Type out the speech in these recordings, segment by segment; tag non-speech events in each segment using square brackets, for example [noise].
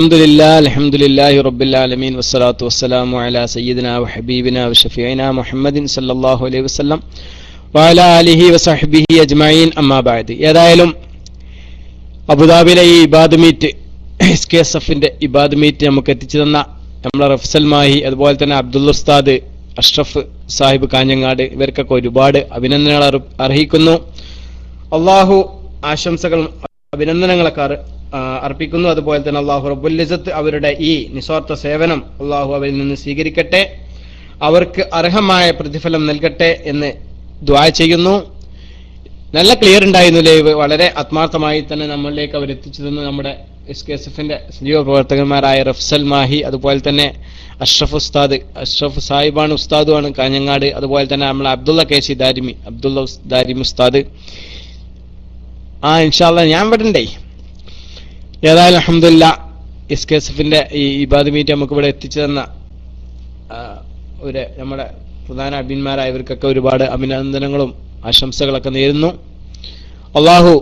അലഹമുല്ലാ അലഹമുല്ലാഹി റബ്ബുലാലമീൻ വസ്സലാത്തു വസ്സലാമു അല സയ്യിദിന ഹബീബിന ഷഫീന മുഹമ്മദിൻ സല്ലാഹു അലൈഹി വസ്ലം വാല അലിഹി വസഹബിഹി അജ്മീൻ അമ്മാബാദ് ഏതായാലും അബുദാബിയിലെ ഈ ഇബാദ് മീറ്റ് എസ് കെ എസ് എഫിന്റെ ഇബാദ് മീറ്റ് നമുക്ക് എത്തിച്ചു തന്ന നമ്മളെ റഫ്സൽ മാഹി അതുപോലെ തന്നെ അബ്ദുൽ ഉസ്താദ് അഷ്റഫ് സാഹിബ് കാഞ്ഞങ്ങാട് ഇവർക്കൊക്കെ ഒരുപാട് അഭിനന്ദനങ്ങൾ അർഹിക്കുന്നു. അള്ളാഹു ആശംസകൾ അഭിനന്ദനങ്ങളൊക്കെ അർപ്പിക്കുന്നു. അതുപോലെ തന്നെ അള്ളാഹു റബുല്ലിസത്ത് അവരുടെ ഈ നിസ്വാർത്ഥ സേവനം അള്ളാഹു അവരിൽ നിന്ന് സ്വീകരിക്കട്ടെ. അവർക്ക് അർഹമായ പ്രതിഫലം നൽകട്ടെ എന്ന് ദ്വാ ചെയ്യുന്നു. നല്ല ക്ലിയർ ഉണ്ടായിരുന്നു ലൈവ് വളരെ ആത്മാർത്ഥമായി തന്നെ നമ്മളിലേക്ക് അവർ എത്തിച്ചു തന്നു നമ്മുടെ എസ് കെ എസ് എഫിന്റെ സജീവ പ്രവർത്തകന്മാരായ റഫ്സൽ മാഹി അതുപോലെ തന്നെ അഷ്റഫ് ഉസ്താദ് അഷ്റഫ് സാഹിബാണ് ഉസ്താദുമാണ് കാഞ്ഞങ്ങാട് അതുപോലെ തന്നെ നമ്മളെ അബ്ദുള്ള കെ സി ദാരിമി അബ്ദുള്ള ദാരിമി ഉസ്താദ്. ആ ഇൻഷാല്ല ഞാൻ ഇവിടെ ഉണ്ടേ ഏതായാലും അഹമ്മദില്ല എസ് കെ എസ് എഫിന്റെ ഈ ഇബാദ് മീറ്റ് നമുക്ക് ഇവിടെ എത്തിച്ചു തന്ന ഒരു നമ്മുടെ പ്രധാന അഭിന്മാരായവർക്കൊക്കെ ഒരുപാട് അഭിനന്ദനങ്ങളും ആശംസകളൊക്കെ നേരുന്നു. അള്ളാഹു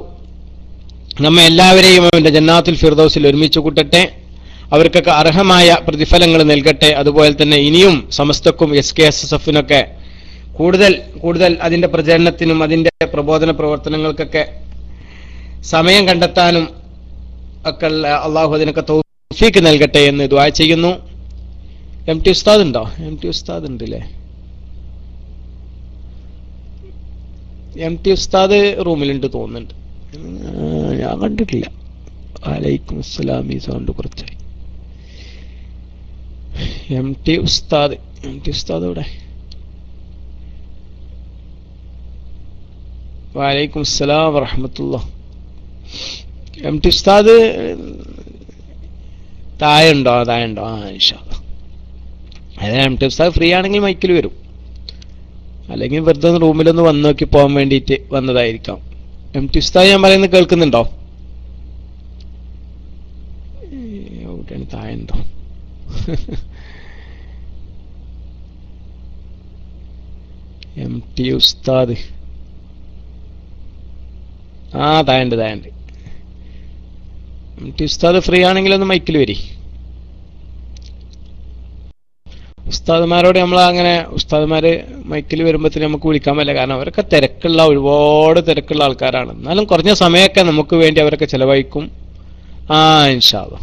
നമ്മെ എല്ലാവരെയും അവന്റെ ജന്നാത്തുൽ ഫിർദൌസിൽ ഒരുമിച്ച് കൂട്ടട്ടെ. അവർക്കൊക്കെ അർഹമായ പ്രതിഫലങ്ങൾ നൽകട്ടെ. അതുപോലെ തന്നെ ഇനിയും സമസ്തക്കും എസ് കെ എസ് എസ് എഫിനൊക്കെ കൂടുതൽ കൂടുതൽ അതിന്റെ പ്രചരണത്തിനും അതിന്റെ പ്രബോധന പ്രവർത്തനങ്ങൾക്കൊക്കെ സമയം കണ്ടെത്താനും ഒക്കെ ഉള്ള അള്ളാഹു അതിനൊക്കെ തോഫീക്ക് നൽകട്ടെ എന്ന് ദ്വാ ചെയ്യുന്നു. എം ടി ഉസ്താദ് ഉണ്ടോ? എം ടി ഉസ്താദ് ഉണ്ട് അല്ലേ എം ടി ഉസ്താദ് റൂമിലുണ്ട് തോന്നുന്നുണ്ട്. ഞാൻ കണ്ടിട്ടില്ല. വലൈക്കും അസ്സലാം ഈ സൗണ്ട് കുറച്ചായി. എം ടി ഉസ്താദ് എം ടി ഉസ്താദ് ഇവിടെ വലൈക്കും അസ്സലാം വറഹമത്തുള്ള എം ടി ഉസ്താദ് താഴെ ഉണ്ടോ താഴെ ഉണ്ടോ ആ അതെ എം ടി ഉസ്താദ് ഫ്രീ ആണെങ്കിൽ മൈക്കിൽ വരും. അല്ലെങ്കിൽ വെറുതെ ഒന്ന് റൂമിലൊന്ന് വന്ന് നോക്കി പോകാൻ വേണ്ടിയിട്ട് വന്നതായിരിക്കാം. എം ടി ഉസ്താദ് ഞാൻ പറയുന്നത് കേൾക്കുന്നുണ്ടോ? എവിടെയാണ്? താഴെ ഉണ്ടോ [laughs] എം ടി ഉസ്താദ്. ആ താഴണ്ട് എം ടി ഉസ്താദ് ഫ്രീ ആണെങ്കിൽ ഒന്ന് മൈക്കിൽ വരി. ഉസ്താദ്മാരോട് നമ്മൾ അങ്ങനെ ഉസ്താദ്മാർ മൈക്കിൽ വരുമ്പോഴത്തേന് നമുക്ക് വിളിക്കാൻ പറ്റില്ല. കാരണം അവരൊക്കെ തിരക്കുള്ള ഒരുപാട് തിരക്കുള്ള ആൾക്കാരാണ്. എന്നാലും കുറഞ്ഞ സമയമൊക്കെ നമുക്ക് വേണ്ടി അവരൊക്കെ ചിലവഴിക്കും. ആ ഇൻഷാല്ല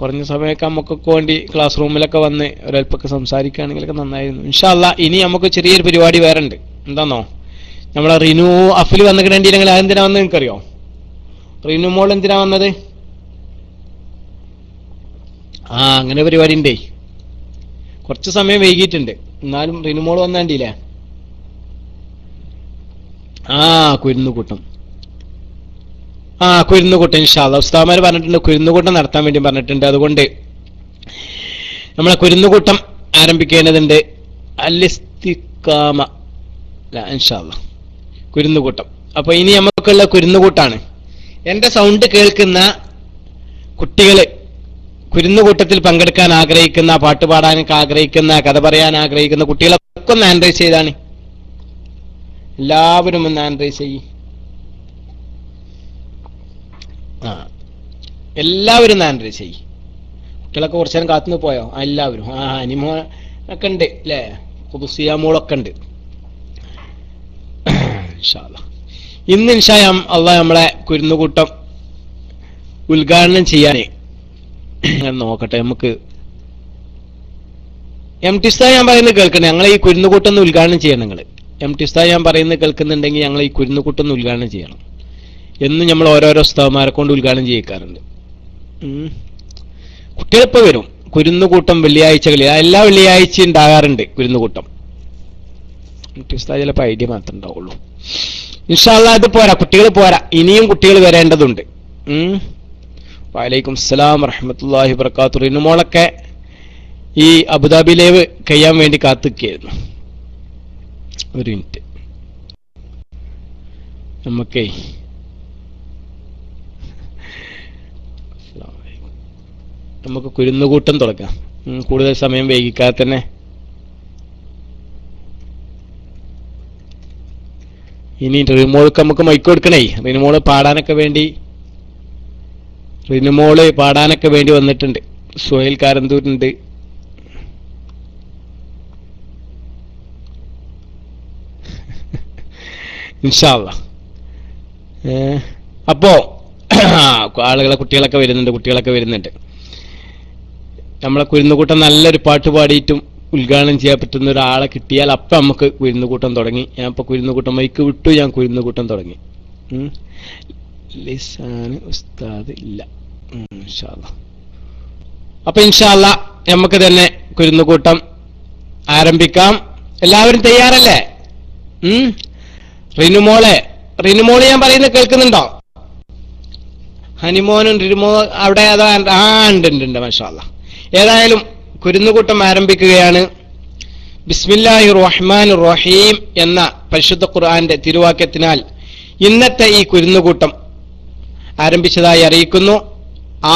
കുറഞ്ഞ സമയമൊക്കെ നമുക്കൊക്കെ വേണ്ടി ക്ലാസ് റൂമിലൊക്കെ വന്ന് ഒരല്പൊക്കെ സംസാരിക്കുകയാണെങ്കിലൊക്കെ നന്നായിരുന്നു. ഇൻഷാല്ല ഇനി നമുക്ക് ചെറിയൊരു പരിപാടി വേറെ ഉണ്ട് എന്താണോ നമ്മളെ റിനു അഫിൽ വന്നിട്ടുണ്ടെങ്കിൽ അതെന്തിനാ വന്ന് നിങ്ങൾക്കറിയോ റിനു മോൾ എന്തിനാ വന്നത്? ആ അങ്ങനെ പരിപാടി ഉണ്ടേ കുറച്ച് സമയം വൈകിട്ടുണ്ട് എന്നാലും റിനു മോൾ വന്നാണ്ടില്ലേ ആ കുരുന്നുകൂട്ടം. ആ കുരുന്നുകൂട്ടം ഇൻഷാല്ല ഉസ്താമാർ പറഞ്ഞിട്ടുണ്ട് കുരുന്നുകൂട്ടം നടത്താൻ വേണ്ടി പറഞ്ഞിട്ടുണ്ട്. അതുകൊണ്ട് നമ്മളെ കുരുന്നുകൂട്ടം ആരംഭിക്കേണ്ടതുണ്ട്. അല്ലിസ്തിക്കാമ അല്ല ഇൻഷാല്ല കുരുന്നുകൂട്ടം. അപ്പൊ ഇനി നമുക്കുള്ള കുരുന്നുകൂട്ടാണ്. എന്റെ സൗണ്ട് കേൾക്കുന്ന കുട്ടികൾ കുരുന്നുകൂട്ടത്തിൽ പങ്കെടുക്കാൻ ആഗ്രഹിക്കുന്ന പാട്ട് പാടാനൊക്കെ ആഗ്രഹിക്കുന്ന കഥ പറയാൻ ആഗ്രഹിക്കുന്ന കുട്ടികളൊക്കെ ഒന്ന് ആൻഡ്രൈസ് ചെയ്താണ്. എല്ലാവരും ഒന്ന് ആൻഡ്രൈസ് ചെയ്യ്. ആ എല്ലാവരും ഒന്ന് ആൻഡ്രൈസ് ചെയ്യ്. കുട്ടികളൊക്കെ കുറച്ചു നേരം കാത്തുനിന്ന് പോയോ? ആ എല്ലാവരും. ആ അനിമോ ഒക്കെ ഉണ്ട് അല്ലേ കുതുസിയാമോളൊക്കെ ഉണ്ട്. [coughs] ഇൻഷാ അല്ലാ. ഇന്ന് ഇൻഷായം അള്ളാഹ് നമ്മളെ കുരുന്നുകൂട്ടം ഉദ്ഘാടനം ചെയ്യാനേ നോക്കട്ടെ നമുക്ക് എം ടി സ്ഥാ ഞാൻ പറയുന്നത് കേൾക്കണേ ഞങ്ങൾ ഈ കുരുന്നുകൂട്ടം ഒന്ന് ഉദ്ഘാടനം ചെയ്യണം നിങ്ങൾ എം ടി സ്ഥാ ഞാൻ പറയുന്നത് കേൾക്കുന്നുണ്ടെങ്കിൽ ഞങ്ങൾ ഈ കുരുന്നുകൂട്ടം ഒന്ന് ഉദ്ഘാടനം ചെയ്യണം. എന്നും നമ്മൾ ഓരോരോ സ്ഥലമാരെ കൊണ്ട് ഉദ്ഘാടനം ചെയ്യിക്കാറുണ്ട്. കുട്ടികളിപ്പോൾ കുട്ടികളിപ്പോ വരും കുരുന്നുകൂട്ടം വെള്ളിയാഴ്ചകളിൽ എല്ലാ വെള്ളിയാഴ്ചയും ഉണ്ടാകാറുണ്ട് കുരുന്നുകൂട്ടം. എം ടി സ്ഥാ ചിലപ്പോൾ ഐഡിയ മാത്രമേ ഉണ്ടാവുള്ളൂ. ഇൻഷാല്ല ഇത് പോരാ കുട്ടികൾ പോരാ. ഇനിയും കുട്ടികൾ വരേണ്ടതുണ്ട്. വലൈക്കും അസ്സലാം വറഹമത്തല്ലാഹി വർക്കാത്തു റിനുമോളൊക്കെ ഈ അബുദാബിയിലേവ് കഴിയാൻ വേണ്ടി കാത്തുക്കായിരുന്നു ഒരു മിനിറ്റ്. നമുക്കേ. നമുക്ക് കുരുന്നുകൂട്ടം തുടക്കാം കൂടുതൽ സമയം വൈകിക്കാതെ തന്നെ ഇനി റിനുമോൾക്ക് നമുക്ക് മൈക്ക് കൊടുക്കണേ. റിനുമോൾ പാടാനൊക്കെ വേണ്ടി റിനുമോൾ പാടാനൊക്കെ വേണ്ടി വന്നിട്ടുണ്ട്. സുഹൽ കാരന്തൂരുണ്ട് [laughs] ഇൻഷാല്ല അപ്പോ [clears throat] ആളുകളെ കുട്ടികളൊക്കെ വരുന്നുണ്ട് കുട്ടികളൊക്കെ വരുന്നുണ്ട്. നമ്മളെ കുരുന്നുകൂട്ടം നല്ലൊരു പാട്ട് പാടിയിട്ടും ഉദ്ഘാടനം ചെയ്യാൻ പറ്റുന്ന ഒരാളെ കിട്ടിയാൽ അപ്പം നമുക്ക് കുരുന്നുകൂട്ടം തുടങ്ങി. ഞാൻ ഇപ്പൊ കുരുന്നുകൂട്ടം മൈക്ക് വിട്ടു ഞാൻ കുരുന്നുകൂട്ടം തുടങ്ങി. ലിസാന് ഉസ്താദ് ഇല്ല. ഇൻഷാല്ലാ. അപ്പൊ ഇൻഷാല്ല നമുക്ക് തന്നെ കുരുന്നുകൂട്ടം ആരംഭിക്കാം. എല്ലാവരും തയ്യാറല്ലേ? റിനുമോളെ റിനുമോൾ ഞാൻ പറയുന്നത് കേൾക്കുന്നുണ്ടോ? ഹനിമോനും റിനുമോ അവിടെ ഏതാ? ആ ഉണ്ട് ഉണ്ട് ഉണ്ട് മഷാല്ല ഏതായാലും കുരുന്നുകൂട്ടം ആരംഭിക്കുകയാണ്. ബിസ്മില്ലാഹി റഹ്മാൻ റഹീം എന്ന പരിശുദ്ധ ഖുർആന്റെ തിരുവാക്യത്തിനാൽ ഇന്നത്തെ ഈ കുരുന്നുകൂട്ടം ആരംഭിച്ചതായി അറിയിക്കുന്നു.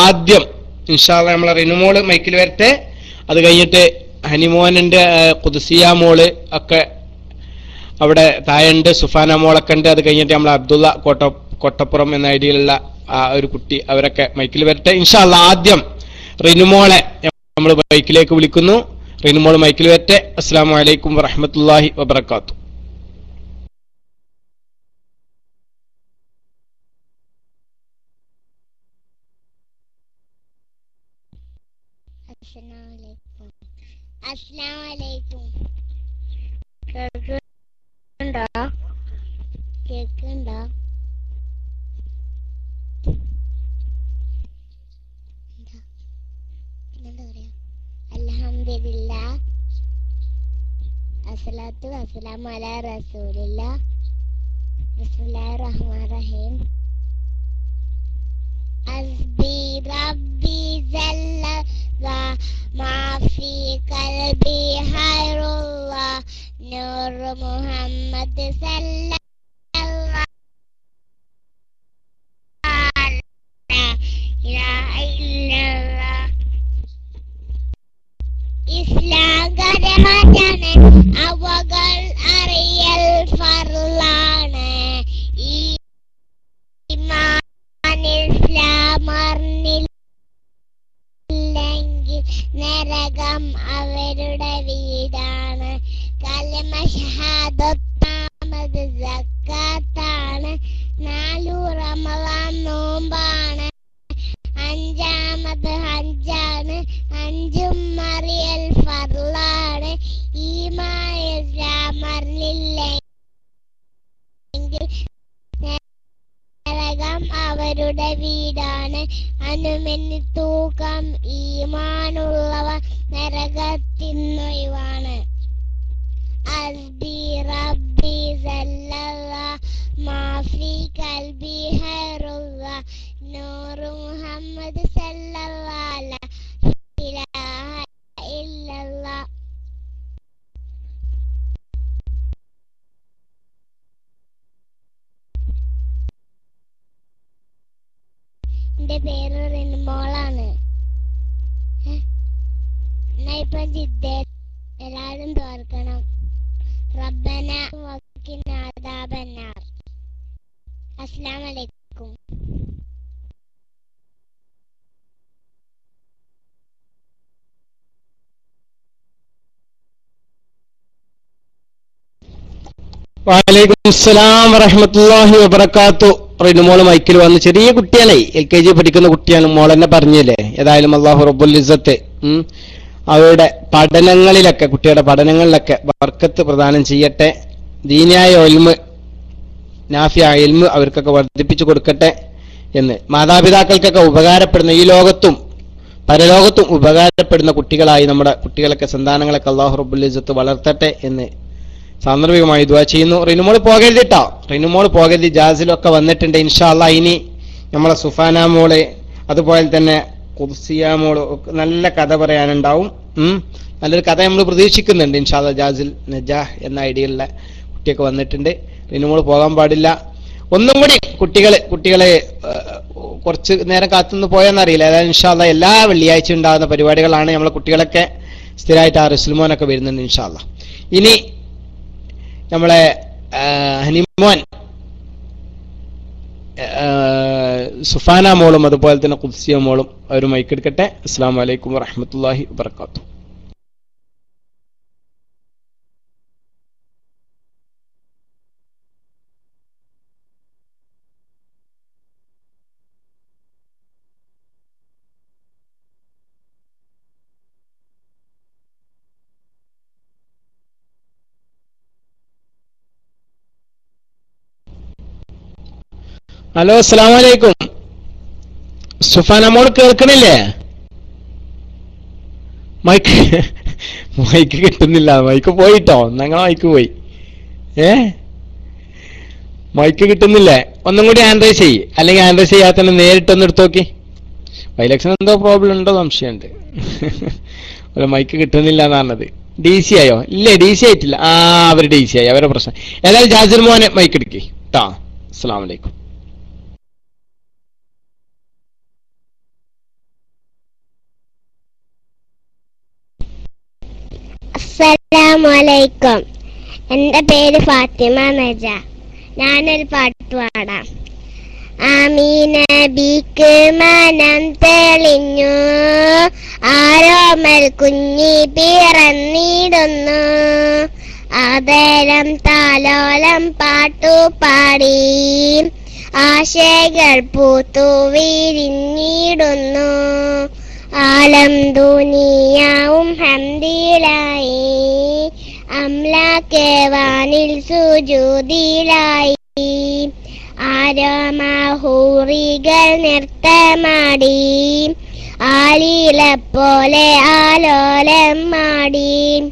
ആദ്യം ഇൻഷാല്ല നമ്മളെ റിനുമോൾ മൈക്കിൽ വരട്ടെ. അത് കഴിഞ്ഞിട്ട് ഹനിമോഹനന്റെ കുതിസിയ മോൾ ഒക്കെ അവിടെ തായുണ്ട് സുഫാന മോളൊക്കെ ഉണ്ട്. അത് കഴിഞ്ഞിട്ട് നമ്മൾ അബ്ദുള്ള കോട്ട കോട്ടപ്പുറം എന്ന ഐഡിയയിലുള്ള ആ ഒരു കുട്ടി അവരൊക്കെ മൈക്കിൽ വരട്ടെ. ഇൻഷാല്ല ആദ്യം റിനുമോളെ നമ്മൾ ബൈക്കിലേക്ക് വിളിക്കുന്നു. റിനുമോൾ മൈക്കിൽ വരട്ടെ. അസ്സാം വലൈക്കും വറഹമത്തല്ലാഹി വബർക്കാത്തു അസ്സാം والصلاة والسلام على رسول الله بسم الله الرحمن الرحيم. حسبي ربي جل ما في قلبي خير الله. نور محمد صلى الله لا إله إلا الله. ഇസ്ലാം അവകൾ അറിയൽ ഫർലാണ് ഈ ഇമാൻ ഇസ്ലാം അറിഞ്ഞില്ലെങ്കിൽ നരകം അവരുടെ വീടാണ്. കലമ ഷഹാദത്താമത് സക്കാത്താണ്. നാലു റമളാൻ നോമ്പാണ്. അഞ്ചാമത് ഹജ്ജാണ് അഞ്ചും മറിയൽ ഫർലാണ് ഈമായ ഇസ്ലാം അറിഞ്ഞില്ലെങ്കിൽ നരകം അവരുടെ വീടാണ്. അനുമെന്ന് തൂക്കം ഈമാനുള്ളവ നരകത്തിന്നൊഴിവാണ്. അസ്ബി റബ്ബി സല്ലല്ല മാഫി കൽബി ഹൈറുള്ള നൂറ് മുഹമ്മദ് സല്ലല്ലാല ഇലാഹ ഇല്ലല്ലാ. എന്റെ പേര് റിൻമോളാണ് എന്നാ ഇപ്പൊ ജിദ്ദ എല്ലാരും തോർക്കണം. റബ്ബന വക്കിനാദാബന്നാർ അദാബന്നാർ വലൈക്കും വലൈക്കും അസ്സലാം വറഹമത്തല്ലാഹി വബർക്കാത്തു മോൾ മൈക്കിൽ വന്ന് ചെറിയ കുട്ടിയാണേ. എൽ കെ ജി പഠിക്കുന്ന കുട്ടിയാണ്. മോളെന്നെ പറഞ്ഞില്ലേ? ഏതായാലും അള്ളാഹു റബ്ബുൽ ഇസത്ത് അവരുടെ പഠനങ്ങളിലൊക്കെ കുട്ടിയുടെ പഠനങ്ങളിലൊക്കെ വർക്കത്ത് പ്രദാനം ചെയ്യട്ടെ. ദീനിയായ ഒൽമ് നാഫിയ എൽമ് അവർക്കൊക്കെ വർദ്ധിപ്പിച്ചു കൊടുക്കട്ടെ എന്ന്. മാതാപിതാക്കൾക്കൊക്കെ ഉപകാരപ്പെടുന്ന ഈ ലോകത്തും പരലോകത്തും ഉപകാരപ്പെടുന്ന കുട്ടികളായി നമ്മുടെ കുട്ടികളൊക്കെ സന്താനങ്ങളൊക്കെ അള്ളാഹു റബ്ബുൽ ഇസത്ത് വളർത്തട്ടെ എന്ന് സാന്ദർഭികമായി ദുവാ ചെയ്യുന്നു. റിനുമോൾ പോകരുത് കേട്ടോ റിനുമോൾ പോകരുത് ജാസിലൊക്കെ വന്നിട്ടുണ്ട് ഇൻഷാല്ല ഇനി നമ്മളെ സുഫാന മോൾ അതുപോലെ തന്നെ കുർസിയ മോൾ നല്ല കഥ പറയാനുണ്ടാവും. നല്ലൊരു കഥ നമ്മൾ പ്രതീക്ഷിക്കുന്നുണ്ട് ഇൻഷാല്ല ജാസിൽ നജാഹ് എന്ന ഐഡിയയിലുള്ള കുട്ടിയൊക്കെ വന്നിട്ടുണ്ട്. റിനുമോൾ പോകാൻ പാടില്ല. ഒന്നും കൂടി കുട്ടികളെ കുട്ടികളെ കുറച്ച് നേരം കാത്തുനിന്ന് പോയെന്നറിയില്ല. അതായത് ഇൻഷാല്ല എല്ലാ വെള്ളിയാഴ്ച ഉണ്ടാകുന്ന പരിപാടികളാണ് നമ്മളെ കുട്ടികളൊക്കെ സ്ഥിരമായിട്ട് ആ റിസ്ലിമോനൊക്കെ വരുന്നുണ്ട് ഇൻഷാല്ല ഇനി നമ്മളെ ഹനിമോൻ സുഫാന മോളും അതുപോലെ തന്നെ കുദ്സിയ മോളും അവർ മൈക്ക് എടുക്കട്ടെ. അസ്സാം വലൈക്കും വറഹമത്തല്ലാഹി വബർക്കാത്തു ഹലോ അസ്സലാമലൈക്കും. സുഫാന മോൾ കേൾക്കണില്ലേ? മൈക്ക് മൈക്ക് കിട്ടുന്നില്ല. മൈക്ക് പോയിട്ടോ? ഞങ്ങൾ മൈക്ക് പോയി. ഏ? മൈക്ക് കിട്ടുന്നില്ലേ? ഒന്നും കൂടി ആൻഡ്രൈസ് ചെയ്യ്. അല്ലെങ്കിൽ ആൻഡ്രൈസ് ചെയ്യാത്ത തന്നെ നേരിട്ടൊന്ന് എടുത്ത് നോക്കി. വൈലക്ഷൻ എന്തോ പ്രോബ്ലം ഉണ്ടോ സംശയമുണ്ട്. അല്ല മൈക്ക് കിട്ടുന്നില്ല എന്ന് പറഞ്ഞത്. ഡി സി ആയോ? ഇല്ല ഡി സി ആയിട്ടില്ല. ആ അവർ ഡി സി ആയി. അവരുടെ പ്രശ്നം. ഏതായാലും ജാസിർ മോനെ മൈക്ക് എടുക്കേ. ട്ടാ. അസ്സാം വലൈക്കും അസ്സലാമലൈക്കും എന്റെ പേര് ഫാത്തിമ നജ. ഞാനൊരു പാട്ട് പാടാം. ആമീന ബീക്ക് മനം തെളിഞ്ഞു. ആരോമൽ കുഞ്ഞി പിറന്നിടുന്നു. ആദരം താലോലം പാട്ടുപാടി ആശകൾ പൂത്തു വിരിഞ്ഞിടുന്നു. ആലം ദുനിയാവും ഹംദിലായി അംലാക്കേവാനിൽ സുജൂതിലായി. ആരമാഹൂറികൾ നൃത്തമാടി ആലീലപ്പോലെ പോലെ ആലോലം മാടി.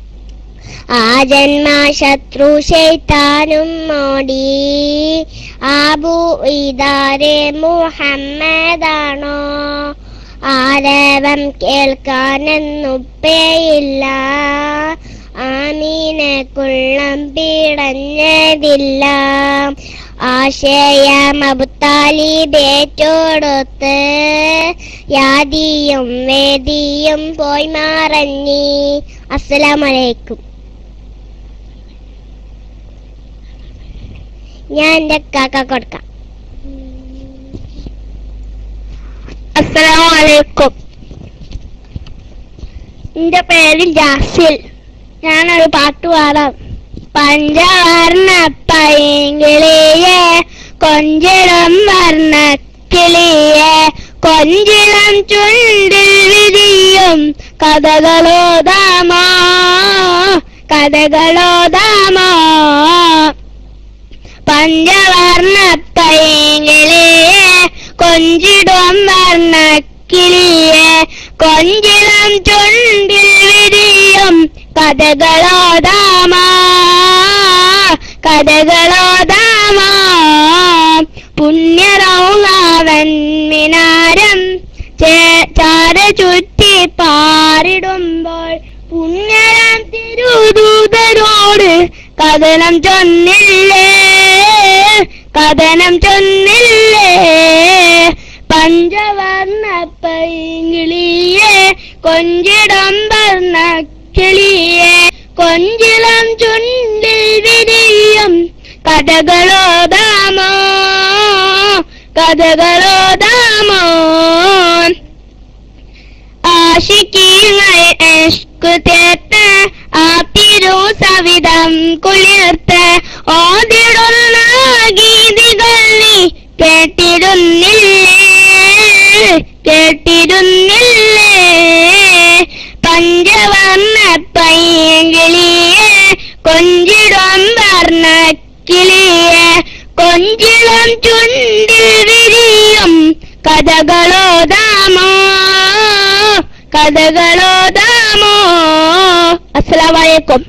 ആജന്മാ ജന്മ ശത്രു ശൈത്താനും മോടി. ആബു ഇതാരെ മുഹമ്മദാണോ? ആരവം കേൾക്കാനെന്നുപ്പേയില്ല ആമീനെ കുള്ളം പിടഞ്ഞതില്ല ആശയം അബുത്താലിബേറ്റോടൊത്ത് യാദിയും വേദിയും പോയി മാറഞ്ഞി. അസ്സലാമലൈക്കും. ഞാൻ എന്റെ കാക്ക കൊടുക്കാം. അസ്സലാമലൈക്കും. എന്റെ പേര് ജാസിൽ. ഞാനൊരു പാട്ട് പാടാം. പഞ്ചവർണ പൈങ്കിളിയെ കൊഞ്ചിളം വർണ കിളിയെ കൊഞ്ചിളം ചുണ്ടിൽ വിരിയും കഥകളോതാമോ കഥകളോതാമോ പഞ്ചവർണ പൈങ്കിളിയെ കൊഞ്ചിടും വർണ കിളിയെ കൊഞ്ചിളം ചുണ്ടിൽ വിരിയും കഥകളോതാമോ കഥകളോതാമോ പുണ്യറൗലാവൻ മിനാരം ചാര ചുറ്റി പാറിടുമ്പോൾ പുണ്യരാം തിരുദൂതരോട് കഥനം ചൊന്നില്ലേ? കഥനം ചൊന്നില്ലേ? പഞ്ചവർണ പൈങ്കിളിയെ കൊഞ്ചിടം വർണ കിളിയെ. കൊഞ്ചിളം ചുണ്ടിൽ വിരിയും കഥകളോതാമോ കഥകളോതാമോ ആശിക്കീങ്ങൾ എഷ്കു ചേർത്ത് ആ തിരു സവിധം കുളിർത്ത് ഓതിടുന്ന ഗീതികൾ നീ കേട്ടിരുന്നില്ലേ? കേട്ടിരുന്നില്ലേ പഞ്ചവർണ പയ്യങ്കിളിയെ കൊഞ്ചിടും വർണ കിളിയെ കൊഞ്ചിളം ചുണ്ടിൽ വിരിയും കഥകളോതാമോ കഥകളോതാമോ അസ്സലാമലൈക്കും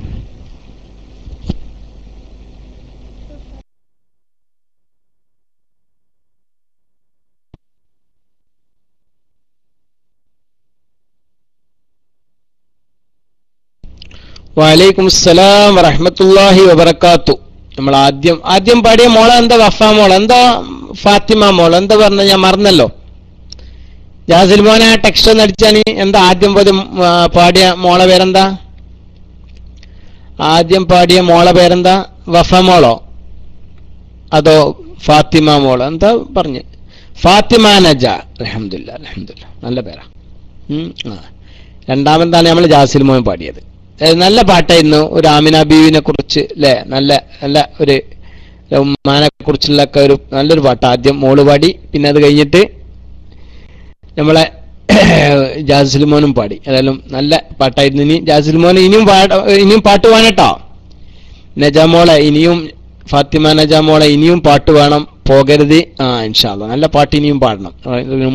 വലൈക്കും അസ്സലാം വറഹമത്തല്ലാഹി വബർക്കാത്തു നമ്മൾ ആദ്യം ആദ്യം പാടിയ മോള എന്താ വഫ മോൾ എന്താ ഫാത്തിമ മോൾ എന്താ പറഞ്ഞ ഞാൻ മറന്നല്ലോ. ജാസിൽ മോൻ ആ ടെക്സ്റ്റ് ഒന്ന് അടിച്ചാണ് എന്താ ആദ്യം പോലെ പാടിയ മോള പേരെന്താ? ആദ്യം പാടിയ മോള പേരെന്താ? വഫ മോളോ? അതോ ഫാത്തിമ മോളോ? എന്താ പറഞ്ഞ്? ഫാത്തിമ നജ. അലഹമില്ല അലഹമില്ല നല്ല പേരാ. രണ്ടാമതാണ് നമ്മൾ ജാസിൽ മോൻ പാടിയത്. നല്ല പാട്ടായിരുന്നു. ഒരു ആമിന ബീവിനെ കുറിച്ച് അല്ലെ നല്ല നല്ല ഒരു ഉമ്മാനെ കുറിച്ചുള്ള ഒരു നല്ലൊരു പാട്ട്. ആദ്യം മോൾ പാടി പിന്നെ അത് കഴിഞ്ഞിട്ട് നമ്മളെ [coughs] ജാസിൽമോനും പാടി. ഏതായാലും നല്ല പാട്ടായിരുന്നു ഇനി. ജാസിൽമോൻ ഇനിയും പാട ഇനിയും പാട്ട് വേണട്ടോ നജാമോളെ ഇനിയും ഫാത്തിമ നജാമോളെ ഇനിയും പാട്ട് വേണം. പോകരുത്. ആ ഇൻഷാല്ല നല്ല പാട്ട് ഇനിയും പാടണം.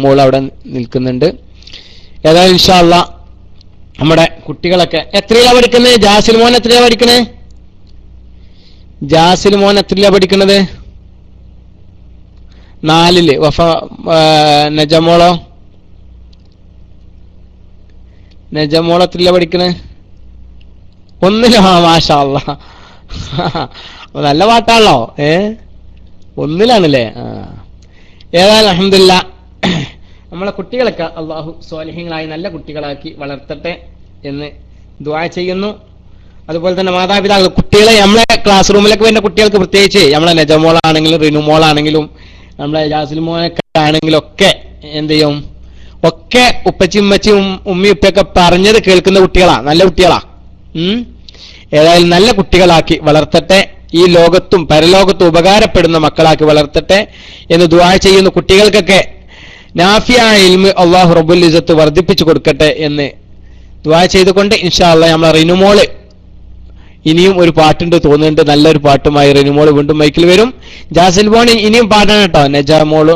മോൾ അവിടെ നിൽക്കുന്നുണ്ട്. ഏതായാലും ഇൻഷാല്ല നമ്മുടെ കുട്ടികളൊക്കെ എത്രയിലാണ് പഠിക്കുന്നത്? ജാസിൽ മോൻ എത്രയാണ് പഠിക്കണേ ജാസിൽ മോൻ എത്രയിലാണ് പഠിക്കണത് നാലിൽ. വഫ നജമോളോ? നജമോളോ നജമോൾ എത്രയിലാ പഠിക്കണേ? ഒന്നിലോ. ആ മാഷാ അല്ലാ അപ്പൊ നല്ല പാട്ടാണല്ലോ. ഏ? ഒന്നിലാണല്ലേ? ഏതായാലും അഹമ്മദില്ല നമ്മളെ കുട്ടികളൊക്കെ അള്ളാഹു സ്വാലിഹ്യങ്ങളായി നല്ല കുട്ടികളാക്കി വളർത്തട്ടെ എന്ന് ദ്വാ ചെയ്യുന്നു. അതുപോലെ തന്നെ മാതാപിതാക്കൾ കുട്ടികളെ നമ്മളെ ക്ലാസ് റൂമിലൊക്കെ വരുന്ന കുട്ടികൾക്ക് പ്രത്യേകിച്ച് നമ്മളെ നജമോളാണെങ്കിലും റിനുമോളാണെങ്കിലും നമ്മളെ ജാസിൽ മോനൊക്കെ ആണെങ്കിലും ഒക്കെ എന്ത് ചെയ്യും? ഒക്കെ ഉപ്പച്ചിയും ഉമ്മച്ചിയും ഉമ്മിയുപ്പയൊക്കെ പറഞ്ഞത് കേൾക്കുന്ന കുട്ടികളാ നല്ല കുട്ടികളാ. ഉം? ഏതായാലും നല്ല കുട്ടികളാക്കി വളർത്തട്ടെ. ഈ ലോകത്തും പരലോകത്തും ഉപകാരപ്പെടുന്ന മക്കളാക്കി വളർത്തട്ടെ എന്ന് ദുആ ചെയ്യുന്ന കുട്ടികൾക്കൊക്കെ നാഫിയ ഇൽമ് അള്ളാഹു റബ്ബുൽ ഇസത്ത് വർദ്ധിപ്പിച്ചു കൊടുക്കട്ടെ എന്ന് ദ്വാ ചെയ്തുകൊണ്ട് ഇൻഷാ അള്ളാഹ് നമ്മളെ റിനുമോൾ ഇനിയും ഒരു പാട്ടുണ്ട് തോന്നുന്നുണ്ട്. നല്ലൊരു പാട്ടുമായി റിനുമോൾ വീണ്ടും മൈക്കിൽ വരും. ജാസിൽ മോൻ ഇനിയും പാടണം കേട്ടോ. നജാമോൾ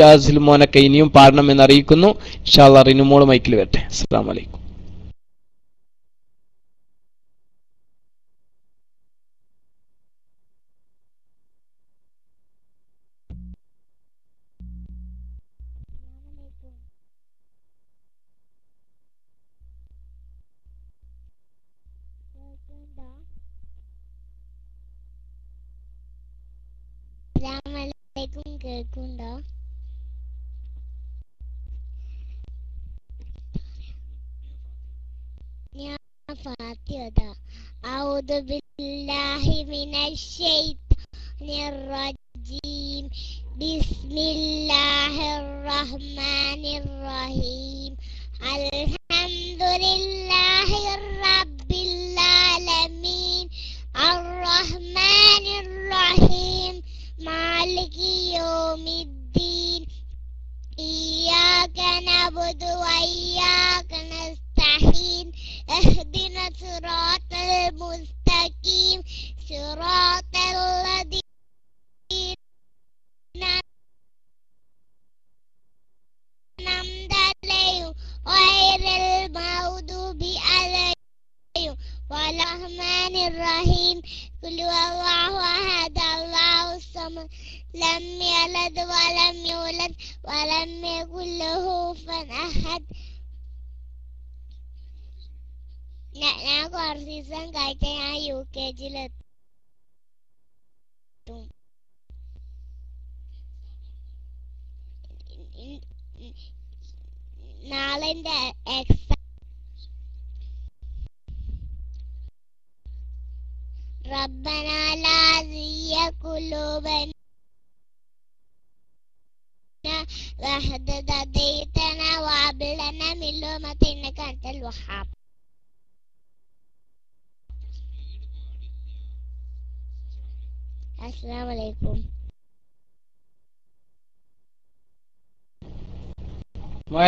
ജാസിൽ മോനൊക്കെ ഇനിയും പാടണം എന്ന് അറിയിക്കുന്നു. ഇൻഷാ അള്ളാഹ് റിനുമോൾ മൈക്കിൽ വരട്ടെ. അസ്സാം വലൈക്കും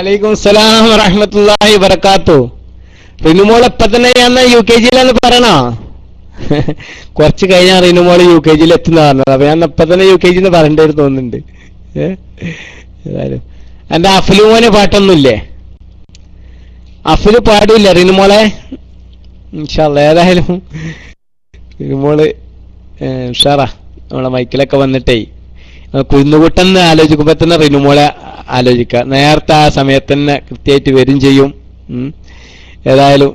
വലൈക്കും സലാം വറഹമത്തല്ലാഹി വരക്കാത്തു റിനുമോൾ എപ്പ തന്നെ ഞാൻ യു കെ ജിയിലെന്ന് പറയണോ? കുറച്ച് കഴിഞ്ഞാൽ റിനുമോൾ യു കെ ജിയിൽ എത്തുന്ന പറഞ്ഞത്. അപ്പൊ ഞാൻ എപ്പ തന്നെ യു കെ ജിന്ന് പറയേണ്ടി തോന്നുന്നുണ്ട്? ഏതായാലും. എന്റെ അഫ്ലുമോന് പാട്ടൊന്നുമില്ലേ? അഫിൽ പാടില്ല റിനുമോളെ. ഏതായാലും. റിനുമോൾ ഉഷാറാ. നമ്മളെ മൈക്കിലൊക്കെ വന്നിട്ടേ. കുന്നുകൂട്ടെന്ന് ആലോചിക്കുമ്പോ തന്നെ റിനുമോളെ ആലോചിക്കുക. നേരത്തെ ആ സമയത്ത് തന്നെ കൃത്യമായിട്ട് വരും ചെയ്യും. ഏതായാലും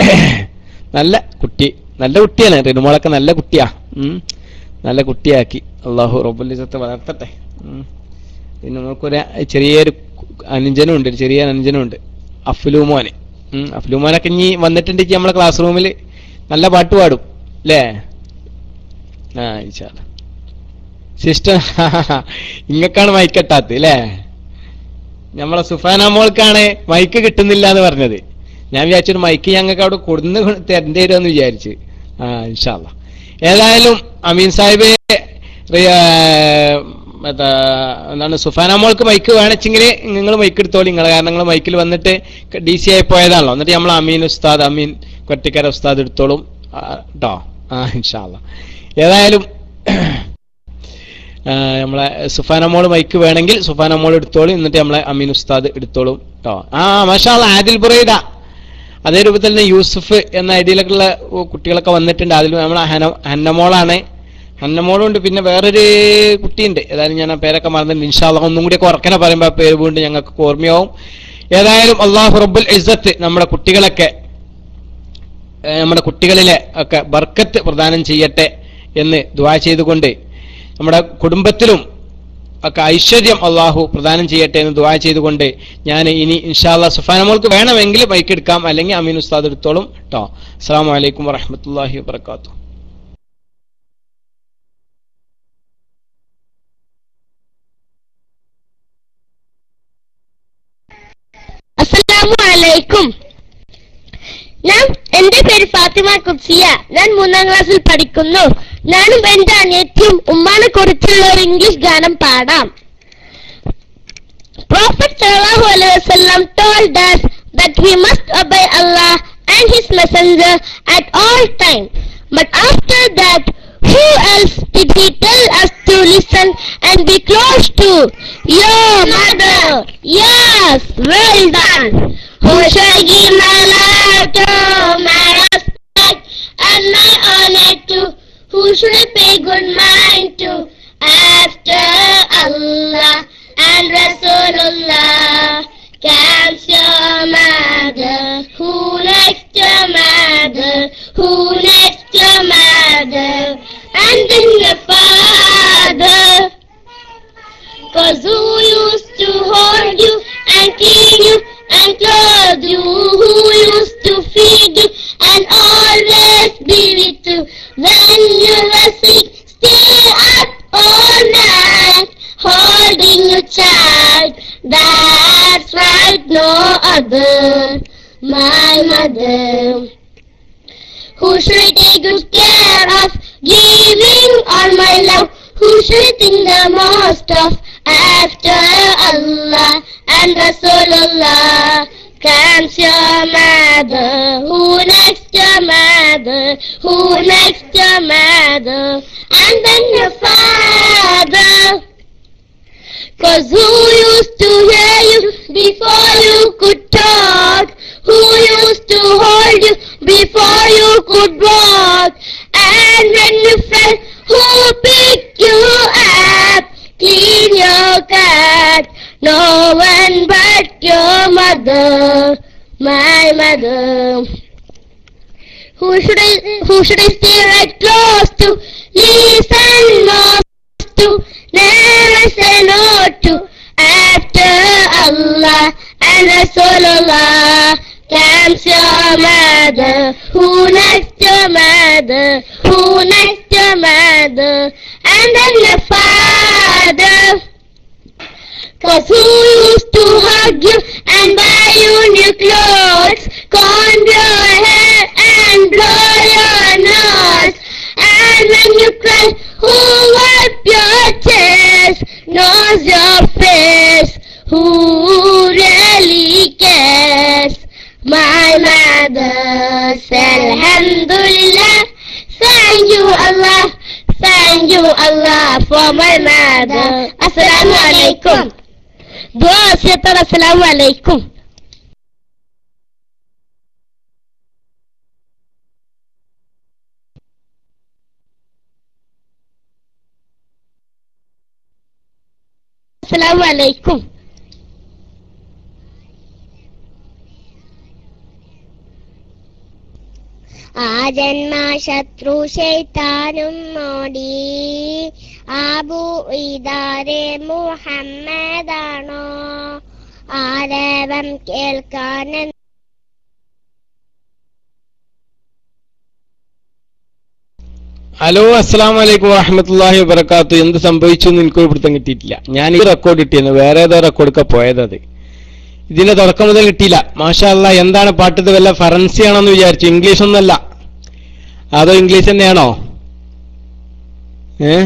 [coughs] നല്ല കുട്ടി. നല്ല കുട്ടിയാണ്. റിനുമോളൊക്കെ നല്ല കുട്ടിയാ. നല്ല കുട്ടിയാക്കി. അള്ളാഹു റബുലിസത്തെ വളർത്തട്ടെ. പിന്നെ നമുക്കൊരു ചെറിയൊരു അനുജനും ഉണ്ട് ഒരു ചെറിയ അനുജനും ഉണ്ട് അഫ്ലുമോന്. അഫ്ലുമോനൊക്കെ ഇനി വന്നിട്ടുണ്ടെങ്കിൽ നമ്മളെ ക്ലാസ് റൂമിൽ നല്ല പാട്ട് പാടും. അല്ലേ? ആ ഇൻഷാല്ല സിസ്റ്റർ [laughs] ഇങ്ങക്കാണ് മൈക്ക് കിട്ടാത്തത് അല്ലേ? നമ്മളെ സുഫാന മോൾക്കാണ് മൈക്ക് കിട്ടുന്നില്ല എന്ന് പറഞ്ഞത്. ഞാൻ വിചാരിച്ചൊരു മൈക്ക് ഞങ്ങൾക്ക് അവിടെ കൊടുന്ന് തരേണ്ടി വരുമെന്ന് വിചാരിച്ച്. ആ ഇൻഷാല്ല ഏതായാലും അമീൻ സാഹിബ് എന്താ എന്താണ് സുഫാന മോൾക്ക് മൈക്ക് വേണച്ചെങ്കിൽ നിങ്ങൾ മൈക്ക് എടുത്തോളി. നിങ്ങൾ കാരണം നിങ്ങൾ മൈക്കിൽ വന്നിട്ട് ഡി സി ആയി പോയതാണല്ലോ. എന്നിട്ട് നമ്മൾ അമീൻ ഉസ്താദ് അമീൻ കൊട്ടിക്കര ഉസ്താദ് എടുത്തോളും. കേട്ടോ ആ ഇൻഷാല്ല ഏതായാലും നമ്മളെ സുഫാന മോൾ മൈക്ക് വേണമെങ്കിൽ സുഫാന മോൾ എടുത്തോളും എന്നിട്ട് നമ്മളെ അമീൻ ഉസ്താദ് എടുത്തോളും കേട്ടോ ആ മഷാള ആദിൽ ബുറൈദ. അതേ രൂപത്തിൽ തന്നെ യൂസുഫ് എന്ന ഐഡിയിലൊക്കെയുള്ള കുട്ടികളൊക്കെ വന്നിട്ടുണ്ട്. അതിൽ നമ്മളെ ഹന ഹന്നമോളാണ്. ഹന്നമോളുണ്ട് പിന്നെ വേറൊരു കുട്ടിയുണ്ട്. ഏതായാലും ഞാൻ ആ പേരൊക്കെ മറന്നിട്ടുണ്ട്. ഇൻഷാല്ല ഒന്നും കൂടി ഉറക്കനെ പറയുമ്പോൾ ആ പേര് വീണ്ടും ഞങ്ങൾക്ക് ഓർമ്മയാവും. ഏതായാലും അള്ളാഹു റബ്ബുൽ ഇസ്സത്ത് നമ്മുടെ കുട്ടികളൊക്കെ നമ്മുടെ കുട്ടികളിലെ ഒക്കെ ബർക്കത്ത് പ്രദാനം ചെയ്യട്ടെ എന്ന് ദുആ ചെയ്തുകൊണ്ട് നമ്മുടെ കുടുംബത്തിലും ഒക്കെ ഐശ്വര്യം അള്ളാഹു പ്രദാനം ചെയ്യട്ടെ എന്ന് ദുആ ചെയ്തുകൊണ്ട് ഞാൻ ഇനി ഇൻഷാല്ല സുഫാനമോൾക്ക് വേണമെങ്കിൽ ബൈക്ക് എടുക്കാം. അല്ലെങ്കിൽ അമീൻ ഉസ്താദ് എടുത്തോളും കേട്ടോ അസ്സാം വലൈക്കും വറഹമത്തല്ലാഹി വാത്തു അസ്സലാമു അലൈക്കും. ഞാൻ എന്റെ പേര് ഫാത്തിമ കുസിയ ഞാൻ മൂന്നാം ക്ലാസ്സിൽ പഠിക്കുന്നു. ഞാനും എന്റെ അനിയത്തിയും ഉമ്മാനെ കുറിച്ചുള്ള ഒരു ഇംഗ്ലീഷ് ഗാനം പാടാം. ഡാൻ Who shall give my life to, my respect and my honor to? Who should pay good mind to? After Allah and Rasulullah comes your mother. Who next your mother? Who next your mother? And then your father. Mother, my mother. Who should I who should I stay right close to? Listen most to, never say no to. After Allah and Rasulullah comes your mother. Who next your mother? Who next your mother? And then your father. Cause who used to hug you and buy you new clothes, comb your hair and blow your nose, and when you cry, who wipe your tears, knows your face, who really cares? My mother said, Alhamdulillah, thank you Allah, thank you Allah for my mother. Assalamu alaikum. Dua wasiatar assalamu alaikum. Assalamu alaikum. ആ ജന്മശത്രു ശൈത്താനും മോടി ആബു ഇതാരെ മുഹമ്മദാണോ? ആരവം കേൾക്കാൻ hello അസ്സാം വലൈക്കും വാഹമത്തല്ലാഹി വബർക്കാത്തു എന്ത് സംഭവിച്ചു എന്ന് എനിക്ക് പിടുത്തം കിട്ടിയിട്ടില്ല. ഞാൻ ഈ റെക്കോർഡ് കിട്ടിയെന്ന് വേറെ ഏതോ റെക്കോർഡൊക്കെ പോയത് അത്. ഇതിന്റെ തുടക്കം മുതൽ കിട്ടിയില്ല. മാഷാ അല്ലാ എന്താണ് പാട്ട് ഇത് വല്ല ഫറൻസി ആണോ എന്ന് വിചാരിച്ചു. ഇംഗ്ലീഷ് ഒന്നല്ല അതോ ഇംഗ്ലീഷ് തന്നെയാണോ? ഏ?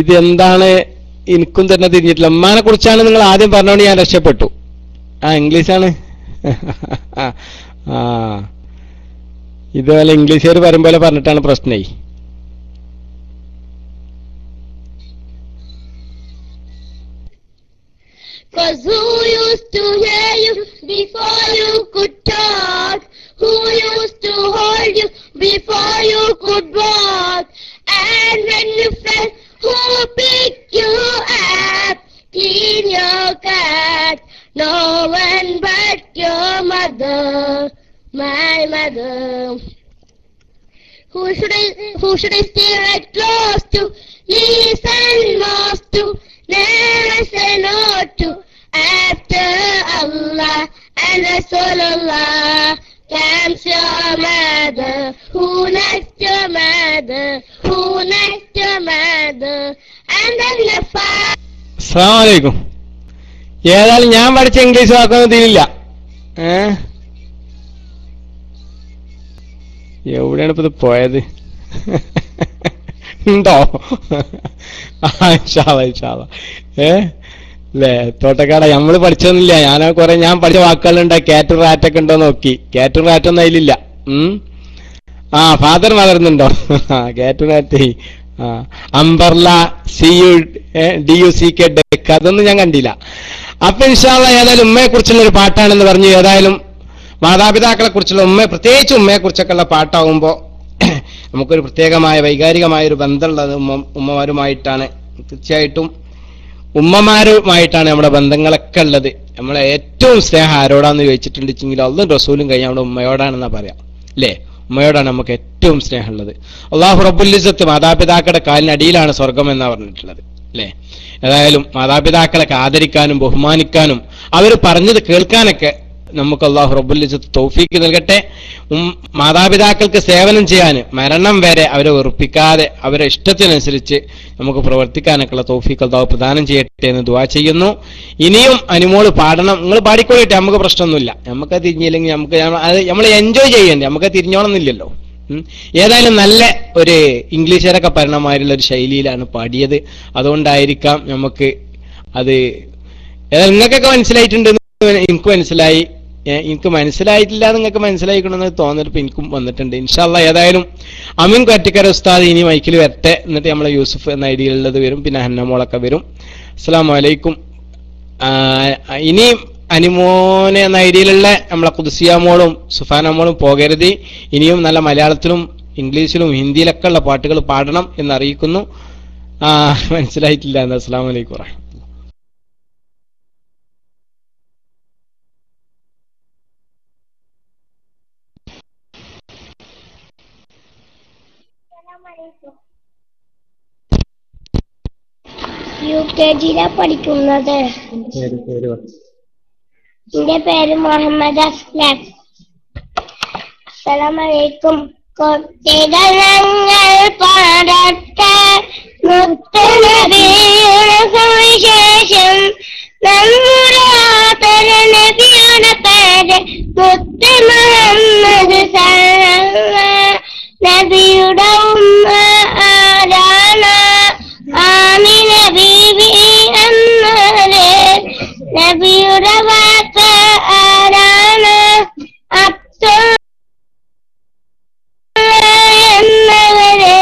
ഇത് എന്താണ് എനിക്കും തന്നെ തിരിഞ്ഞിട്ടില്ല. ഉമ്മാനെ കുറിച്ചാണ് നിങ്ങൾ ആദ്യം പറഞ്ഞോണ്ട് ഞാൻ രക്ഷപ്പെട്ടു. ആ ഇംഗ്ലീഷാണ്. ആ. ഇതുപോലെ ഇംഗ്ലീഷുകാർ പറയുമ്പോലെ പോലെ പറഞ്ഞിട്ടാണ് പ്രശ്നേ. Cause who used to hear you before you could talk? Who used to hold you before you could walk? And when you fell, who picked you up? Clean your cat. No one but your mother, my mother. Who should I, who should I stay right close to? Listen most to, never say no to. After Allah and Rasulullah comes your mother. Who next your mother? Who next your mother? And then the father. അസ്സാം വലൈക്കും ഏതായാലും ഞാൻ പഠിച്ച English വാക്കൊന്നും തീരില്ല ഏ എവിടെയാണ് ഇപ്പൊ ഇത് പോയത് ഉണ്ടോ ആ ഇൻഷാല്ല ഇൻഷാല്ല ഏ അല്ലേ തോട്ടക്കാട നമ്മൾ പഠിച്ചൊന്നുമില്ല ഞാൻ കുറെ ഞാൻ പഠിച്ച വാക്കുകളുണ്ട്. കാറ്റും റാറ്റൊക്കെ ഉണ്ടോ നോക്കി. കാറ്റും റാറ്റൊന്നും അതിലില്ല. ഉം? ആ ഫാദർ മലർന്നുണ്ടോ കാറ്റർ റാറ്റ്. ആ umbrella C U D U C K duck. അതൊന്നും ഞാൻ കണ്ടില്ല. അപ്പൊ ഇൻഷാള്ള ഏതായാലും ഉമ്മയെ കുറിച്ചുള്ള ഒരു പാട്ടാണെന്ന് പറഞ്ഞു. ഏതായാലും മാതാപിതാക്കളെ കുറിച്ചുള്ള ഉമ്മയെ പ്രത്യേകിച്ച് ഉമ്മയെ കുറിച്ചൊക്കെ ഉള്ള പാട്ടാവുമ്പോ [clears throat] നമുക്കൊരു പ്രത്യേകമായ വൈകാരികമായ ഒരു ബന്ധമുള്ളത് ഉമ്മ ഉമ്മമാരുമായിട്ടാണ്. തീർച്ചയായിട്ടും ഉമ്മമാരുമായിട്ടാണ് നമ്മുടെ ബന്ധങ്ങളൊക്കെ ഉള്ളത്. നമ്മളെ ഏറ്റവും സ്നേഹം ആരോടാന്ന് ചോദിച്ചിട്ടുണ്ടെങ്കിൽ അതും റസൂലും കഴിഞ്ഞ നമ്മുടെ ഉമ്മയോടാണെന്നാ പറയാം. അല്ലേ ഉമ്മയോടാണ് നമുക്ക് ഏറ്റവും സ്നേഹമുള്ളത്. അള്ളാഹു റബുല്ലിസത്ത് മാതാപിതാക്കളുടെ കാലിനടിയിലാണ് സ്വർഗം എന്നാ പറഞ്ഞിട്ടുള്ളത്. അല്ലേ ഏതായാലും മാതാപിതാക്കളൊക്കെ ആദരിക്കാനും ബഹുമാനിക്കാനും അവർ പറഞ്ഞത് കേൾക്കാനൊക്കെ നമുക്ക് അള്ളാഹു റബുല്ലിച്ച് തൗഫീക്ക് നൽകട്ടെ. മാതാപിതാക്കൾക്ക് സേവനം ചെയ്യാൻ മരണം വരെ അവരെ ഉറപ്പിക്കാതെ അവരെ ഇഷ്ടത്തിനനുസരിച്ച് നമുക്ക് പ്രവർത്തിക്കാനൊക്കെയുള്ള തൗഫീക്ക് അള്ളാഹു പ്രദാനം ചെയ്യട്ടെ എന്ന് ദുവാ ചെയ്യുന്നു. ഇനിയും അനുമോൾ പാടണം. നിങ്ങൾ പാടിക്കൊള്ളിട്ടെ നമുക്ക് പ്രശ്നമൊന്നുമില്ല. നമുക്ക് തിരിഞ്ഞില്ലെങ്കിൽ നമുക്ക് അത് നമ്മൾ എൻജോയ് ചെയ്യണ്ടേ? നമുക്ക് തിരിഞ്ഞോണമെന്നില്ലല്ലോ. ഏതായാലും നല്ല ഒരു ഇംഗ്ലീഷുകാരൊക്കെ പരണമായിട്ടുള്ള ഒരു ശൈലിയിലാണ് പാടിയത്. അതുകൊണ്ടായിരിക്കാം നമുക്ക് അത് ഏതായാലും നിങ്ങൾക്കൊക്കെ മനസ്സിലായിട്ടുണ്ട് എനിക്ക് മനസ്സിലായി. എനിക്ക് മനസ്സിലായിട്ടില്ല നിങ്ങൾക്ക് മനസ്സിലായിക്കണമെന്ന് തോന്നിയപ്പോൾ എനിക്കും വന്നിട്ടുണ്ട്. ഇൻഷാല്ല ഏതായാലും അമീൻ കറ്റിക്കര ഉസ്താദ് ഇനി മൈക്കിൽ വരട്ടെ. എന്നിട്ട് നമ്മളെ യൂസുഫ് എന്ന ഐഡിയയിലുള്ളത് വരും. പിന്നെ ഹന്നമോളൊക്കെ വരും. അസ്സാം വലൈക്കും ഇനി അനിമോനെ എന്ന ഐഡിയയിലുള്ള നമ്മളെ കുതിസിയ മോളും സുഫാന മോളും പോകരുത്. ഇനിയും നല്ല മലയാളത്തിലും ഇംഗ്ലീഷിലും ഹിന്ദിയിലൊക്കെ ഉള്ള പാട്ടുകൾ പാടണം എന്നറിയിക്കുന്നു. മനസ്സിലായിട്ടില്ല. എന്ന് അസ്സാം വലൈക്കും യു കെ ജിയിലാ പഠിക്കുന്നത് എന്റെ പേര് മുഹമ്മദ് അസ്ലാം. അസ്സലാമലൈക്കും. കൊട്ടിടങ്ങൾ പാടട്ടെ. മുത്തനബിയുടെ സുവിശേഷം നമ്മുടെ ആദര നബിയുടെ പേര് മുത്ത മുഹമ്മദ് നബിയുടെ ഉമ്മ ആരാണ്? ആമിന നബിയുടെ വാപ്പ ആരാണ്? അബ്ദുൽ എന്നവരെ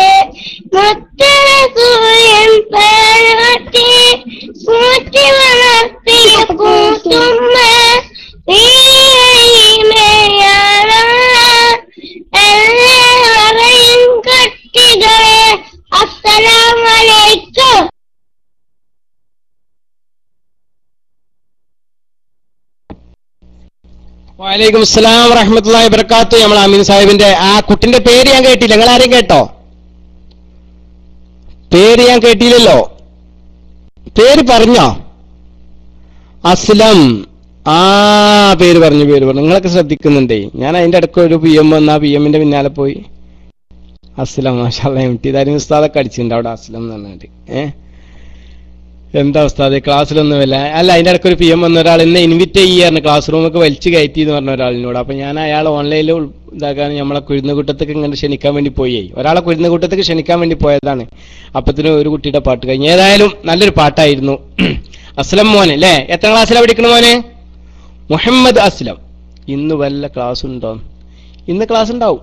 മുത്തരസൂയൻ പാർവത്തി കൂട്ടി വളർത്തിയ കൂട്ടുമ്മ എല്ലാവരെയും കട്ടികളെ അസ്സലാമലൈക്കും വലൈക്കും അസ്സലാം വറഹമത്തല്ലാഹി വബർക്കാത്തു നമ്മൾ അമീൻ സാഹിബിന്റെ ആ കുട്ടിന്റെ പേര് ഞാൻ കേട്ടില്ല. നിങ്ങൾ ആരെയും കേട്ടോ? പേര് ഞാൻ കേട്ടില്ലല്ലോ. പേര് പറഞ്ഞോ? അസ്ലം. ആ പേര് പറഞ്ഞു പേര് പറഞ്ഞു. നിങ്ങളൊക്കെ ശ്രദ്ധിക്കുന്നുണ്ടേ. ഞാൻ അതിന്റെ ഇടയ്ക്ക് ഒരു പി എം വന്ന പി എമ്മിന്റെ പിന്നാലെ പോയി. അസ്ലം മാഷാ എം ടി ദാരി ഉസ്താദൊക്കെ അടിച്ചിട്ടുണ്ട് അവിടെ അസ്ലം എന്ന് പറഞ്ഞിട്ട്. ഏഹ് എന്താ ഉസ്താദ്? ക്ലാസ്സിലൊന്നുമില്ല അല്ല അതിന്റെ ഇടയ്ക്ക് ഒരു പി എം വന്ന ഒരാൾ എന്നെ ഇൻവിറ്റ് ചെയ്യാറുണ്ട് ക്ലാസ് റൂമൊക്കെ വലിച്ചു കയറ്റി എന്ന് പറഞ്ഞ ഒരാളിനോട്. അപ്പം ഞാൻ അയാൾ ഓൺലൈനിൽ ഇതാക്കാൻ നമ്മളെ കുരുന്നുകൂട്ടത്തേക്ക് ഇങ്ങനെ ക്ഷണിക്കാൻ വേണ്ടി പോയി. ഒരാളെ കുരുന്നുകൂട്ടത്തേക്ക് ക്ഷണിക്കാൻ വേണ്ടി പോയതാണ്. അപ്പത്തിന് ഒരു കുട്ടിയുടെ പാട്ട് കഴിഞ്ഞു. ഏതായാലും നല്ലൊരു പാട്ടായിരുന്നു. [clears throat] അസ്ലം മോനെ അല്ലേ എത്ര ക്ലാസ്സിലാണ് പഠിക്കണ മോനെ? മുഹമ്മദ് അസ്ലം. ഇന്ന് വല്ല ക്ലാസ് ഉണ്ടോ? ഇന്ന് ക്ലാസ് ഉണ്ടാവും.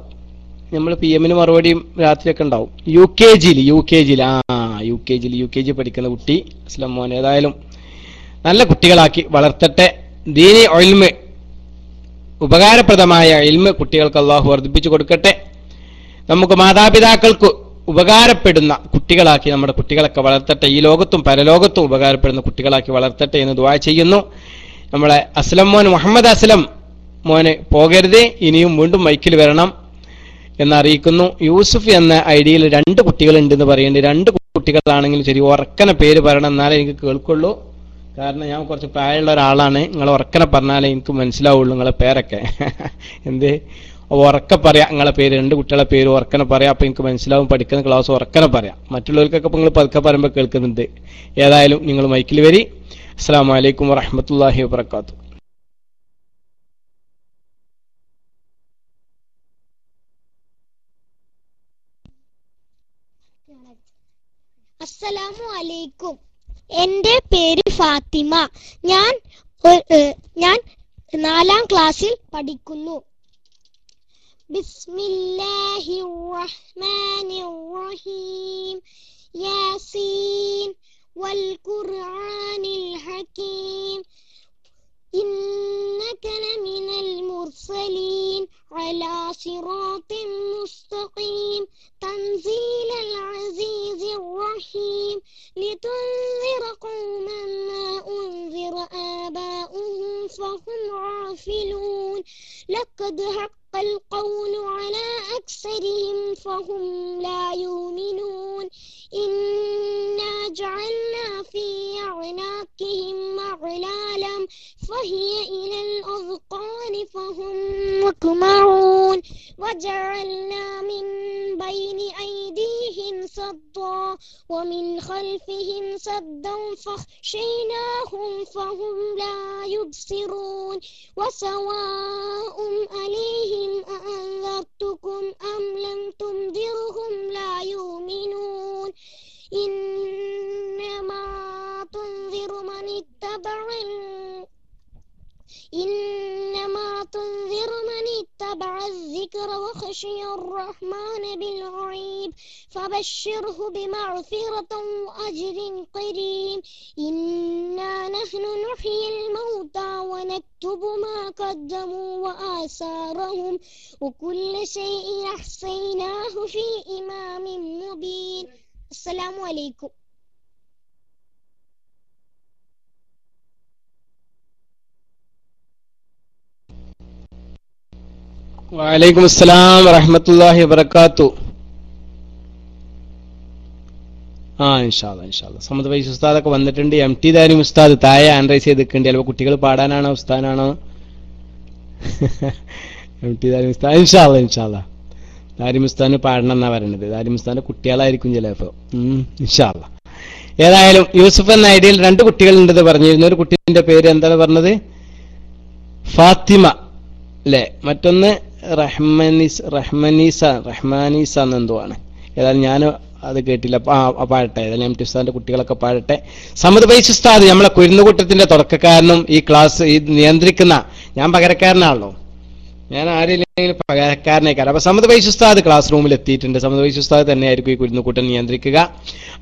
നമ്മൾ പി എമ്മിന് മറുപടിയും രാത്രിയൊക്കെ ഉണ്ടാവും. യു കെ ജിയിൽ യു കെ ജിയിൽ ആ യു കെ ജിയിൽ യു കെ ജി പഠിക്കുന്ന കുട്ടി അസ്ലം മോൻ ഏതായാലും നല്ല കുട്ടികളാക്കി വളർത്തട്ടെ. ദീനി ഒൽമ് ഉപകാരപ്രദമായ ഇൽമ് കുട്ടികൾക്ക് അള്ളാഹു വർദ്ധിപ്പിച്ചു കൊടുക്കട്ടെ. നമുക്ക് മാതാപിതാക്കൾക്ക് ഉപകാരപ്പെടുന്ന കുട്ടികളാക്കി നമ്മുടെ കുട്ടികളൊക്കെ വളർത്തട്ടെ. ഈ ലോകത്തും പരലോകത്തും ഉപകാരപ്പെടുന്ന കുട്ടികളാക്കി വളർത്തട്ടെ എന്ന് ദുവാ ചെയ്യുന്നു. നമ്മളെ അസ്ലം മോൻ മുഹമ്മദ് അസ്ലം മോനെ പോകരുത്. ഇനിയും വീണ്ടും മൈക്കിൽ വരണം. എന്നറിയിക്കുന്നു. യൂസുഫ് എന്ന ഐ ഡിയിൽ രണ്ട് കുട്ടികൾ ഉണ്ടെന്ന് പറയുന്നുണ്ട്. രണ്ട് കുട്ടികളാണെങ്കിലും ശരി ഉറക്കനെ പേര് പറയണം എന്നാലേ എനിക്ക് കേൾക്കുള്ളൂ. കാരണം ഞാൻ കുറച്ച് പ്രായമുള്ള ഒരാളാണ്. നിങ്ങൾ ഉറക്കനെ പറഞ്ഞാലേ എനിക്ക് മനസ്സിലാവുള്ളൂ നിങ്ങളെ പേരൊക്കെ. [laughs] എന്ത്? ഉറക്ക പറയാം നിങ്ങളെ പേര് രണ്ട് കുട്ടികളെ പേര് ഉറക്കനെ പറയാം അപ്പൊ എനിക്ക് മനസ്സിലാവും. പഠിക്കുന്ന ക്ലാസ് ഉറക്കനെ പറയാം. മറ്റുള്ളവർക്കൊക്കെ നിങ്ങൾ പതുക്കെ പറയുമ്പോൾ കേൾക്കുന്നുണ്ട്. ഏതായാലും നിങ്ങൾ മൈക്കിൽ വരി. അസ്സാം വലൈക്കും വാഹമത്തല്ലാഹി വാത്തു അസ്സലാമു അലൈക്കും. എന്റെ പേര് ഫാത്തിമ. ഞാൻ ഞാൻ നാലാം ക്ലാസ്സിൽ പഠിക്കുന്നു. റഹീം യാസീൻ വൽ ഖുർആനിൽ ഹകീം إنك لمن المرسلين على صراط مستقيم. تنزيل العزيز الرحيم. لتنذر قوما ما أنذر آباؤهم فهم غافلون لقد حق القول على أكثرهم فهم لا يؤمنون. إنا جعلنا في أعناقهم أغلالا فهي إلى الأذقان فهم مقمعون وجعلنا من بين أيديهم سدا ومن خلفهم سدا فخشيناهم فهم لا يبصرون. وسواء عليهم أأنذرتكم أم لم تنذرهم لا يؤمنون إنما تنذر من اتبع إنما تنذر من اتبع الذكر وخشي الرحمن بالغيب فبشره بمغفرة وأجر قريب. إنا نحن نحيي الموتى ونكتب ما قدموا وآثارهم وكل شيء أحصيناه في إمام مبين. السلام عليكم. വലൈക്കും അസ്സലാം വറഹമത്തല്ലാഹി വബർക്കാത്തു ആ ഇൻഷാല്ല ഇൻഷാല്ല സമത് വൈസ് ഉസ്താദൊക്കെ വന്നിട്ടുണ്ട്. എം ടി ദാനി ഉസ്താദ് താഴെ ആൻഡ്രൈസ് ചെയ്ത് നിൽക്കുന്നുണ്ട് ചിലപ്പോൾ കുട്ടികൾ പാടാനാണോ ഉസ്താനാണോ എം ടി ദാനി ഉസ്താദ് ഇൻഷാല്ല ഇൻഷാല്ല ദാരിം ഉസ്താദിന് പാടണം എന്നാ പറയണത്. ദാരി ഉസ്താദിന്റെ കുട്ടികളായിരിക്കും ചിലപ്പോ. ഉം, ഇൻഷാല്ല ഏതായാലും യൂസുഫ് എന്ന ഐഡിയയിൽ രണ്ട് കുട്ടികളുണ്ടെന്ന് പറഞ്ഞിരുന്നു. ഒരു കുട്ടീന്റെ പേര് എന്താണ് പറഞ്ഞത്? ഫാത്തിമ. അല്ലെ? മറ്റൊന്ന് റഹ്മനീസ് റഹ്മനീസ റഹ്മാനീസ എന്നെന്തോ ആണ് ഏതായാലും ഞാൻ അത് കേട്ടില്ല. ആ പാടട്ടെ. ഏതായാലും എം ടി ഉസ്താദിന്റെ കുട്ടികളൊക്കെ പാടട്ടെ. സമത് ബൈസ് ഉസ്താദ് നമ്മളെ കുരുന്നുകൂട്ടത്തിന്റെ തുടക്കക്കാരനും ഈ ക്ലാസ് ഈ നിയന്ത്രിക്കുന്ന ഞാൻ പകരക്കാരനാണല്ലോ. ഞാൻ ആരില്ലെങ്കിൽ പകരക്കാരനേക്കാരം അപ്പൊ സമത് വൈസ് ഉസ്താദ് ക്ലാസ് റൂമിൽ എത്തിയിട്ടുണ്ട്. സമത് വൈസ് ഉസ്താദ് തന്നെയായിരിക്കും ഈ കുരുന്നുകൂട്ടൻ നിയന്ത്രിക്കുക.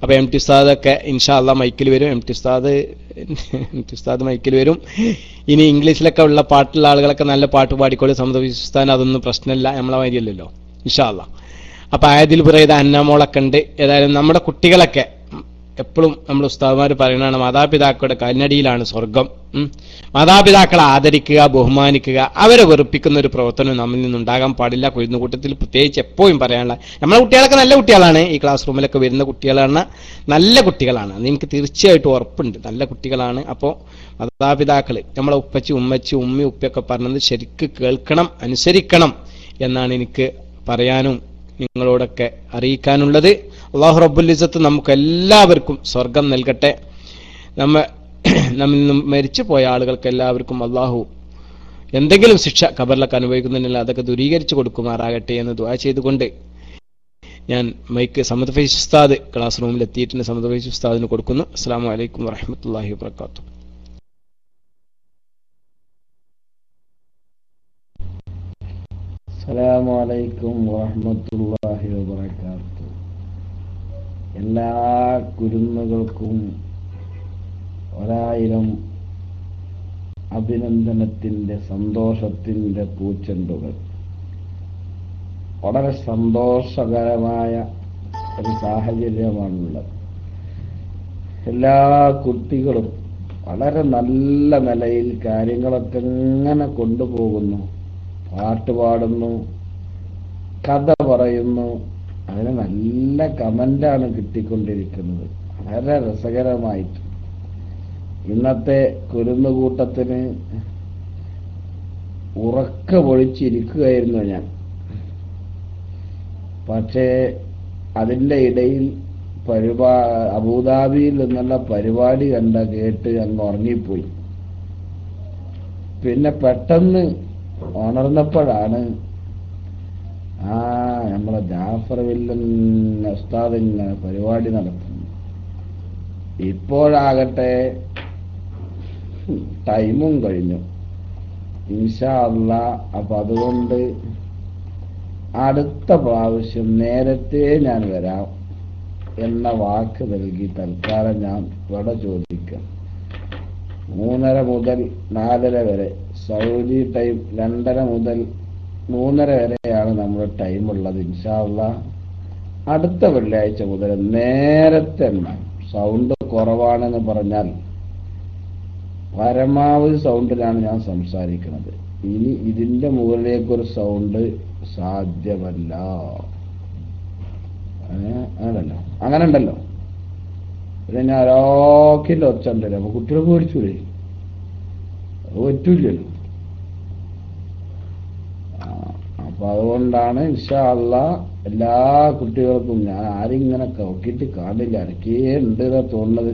അപ്പൊ എം ടി ഉസ്താദ് ഒക്കെ ഇൻഷാല്ല മൈക്കിൽ വരും. എം ടി ഉസ്താദ് എം ടി ഉസ്താദ് മൈക്കിൽ വരും. ഇനി ഇംഗ്ലീഷിലൊക്കെ ഉള്ള പാട്ടുള്ള ആളുകളൊക്കെ നല്ല പാട്ട് പാടിക്കോളൂ. സമത് വൈസ് ഉസ്താദിന് അതൊന്നും പ്രശ്നമില്ല. നമ്മളെ മാതിരിയല്ലല്ലോ. ഇൻഷാല്ല അപ്പൊ ആയതിൽ പുറയത് അന്നമോളൊക്കെ ഉണ്ട്. ഏതായാലും നമ്മുടെ കുട്ടികളൊക്കെ എപ്പോഴും നമ്മൾ ഉസ്താദ്മാർ പറയുന്നതാണ് മാതാപിതാക്കളുടെ കന്നടിയിലാണ് സ്വർഗം. മാതാപിതാക്കളെ ആദരിക്കുക ബഹുമാനിക്കുക അവരെ വെറുപ്പിക്കുന്ന ഒരു പ്രവർത്തനം നമ്മിൽ നിന്നുണ്ടാകാൻ പാടില്ല. കുരുന്നുകൂട്ടത്തിൽ പ്രത്യേകിച്ച് എപ്പോഴും പറയാനുള്ള നമ്മളെ കുട്ടികളൊക്കെ നല്ല കുട്ടികളാണ്. ഈ ക്ലാസ് റൂമിലൊക്കെ വരുന്ന കുട്ടികളാണ്. നല്ല കുട്ടികളാണ്. അത് എനിക്ക് തീർച്ചയായിട്ടും ഉറപ്പുണ്ട്. നല്ല കുട്ടികളാണ്. അപ്പോൾ മാതാപിതാക്കൾ നമ്മളെ ഉപ്പച്ചി ഉമ്മച്ചി ഉമ്മി ഉപ്പയൊക്കെ പറഞ്ഞത് ശരിക്ക് കേൾക്കണം അനുസരിക്കണം എന്നാണ് എനിക്ക് പറയാനും നിങ്ങളോടൊക്കെ അറിയിക്കാനുള്ളത്. അള്ളാഹു റബ്ബുൽ നമുക്ക് എല്ലാവർക്കും സ്വർഗം നൽകട്ടെ. നമ്മ നമ്മിൽ നിന്നും മരിച്ചു പോയ ആളുകൾക്ക് എല്ലാവർക്കും അള്ളാഹു എന്തെങ്കിലും ശിക്ഷ ഖബറിലൊക്കെ അനുഭവിക്കുന്നുണ്ടെങ്കിൽ അതൊക്കെ ദൂരീകരിച്ചു കൊടുക്കുമാറാകട്ടെ എന്ന് ദുആ ചെയ്തുകൊണ്ട് ഞാൻ മൈക്ക് സമദ് ഫൈസ് ഉസ്താദ് ക്ലാസ് റൂമിൽ എത്തിയിട്ടുണ്ട്. സമദ് ഫൈസ് ഉസ്താദിന് കൊടുക്കുന്നു. അസ്സാം വലൈക്കും വറഹമത്തല്ലാഹി വാത്തു അസ്സാം വലൈക്കും വാഹമത്തല്ലാഹി വബറകാത്തു. എല്ലാ കുരുന്നുകൾക്കും ഒരായിരം അഭിനന്ദനത്തിന്റെ സന്തോഷത്തിന്റെ പൂച്ചെണ്ടുകൾ. വളരെ സന്തോഷകരമായ ഒരു സാഹചര്യമാണുള്ളത്. എല്ലാ കുട്ടികളും വളരെ നല്ല നിലയിൽ കാര്യങ്ങളൊക്കെ എങ്ങനെ കൊണ്ടുപോകുന്നു. പാട്ട് പാടുന്നു കഥ പറയുന്നു അതിന് നല്ല കമന്റാണ് കിട്ടിക്കൊണ്ടിരിക്കുന്നത്. വളരെ രസകരമായിട്ട്. ഇന്നത്തെ കുരുന്നുകൂട്ടത്തിന് ഉറക്ക പൊളിച്ചിരിക്കുകയായിരുന്നു ഞാൻ. പക്ഷേ അതിന്റെ ഇടയിൽ പരിപാ അബുദാബിയിൽ നിന്നുള്ള പരിപാടി കണ്ട കേട്ട് അങ്ങ് ഉറങ്ങിപ്പോയി. പിന്നെ പെട്ടെന്ന് ഉണർന്നപ്പോഴാണ് ആ നമ്മളെ ജാഫർ വില്ലൻ ഉസ്താദ് ഇങ്ങനെ പരിപാടി നടത്തുന്നു. ഇപ്പോഴാകട്ടെ ടൈമും കഴിഞ്ഞു. ഇൻഷാ അല്ല അപ്പൊ അതുകൊണ്ട് അടുത്ത പ്രാവശ്യം നേരത്തെ ഞാൻ വരാം എന്ന വാക്ക് നൽകി തൽക്കാലം ഞാൻ ഇവിടെ ചോദിക്കാം. മൂന്നര മുതൽ നാലര വരെ. സൗദി ടൈം രണ്ടര മുതൽ മൂന്നര വരെയാണ് നമ്മുടെ ടൈം ഉള്ളത് ഇൻഷാല്ല അടുത്ത വെള്ളിയാഴ്ച മുതൽ നേരത്തെ സൗണ്ട് കുറവാണെന്ന് പറഞ്ഞാൽ പരമാവധി സൗണ്ടിലാണ് ഞാൻ സംസാരിക്കുന്നത്. ഇനി ഇതിന്റെ മുകളിലേക്കൊരു സൗണ്ട് സാധ്യമല്ല. അങ്ങനല്ലോ അങ്ങനെ ഉണ്ടല്ലോ. പിന്നെ ഞാൻ ഒരാക്കിന്റെ ഒച്ച അപ്പൊ കുട്ടികൾ പേടിച്ചൂലേ അത് പറ്റൂലല്ലോ ആ, അപ്പൊ അതുകൊണ്ടാണ് ഇൻഷാ എല്ലാ കുട്ടികൾക്കും ഞാൻ ആരിങ്ങനെ നോക്കിയിട്ട് കാണില്ല. എനിക്കേ ഉണ്ട് തോന്നുന്നത്.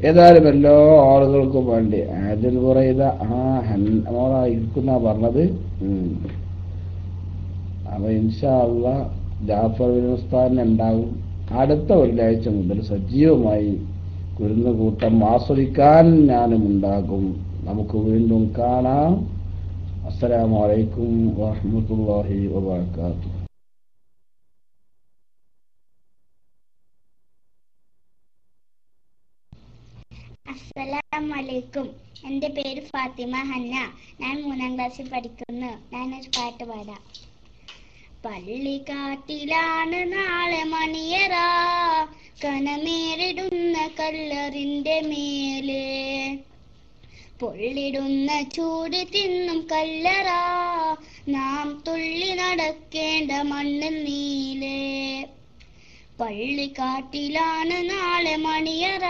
ഏതായാലും എല്ലാ ആളുകൾക്കും വേണ്ടി ആദ്യം പറയുക. ആ ഹന്നോറ ഇരിക്കുന്ന പറഞ്ഞത്. അപ്പൊ ഇൻഷാ ജാഫർ ഉസ്താദിന് ഉണ്ടാവും. അടുത്ത വെള്ളിയാഴ്ച മുതൽ സജീവമായി കുരുന്നുകൂട്ടം ആസ്വദിക്കാൻ ഞാനും ഉണ്ടാകും. നമുക്ക് വീണ്ടും കാണാം. അസ്സലാമു അലൈക്കും വറഹ്മത്തുള്ളാഹി വബറകാതുഹു അസ്സലാമലൈക്കും എന്റെ പേര് ഫാത്തിമ ഹന്ന. ഞാൻ മൂന്നാം ക്ലാസ്സിൽ പഠിക്കുന്നു. ഞാനൊരു പാട്ട് പാടാം. പള്ളിക്കാട്ടിലാണ് നാളെ മണിയറ. കനമേറിടുന്ന കല്ലറിന്റെ മേലെ. പൊള്ളിടുന്ന ചൂട് തിന്നും കല്ലറ. നാം തുള്ളി നടക്കേണ്ട മണ്ണിൽ നീലേ. പള്ളിക്കാട്ടിലാണ് നാളെ മണിയറ.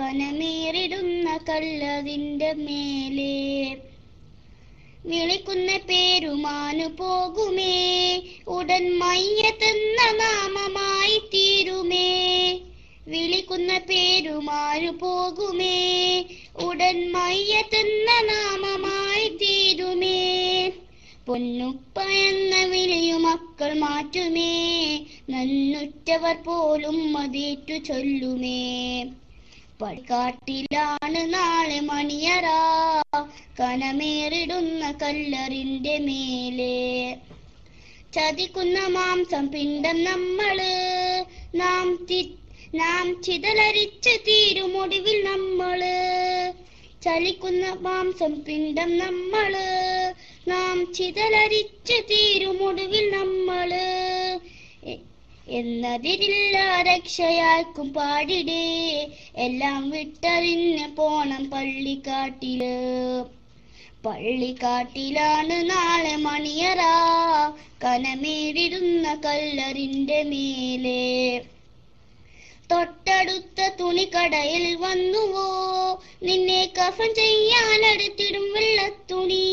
കനമേറിടുന്ന കല്ലതിന്റെ മേലെ. വിളിക്കുന്ന പേരുമാനു പോകുമേ. ഉടൻ മയ്യത്തെന്ന നാമമായി തീരുമേ. വിളിക്കുന്ന പേരുമാരു പോകുമേ. ഉടൻ മയ്യത്തെന്ന നാമമായി തീരുമേ. പൊന്നുപ്പ എന്ന വിളിയു മക്കൾ മാറ്റുമേ. നന്നുറ്റവർ പോലും മതിറ്റു ചൊല്ലുമേ. പടിക്കാട്ടിലാണ് നാളെ മണിയറ. കനമേറിടുന്ന കല്ലറിന്റെ മേലെ. ചതിക്കുന്ന മാംസം പിണ്ടം നമ്മൾ. നാം തി- നാം ചിതലരിച്ച തീരുമൊടുവിൽ നമ്മൾ. ചലിക്കുന്ന മാംസം പിണ്ടം നമ്മൾ. നാം ചിതലരിച്ച തീരുമൊടുവിൽ നമ്മൾ. എന്നതിരില്ല രക്ഷയാർക്കും പാടിടേ. എല്ലാം വിട്ടറിഞ്ഞ് പോണം പള്ളിക്കാട്ടിൽ. പള്ളിക്കാട്ടിലാണ് നാളെ മണിയറ. കനമേറിടുന്ന കല്ലറിന്റെ മേലെ. തൊട്ടടുത്ത തുണിക്കടയിൽ വന്നുവോ? നിന്നെ കഫൻ ചെയ്യാൻ അടുത്തിടും വെള്ളത്തുണി.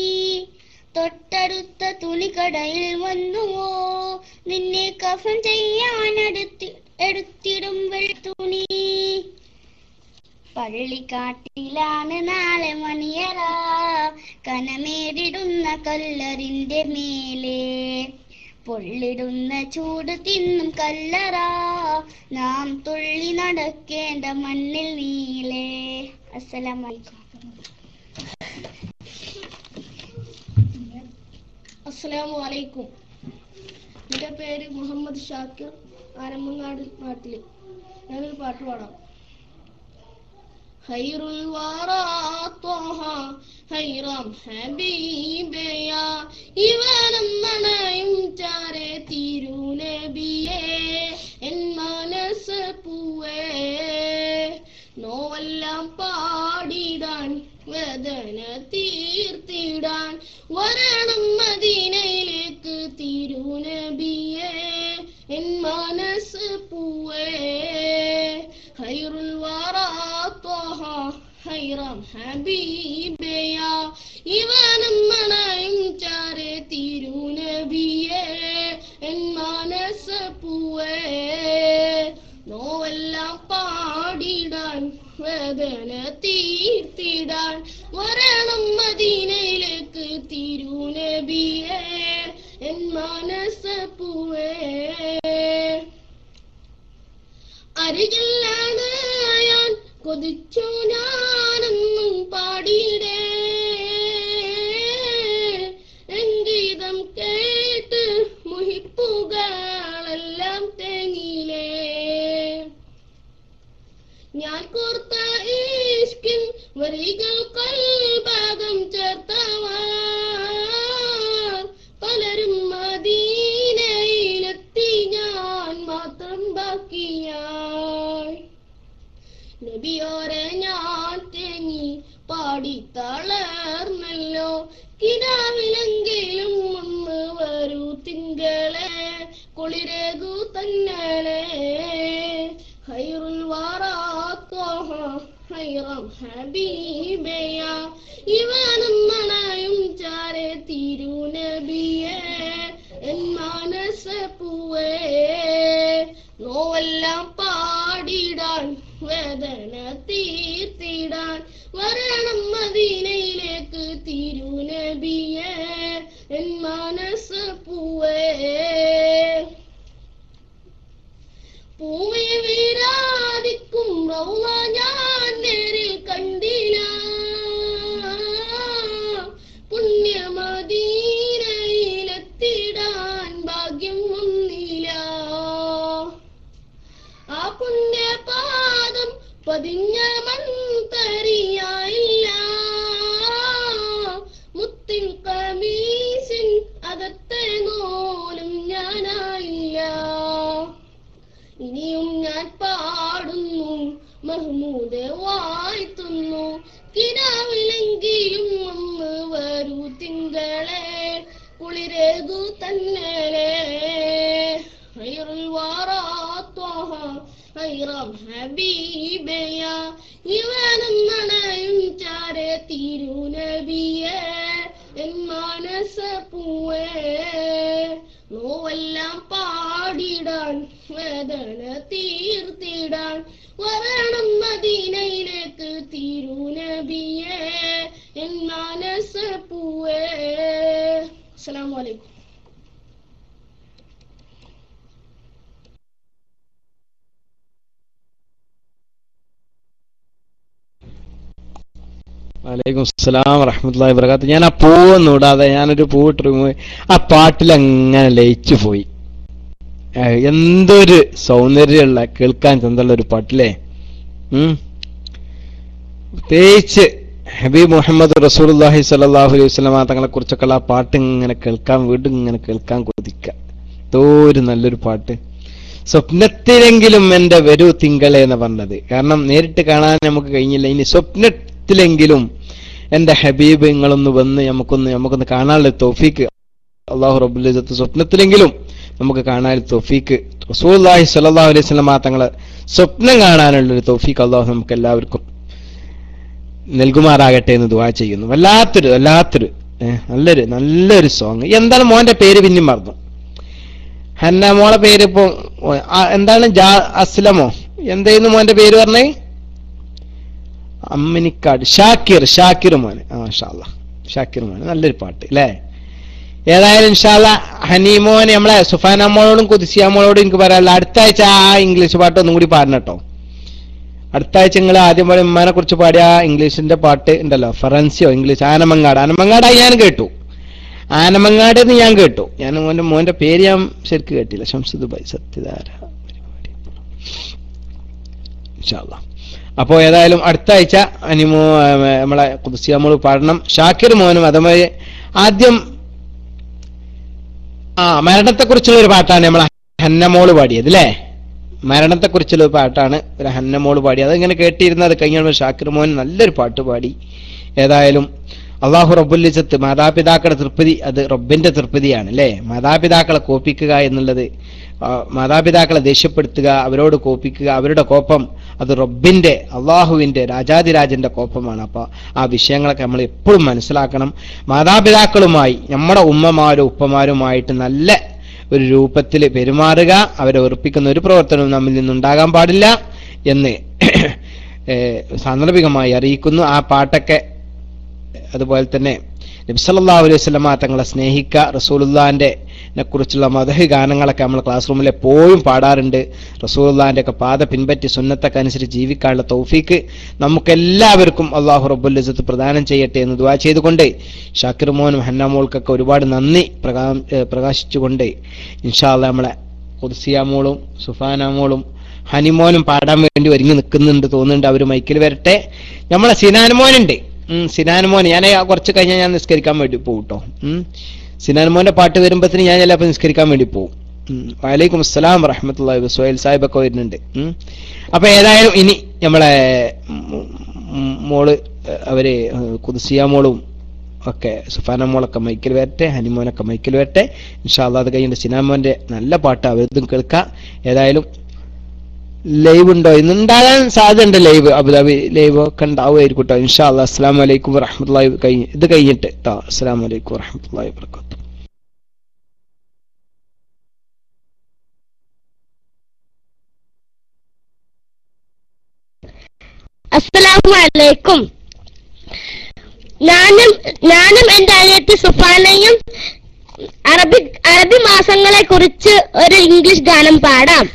തൊട്ടടുത്ത തുണിക്കടയിൽ വന്നുവോ? നിന്നെ കഫൻ ചെയ്യാൻ അടുത്തി എടുത്തിടും വെളുത്തുണി പള്ളിക്കാട്ടിലാണ് നാളെ മണിയറ. കനമേടിടുന്ന കല്ലറിന്റെ മേലെ. പൊള്ളിടുന്ന ചൂട് തിന്നും കല്ലറ. നാം തുള്ളി നടക്കേണ്ട മണ്ണിൽ നീലേ. അസ്സലാമലൈക്കും. അസ്സലാമു എന്റെ പേര് മുഹമ്മദ് ഷാക്കിർ ആരമ്പങ്ങാട് നാട്ടിൽ. ഞാനൊരു പാട്ട് പാടാം. ഹൈറുൽ വാറാ ത്വഹ ഹൈറാം ഹബീബയ ഇവനം മണയും ചാരെ തിരുനബിയേ എൻ മനസ്സ് പൂവേ നോവെല്ലാം പാടിടാൻ വേദന തീർത്തിടാൻ വരണം മദീനയിലേക്ക് തിരുനബിയെ. എൻ മനസ്സ് പൂവേ. ഹൈറുൽ വറാ ഹൈറം ഹൈറാം ഹബീബയ. ഇവനം മണയും ചാരെ തിരുനബിയേ. എൻ മനസ്സ് പൂവേ. നോവെല്ലാം പാടിടാൻ വേദന തീർത്തിടാൻ. വരണം മദീനയിലേക്ക് തിരുനബിയേ എൻ മനസ്സ് പൂവേ. അരികിലാണ് ഞാൻ കൊതിച്ചു ഞാനെന്നും പാടിയിടേ. Rodrigo ഹൈറം വലൈക്കും അസ്സലാം വറഹമുല്ലാ വർക്കാത്ത ഞാൻ ആ പൂവൊന്നും ഇടാതെ ഞാനൊരു പൂവിട്ട് പോയി ആ പാട്ടിൽ അങ്ങനെ ലയിച്ചു പോയി. എന്തൊരു സൗന്ദര്യമുള്ള കേൾക്കാൻ ചന്തമുള്ള ഒരു പാട്ടില്ലേ? പ്രത്യേകിച്ച് ഹബീബ് മുഹമ്മദ് റസൂലുള്ളാഹി സ്വല്ലല്ലാഹു അലൈഹി വസല്ലമ തങ്ങളെ കുറിച്ചൊക്കെയുള്ള ആ പാട്ട് ഇങ്ങനെ കേൾക്കാൻ വീണ്ടും ഇങ്ങനെ കേൾക്കാൻ കൊതിക്കുക എന്തോ ഒരു നല്ലൊരു പാട്ട്. സ്വപ്നത്തിലെങ്കിലും എന്റെ വരൂ തിങ്കളെ എന്ന് പറഞ്ഞത്. കാരണം നേരിട്ട് കാണാൻ നമുക്ക് കഴിഞ്ഞില്ല. ഇനി സ്വപ്നത്തിലെങ്കിലും എന്റെ ഹബീബ് നിങ്ങളൊന്ന് വന്ന് നമുക്കൊന്ന് നമുക്കൊന്ന് കാണാനുള്ള തോഫീക്ക്. അള്ളാഹു റബുലിജത്ത് സ്വപ്നത്തിലെങ്കിലും നമുക്ക് കാണാൻ തോഫീക്ക്. റസൂല്ലാഹി സ്വല്ലല്ലാഹു അലൈഹി വസല്ലമ തങ്ങളെ സ്വപ്നം കാണാനുള്ള ഒരു തോഫീക്ക് അള്ളാഹു നമുക്ക് എല്ലാവർക്കും നൽകുമാറാകട്ടെ എന്ന് ദുവാ ചെയ്യുന്നു. വല്ലാത്തൊരു വല്ലാത്തൊരു നല്ലൊരു നല്ലൊരു സോങ് എന്താണ് മോന്റെ പേര് പിന്നെയും മറന്നു. ഹന്ന മോളെ പേര് ഇപ്പൊ എന്താണ് ജാ അസ്ലമോ? എന്തായിരുന്നു മോന്റെ പേര് പറഞ്ഞേ? അമ്മിനിക്കാട്. ഷാക്കിർ ഷാക്കിർ മോന്. ആ നല്ലൊരു പാട്ട് അല്ലേ ഏതായാലും ഇൻഷാല്ല ഹനീമോൻ നമ്മളെ സുഫാന മോളോടും കുതിസിയ മോളോടും എനിക്ക് പറയാല്ല അടുത്ത ആഴ്ച ആ ഇംഗ്ലീഷ് പാട്ട് ഒന്നും കൂടി പാടണം കേട്ടോ. അടുത്ത ആഴ്ച നിങ്ങൾ ആദ്യം പാടി ഉമ്മാനെ കുറിച്ച് പാടിയ ഇംഗ്ലീഷിന്റെ പാട്ട് ഉണ്ടല്ലോ. ഫറൻസിയോ ഇംഗ്ലീഷ് ആനമങ്ങാട്. ആനമങ്ങാട് ഞാൻ കേട്ടു. ആനമങ്ങാട് എന്ന് ഞാൻ കേട്ടു. ഞാൻ മോന്റെ മോന്റെ പേര് ഞാൻ ശരിക്ക് കേട്ടില്ല. ശംസുദുബായ് സത്യധാര. ഇൻഷാല്ലാ അപ്പോ ഏതായാലും അടുത്ത ആഴ്ച അനിമോ നമ്മളെ കുതിസിയാമോൾ പാടണം. ഷാക്കിർ മോനും അതുമായി ആദ്യം ആ മരണത്തെക്കുറിച്ചുള്ള ഒരു പാട്ടാണ് നമ്മളെ ഹന്നമോൾ പാടിയത് അല്ലേ മരണത്തെക്കുറിച്ചുള്ള ഒരു പാട്ടാണ് ഒരു ഹന്നമോൾ പാടിയത്. അതിങ്ങനെ കേട്ടിരുന്നത് കഴിഞ്ഞ ഷാക്കിർ മോൻ നല്ലൊരു പാട്ട് പാടി. ഏതായാലും അള്ളാഹു റബ്ബുല്ലിസത്ത് മാതാപിതാക്കളുടെ തൃപ്തി അത് റബ്ബിന്റെ തൃപ്തിയാണ് അല്ലേ മാതാപിതാക്കളെ കോപ്പിക്കുക എന്നുള്ളത് മാതാപിതാക്കളെ ദേഷ്യപ്പെടുത്തുക അവരോട് കോപ്പിക്കുക അവരുടെ കോപ്പം അത് റബ്ബിന്റെ അള്ളാഹുവിന്റെ രാജാതിരാജന്റെ കോപ്പമാണ് അപ്പോൾ ആ വിഷയങ്ങളൊക്കെ നമ്മൾ എപ്പോഴും മനസ്സിലാക്കണം. മാതാപിതാക്കളുമായി നമ്മുടെ ഉമ്മമാരും ഉപ്പമാരുമായിട്ട് നല്ല ഒരു രൂപത്തിൽ പെരുമാറുക അവരെ ഉറപ്പിക്കുന്ന ഒരു പ്രവർത്തനവും നമ്മിൽ നിന്നുണ്ടാകാൻ പാടില്ല എന്ന് സാന്ദർഭികമായി അറിയിക്കുന്നു. ആ പാട്ടൊക്കെ അതുപോലെ തന്നെ നബ്സല്ലാ അലൈഹി സ്വലമ തങ്ങളെ സ്നേഹിക്ക റസൂലുല്ലാന്റെ കുറിച്ചുള്ള മതഹ് ഗാനങ്ങളൊക്കെ നമ്മൾ ക്ലാസ് റൂമിൽ എപ്പോഴും പാടാറുണ്ട്. റസൂലുല്ലാന്റെ ഒക്കെ പാത പിൻപറ്റി സുന്നത്തൊക്കെ അനുസരിച്ച് ജീവിക്കാനുള്ള തൗഫീക്ക് നമുക്കെല്ലാവർക്കും അള്ളാഹു റബ്ബുൽ പ്രദാനം ചെയ്യട്ടെ എന്ന് ദുവാ ചെയ്തുകൊണ്ട് ഷാക്കിർ മോനും ഹന്നാമോൾക്കൊക്കെ ഒരുപാട് നന്ദി പ്രകാ പ്രകാശിച്ചുകൊണ്ട് ഇൻഷാല്ല നമ്മളെ കുർസിയാമോളും സുഫാനാമോളും ഹനിമോനും പാടാൻ വേണ്ടി ഒരുങ്ങി നിൽക്കുന്നുണ്ട് തോന്നുന്നുണ്ട് അവർ മൈക്കിൽ വരട്ടെ. നമ്മളെ സിനാനുമോനുണ്ട് സിനാനുമോൻ ഞാൻ കുറച്ച് കഴിഞ്ഞാൽ ഞാൻ നിസ്കരിക്കാൻ വേണ്ടി പോകും കേട്ടോ സിനാനുമോന്റെ പാട്ട് വരുമ്പത്തിന് ഞാൻ ചിലപ്പോൾ നിസ്കരിക്കാൻ വേണ്ടി പോകും വലൈക്കും അസ്സലാം വറഹമത്തുള്ള സുഹൈൽ സാഹിബൊക്കെ വരുന്നുണ്ട്. അപ്പൊ ഏതായാലും ഇനി നമ്മളെ മോൾ അവർ ഏഹ്, കുതിസിയ മോളും ഒക്കെ സുഫാന മോളൊക്കെ മൈക്കിൽ വരട്ടെ ഹനിമോനൊക്കെ മൈക്കിൽ വരട്ടെ. ഇൻഷാല്ലാ അത് കഴിഞ്ഞിട്ട് സിനാമോന്റെ നല്ല പാട്ട് അവരതും കേൾക്കാം. ഏതായാലും ലൈവ് ഉണ്ടോ? ഇന്ന് ഉണ്ടാകാൻ സാധ്യതയുണ്ട് ലൈവ് അബുദാബി ലൈവ് ഒക്കെ ഉണ്ടാവുമായിരിക്കും കേട്ടോ ഇൻഷാ അല്ലാ അസ്സാം വലൈക്കും വറഹമുല്ലാ ഇത് കഴിഞ്ഞിട്ട് കേട്ടോ അസ്സാം വലൈക്കും വറഹമുല്ലാ വർക്കാത്തു അസ്സലാമു അലൈക്കും ഞാനും ഞാനും എന്റെ അനിയത്തി സുഫാനയും അറബി അറബി മാസങ്ങളെ കുറിച്ച് ഒരു ഇംഗ്ലീഷ് ഗാനം പാടാം.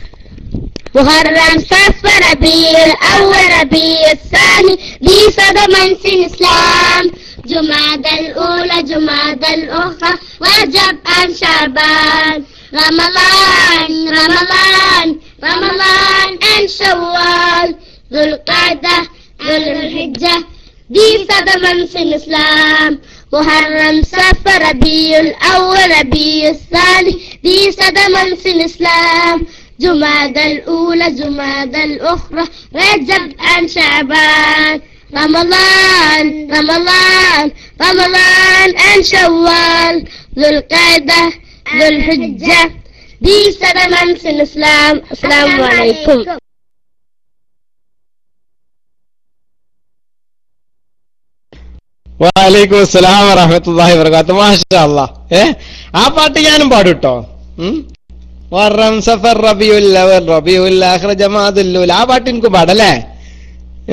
محرم صف ربيع الأول ربيع الثاني دي صدى منسي الإسلام. جمعة الأولى جمعة الأخرى وجب أن شعبان. رمضان رمضان رمضان أن شوال. ذو القعدة ذو الحجة دي صدى في الإسلام. محرم صف ربيع الأول ربيع الثاني دي صدى في الإسلام. in Islam جمادى الأولى جمادى الأخرى رجب and شعبان رمضان رمضان رمضان and شوال ذو القعدة ذو الحجة These are the months in Islam. Assalamu alaikum. വാലൈക്കും അസ്സലാം വറഹമത്തല്ലാഹി വർക്കാത്തു മാഷാ അല്ലാ ഏ ആ പാട്ട് ഞാനും പാടും കേട്ടോ ആ പാട്ട് പാടല്ലേ?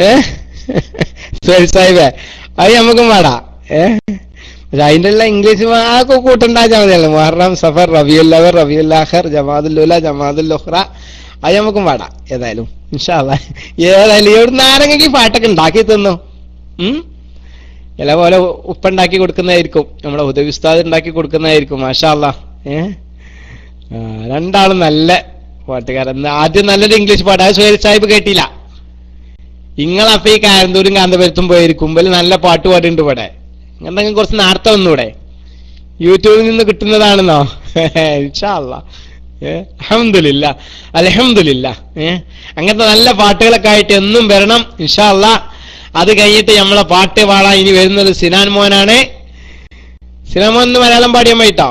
ഏഹ് സാഹിബേ അത് നമുക്കും പാടാം. ഏ? പക്ഷെ അതിന്റെ എല്ലാം ഇംഗ്ലീഷ് ആക്കും കൂട്ടുണ്ടാച്ചാൽ മതിയല്ലോ മുഹറം സഫർ റബിയുല്ലവർ റബിയുല്ലാഹർ ജമാഅത്തുൽ ഉഖ്റ. അത് നമുക്കും പാടാം ഏതായാലും. ഇൻഷാ അല്ലാ ഏതായാലും ഇവിടുന്ന് ആരെങ്കിലും പാട്ടൊക്കെ ഉണ്ടാക്കി തന്നു? ഇല പോലെ ഉപ്പുണ്ടാക്കി കൊടുക്കുന്നതായിരിക്കും. നമ്മുടെ ഉദവിസ്താദ് ഉണ്ടാക്കി കൊടുക്കുന്നതായിരിക്കും. മാഷാല്ല അല്ലാ ഏ? ആ, രണ്ടാളും നല്ല പാട്ടുകാരൻ. ആദ്യം നല്ലൊരു ഇംഗ്ലീഷ് പാട്ട്. അത് സുഹേൽ സാഹിബ് കേട്ടില്ല. ഇങ്ങളപ്പ ഈ കാരന്തൂരും കാന്തപുരത്തും പോയിരിക്കുമ്പോൾ നല്ല പാട്ട് പാടുണ്ട് ഇവിടെ. എന്തെങ്കിലും കുറച്ച് നേരത്തെ വന്നൂടെ? യൂട്യൂബിൽ നിന്ന് കിട്ടുന്നതാണെന്നോ? അഹമ്മദില്ല അലഹമില്ല ഏഹ് അങ്ങനത്തെ നല്ല പാട്ടുകളൊക്കെ ആയിട്ട് എന്നും വരണം ഇൻഷാ അല്ലാ അത് കഴിഞ്ഞിട്ട് നമ്മളെ പാട്ട് പാടാൻ ഇനി വരുന്നത് സിനാൻ മോനാണ്. സിനാൻ മോൻ മലയാളം പാടിയാൻ പോയിട്ടോ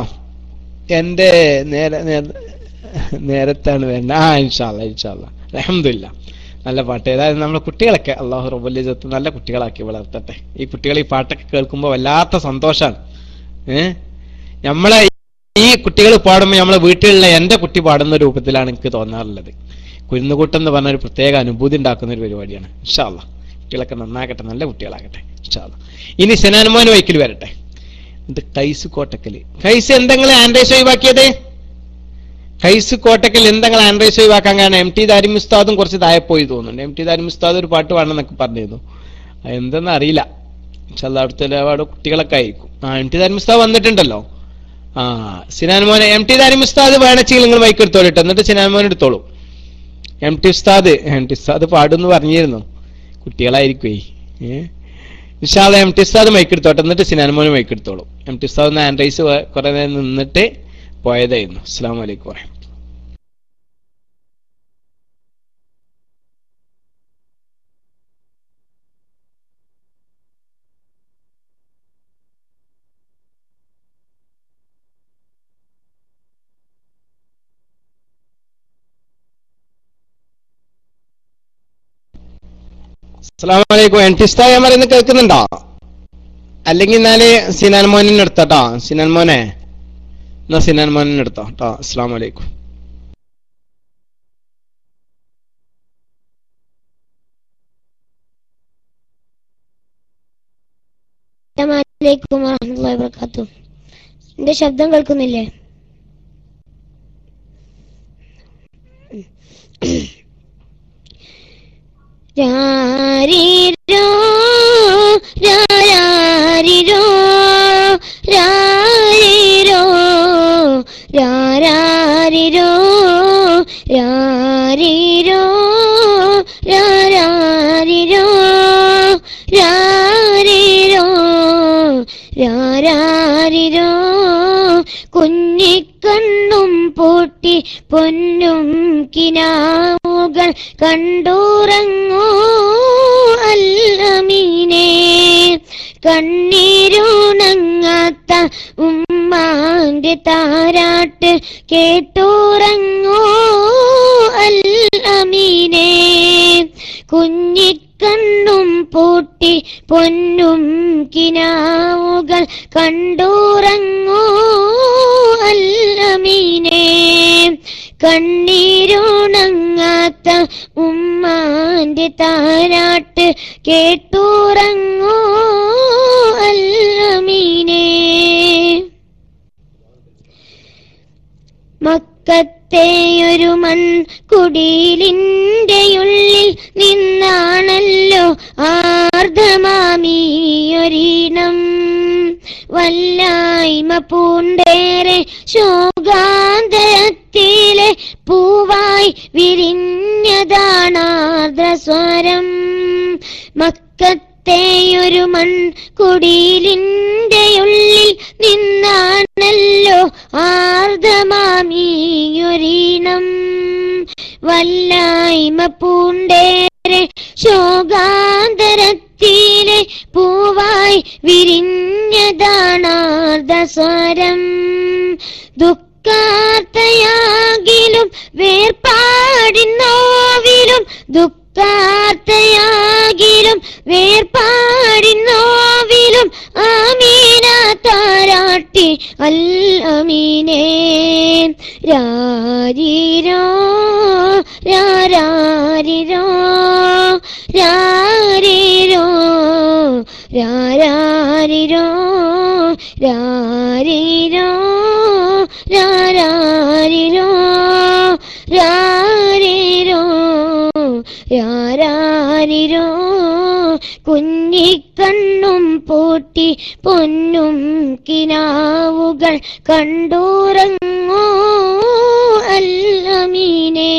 എന്റെ നേരെ നേര- നേരത്താണ് വേണ്ട ആ ഇൻഷാല്ല ഇൻഷാല്ല അലഹമില്ല നല്ല പാട്ട്. ഏതായാലും നമ്മളെ കുട്ടികളൊക്കെ അള്ളാഹു റബുലിജത്ത് നല്ല കുട്ടികളാക്കി വളർത്തട്ടെ. ഈ കുട്ടികൾ ഈ പാട്ടൊക്കെ കേൾക്കുമ്പോൾ വല്ലാത്ത സന്തോഷാണ്. ഏ? നമ്മളെ ഈ കുട്ടികൾ പാടുമ്പോൾ നമ്മളെ വീട്ടിലുള്ള എന്റെ കുട്ടി പാടുന്ന രൂപത്തിലാണ് എനിക്ക് തോന്നാറുള്ളത്. കുരുന്നുകൂട്ടം എന്ന് പറഞ്ഞ ഒരു പ്രത്യേക അനുഭൂതി ഉണ്ടാക്കുന്ന ഒരു പരിപാടിയാണ്. ഇൻഷാല്ല കുട്ടികളൊക്കെ നന്നാക്കട്ടെ നല്ല കുട്ടികളാകട്ടെ ഇൻഷാല്ല ഇനി സെനാനുമാൻ വൈക്കിൽ വരട്ടെ. ഇത് കൈസ് കോട്ടക്കൽ കൈസ് എന്തെങ്കിലും ആൻഡ്രൈസ് ഒഴിവാക്കിയത്? കൈസ് കോട്ടക്കൽ എന്തെങ്കിലും ആൻഡ്രൈസ് ഒഴിവാക്കാൻ കാരണം എം ടി ദാരിം ഉസ്താദും കുറച്ച് താഴെ പോയി തോന്നുന്നുണ്ട്. എം ടി ദാരിം ഉസ്താദ് ഒരു പാട്ട് പാടണമെന്നൊക്കെ പറഞ്ഞിരുന്നു. എന്തെന്ന് അറിയില്ല. ചില അടുത്ത അവിടെ കുട്ടികളൊക്കെ ആയിരിക്കും. ആ എം ടി ദാരിം ഉസ്താദ് വന്നിട്ടുണ്ടല്ലോ? ആ സിനാൻ മോനെ എം ടി ദാരിം ഉസ്താദ് വേണച്ചെങ്കിൽ നിങ്ങൾ മൈക്ക് എടുത്തോളൂ കേട്ടോ എന്നിട്ട് സിനാൻ മോൻ എടുത്തോളൂ. എം ടി ഉസ്താദ് എം ടി ഉസ്താദ് പാടുന്നു പറഞ്ഞിരുന്നു. കുട്ടികളായിരിക്കും ഏഹ് ഇൻഷാല്ല എം ടി ഉസ്താദ് മൈക്കെടുത്തോട്ടെ എന്നിട്ട് സിനാൻ മൈക്കെടുത്തോളൂ എം ടി ഉസ്താദ് ഒന്ന് ആൻഡ്രൈസ് കുറെ നേരം നിന്നിട്ട് പോയതായിരുന്നു. അസ്സാം വലൈക്കും വറഹ്മത്തുള്ളാഹി അസ്സലാമു അലൈക്കും. എൻ ടി ഉസ്താദ് ഞാൻ പറയുന്നത് കേൾക്കുന്നുണ്ടോ? അല്ലെങ്കിൽ എന്നാൽ സിനാൻ മോനെ എടുത്തോട്ടോ സിനാൻ മോനെ. എന്നാ സിനാൻ മോനെ എടുത്തോ കേട്ടോ അസ്സാം വലൈക്കും എന്റെ ശബ്ദം കേൾക്കുന്നില്ലേ? രാരിരോ രാരാരിരോ? കുഞ്ഞിക്കണ്ണും പൂട്ടി പൊന്നും കിനാവുകൾ അല്ല അല്ലമീനെ കണ്ണീരുണങ്ങാത്ത ഉമ്മാന്റെ താരാട്ട് കേട്ടുറങ്ങൂ അല്ലമീനെ കുഞ്ഞിക്കണ്ണും പൂട്ടി പൊന്നും കിനാവുകൾ കണ്ടുറങ്ങൂ അല്ലമീനെ കണ്ണീരുണങ്ങാത്ത ഉമ്മാന്റെ താരാട്ട് കേട്ടുറങ്ങൂ അല്ലമീനെ മക്കത്തെയൊരു മൺ കുടിയിലിന്റെയുള്ളിൽ നിന്നാണല്ലോ ആർദ്രമാമിയൊരീണം വല്ലായ്മ പൂണ്ടേറെ ശോകാന്തരത്തിലെ പൂവായി വിരിഞ്ഞതാണാർദ്രസ്വരം മക്കത്തെയൊരു മൺ കുടിയിലിന്റെയുള്ളിൽ നിന്നാണല്ലോ ആർദ്രമാമിയൊരീണം വല്ലായ്മ പൂണ്ടേരെ ശോകാന്തരത്തിലെ പൂവായി വിരിഞ്ഞതാണാർദ്ദസ്വരം ദുഃഖാർത്തയാകിലും വേർപാടിനോവിലും വേർപാടിന്നോവിലും ആമീന താരാട്ടി അൽ അമീനേ രാരിരോ രാരിരോ രാരിരോ രാരിരോ രാരിരോ രാരിരോ രാരാരിരോ കുഞ്ഞിക്കണ്ണും പൂട്ടി പൊന്നും കിനാവുകൾ കണ്ടൂറങ്ങോ അല്ലമീനെ.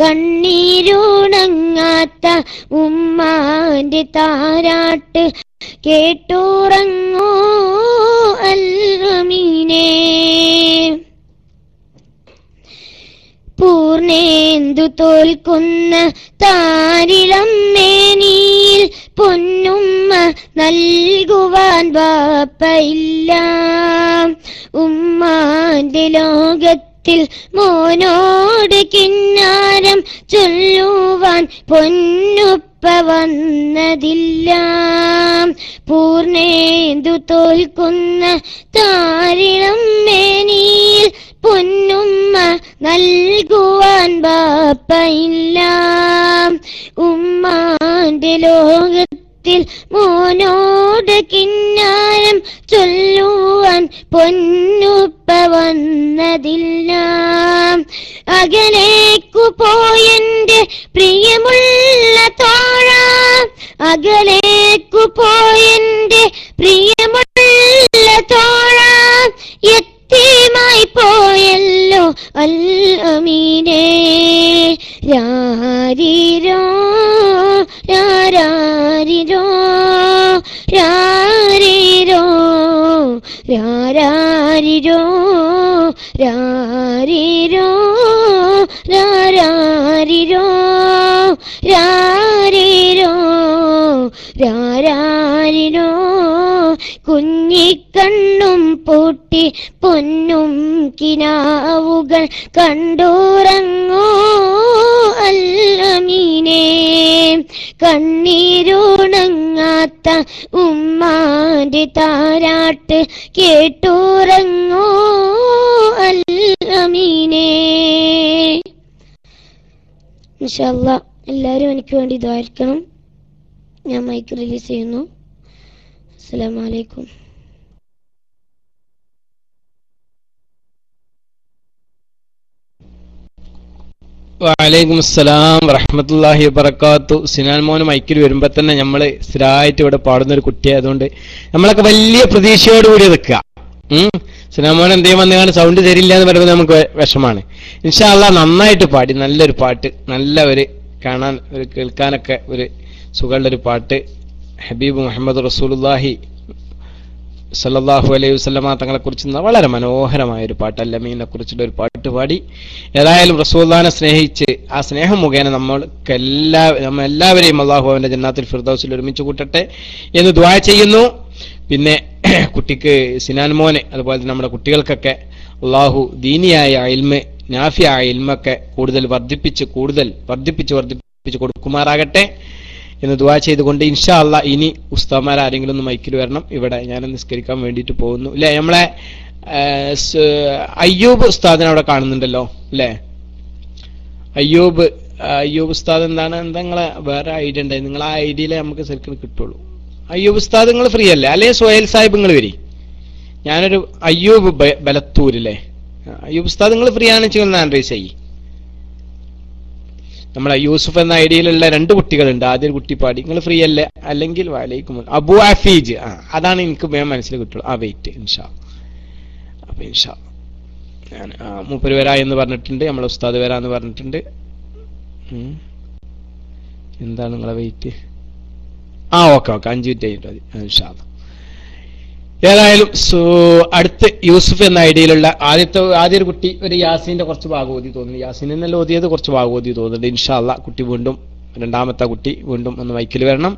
കണ്ണീരുണങ്ങാത്ത ഉമ്മാന്റെ താരാട്ട് കേട്ടുറങ്ങൂ അല്ലമീനെ. പൂർണേന്ദു തോൽക്കുന്ന താരിളം മേനിയിൽ പൊന്നുമ്മ നൽകുവാൻ വാപ്പയില്ല. ഉമ്മാന്റെ ലോകത്തിൽ മോനോട് കിന്നാരം ചൊല്ലുവാൻ പൊന്നുപ്പ വന്നതില്ല പൂർണേന്ദു തോൽക്കുന്ന താരിണം മേനിയിൽ പൊന്നുമ്മ നൽകുവാൻ ബാപ്പയില്ല ഉമ്മാന്റെ ലോകത്തിൽ മോനോട് കിന്നാരം ചൊല്ലുവാൻ പൊന്നുപ്പ വന്നതില്ല. അകലേക്കു പോയെന്റെ പ്രിയമുള്ള തോഴ. അകലേക്കു പോയെന്റെ പ്രിയമുള്ള തോഴ. എത്തിയുമായി പോയല്ലോ അൽ അമീനേ. രാരിരോ ra ra ri ro ra ri ro ra ra ri ro ra ri ro രാരിരോ കുഞ്ഞിക്കണ്ണും പൂട്ടി പൊന്നും കിനാവുകൾ കണ്ടുറങ്ങോ? അല്ലമീനേ കണ്ണീരുണങ്ങാത്ത ഉമ്മാന്റെ താരാട്ട് കേട്ടുറങ്ങോ? അല്ലമീനേ ഇൻഷല്ല എല്ലാവരും എനിക്ക് വേണ്ടി ഇതായിരിക്കണം ഞാൻ മൈക്ക് റിലീസ് ചെയ്യുന്നു. അസ്സലാമു അലൈക്കും വലൈക്കും അസ്സലാം വറഹമത്തല്ലാഹി വബർക്കാത്തു സിനാൻ മോന് മൈക്കിൽ വരുമ്പോ തന്നെ നമ്മൾ സ്ഥിരമായിട്ട് ഇവിടെ പാടുന്ന ഒരു കുട്ടി ആയതുകൊണ്ട് നമ്മളൊക്കെ വലിയ പ്രതീക്ഷയോടുകൂടി നിൽക്കുക സിനാൻ മോൻ എന്തെങ്കിലും വന്നുകാണ് സൗണ്ട് തരില്ല എന്ന് പറയുമ്പോൾ നമുക്ക് വിഷമാണ്. ഇൻഷാല്ല നന്നായിട്ട് പാടി. നല്ലൊരു പാട്ട്. നല്ല ഒരു കാണാൻ ഒരു കേൾക്കാനൊക്കെ ഒരു സുഖമുള്ള ഒരു പാട്ട്. ഹബീബ് മുഹമ്മദ് റസൂലുല്ലാഹി സല്ലാഹു അലൈഹി വസല്ലമ തങ്ങളെ കുറിച്ച് വളരെ മനോഹരമായ ഒരു പാട്ട് അല്ലമീനെ കുറിച്ചുള്ള ഒരു പാട്ട് പാടി. ഏതായാലും റസൂല്ലാനെ സ്നേഹിച്ച് ആ സ്നേഹം മുഖേന നമ്മൾക്ക് എല്ലാ നമ്മ എല്ലാവരെയും അള്ളാഹു അവന്റെ ജന്നാത്തിൽ ഫിർദൗസിൽ ഒരുമിച്ച് കൂട്ടട്ടെ എന്ന് ദ്വാ ചെയ്യുന്നു. പിന്നെ [clears throat] കുട്ടിക്ക് സിനാൻ മോനെ അതുപോലെ തന്നെ നമ്മുടെ കുട്ടികൾക്കൊക്കെ അള്ളാഹു ദീനിയായ അയിൽമ് നാഫിയായ ഇൽമൊക്കെ കൂടുതൽ വർദ്ധിപ്പിച്ച് കൂടുതൽ വർദ്ധിപ്പിച്ച് വർദ്ധിപ്പിച്ച് കൊടുക്കുമാറാകട്ടെ. എന്ന് ദുവാ ചെയ്തുകൊണ്ട് ഇൻഷാ അല്ല ഇനി ഉസ്താമാർ ആരെങ്കിലും ഒന്ന് മൈക്കിൽ വരണം. ഇവിടെ ഞാൻ നിസ്കരിക്കാൻ വേണ്ടിയിട്ട് പോകുന്നു. അല്ലെ നമ്മളെ അയ്യൂബ് ഉസ്താദിനെ അവിടെ കാണുന്നുണ്ടല്ലോ. അല്ലേ അയ്യൂബ് അയ്യൂബ് ഉസ്താദ് എന്താണ്? എന്താ നിങ്ങളെ വേറെ ഐഡിയ ഉണ്ടായി നിങ്ങൾ ആ ഐഡിയയിലെ നമുക്ക് ശരിക്കും കിട്ടുള്ളൂ. അയ്യൂബ് ഉസ്താദ് നിങ്ങൾ ഫ്രീ അല്ലേ? അല്ലെ സോഹേൽ സാഹിബ് നിങ്ങൾ വരി? ഞാനൊരു അയ്യൂബ് ബലത്തൂരില്ലേ അയ്യൂബ് ഉസ്താദ് നിങ്ങൾ ഫ്രീ ആണെന്ന് വെച്ചാൽ ഞാൻ റേസ് ചെയ്യും. നമ്മളെ യൂസുഫ് എന്ന ഐഡിയയിലുള്ള രണ്ട് കുട്ടികളുണ്ട്. ആദ്യ കുട്ടി പാടി. നിങ്ങൾ ഫ്രീ അല്ലേ? അല്ലെങ്കിൽ വാലേക്കും അബു ആഫീജ് ആ അതാണ് എനിക്ക് വേഗം മനസ്സിൽ കിട്ടുള്ളൂ. ആ വെയിറ്റ് ഇൻഷാ. അപ്പൊ ഇൻഷാ. ഞാൻ മൂപ്പര് വരാ എന്ന് പറഞ്ഞിട്ടുണ്ട്. നമ്മളെ ഉസ്താദ് വരാന്ന് പറഞ്ഞിട്ടുണ്ട്. എന്താണ് നിങ്ങളെ വെയിറ്റ് ആ ഓക്കെ ഓക്കെ അഞ്ച് മിനിറ്റ് കഴിഞ്ഞിട്ട് മതി. ഇൻഷാ. ഏതായാലും സോ അടുത്ത് യൂസുഫ് എന്ന ഐഡിയയിലുള്ള ആദ്യത്തെ ആദ്യ ഒരു കുട്ടി ഒരു യാസീന്റെ കുറച്ച് ഭാഗവതി തോന്നുന്നു. യാസീൻ എന്നല്ല ഓതിയത് കുറച്ച് ഭാഗവതി തോന്നുന്നുണ്ട്. ഇൻഷാല്ല കുട്ടി വീണ്ടും രണ്ടാമത്തെ കുട്ടി വീണ്ടും ഒന്ന് മൈക്കിൽ വരണം.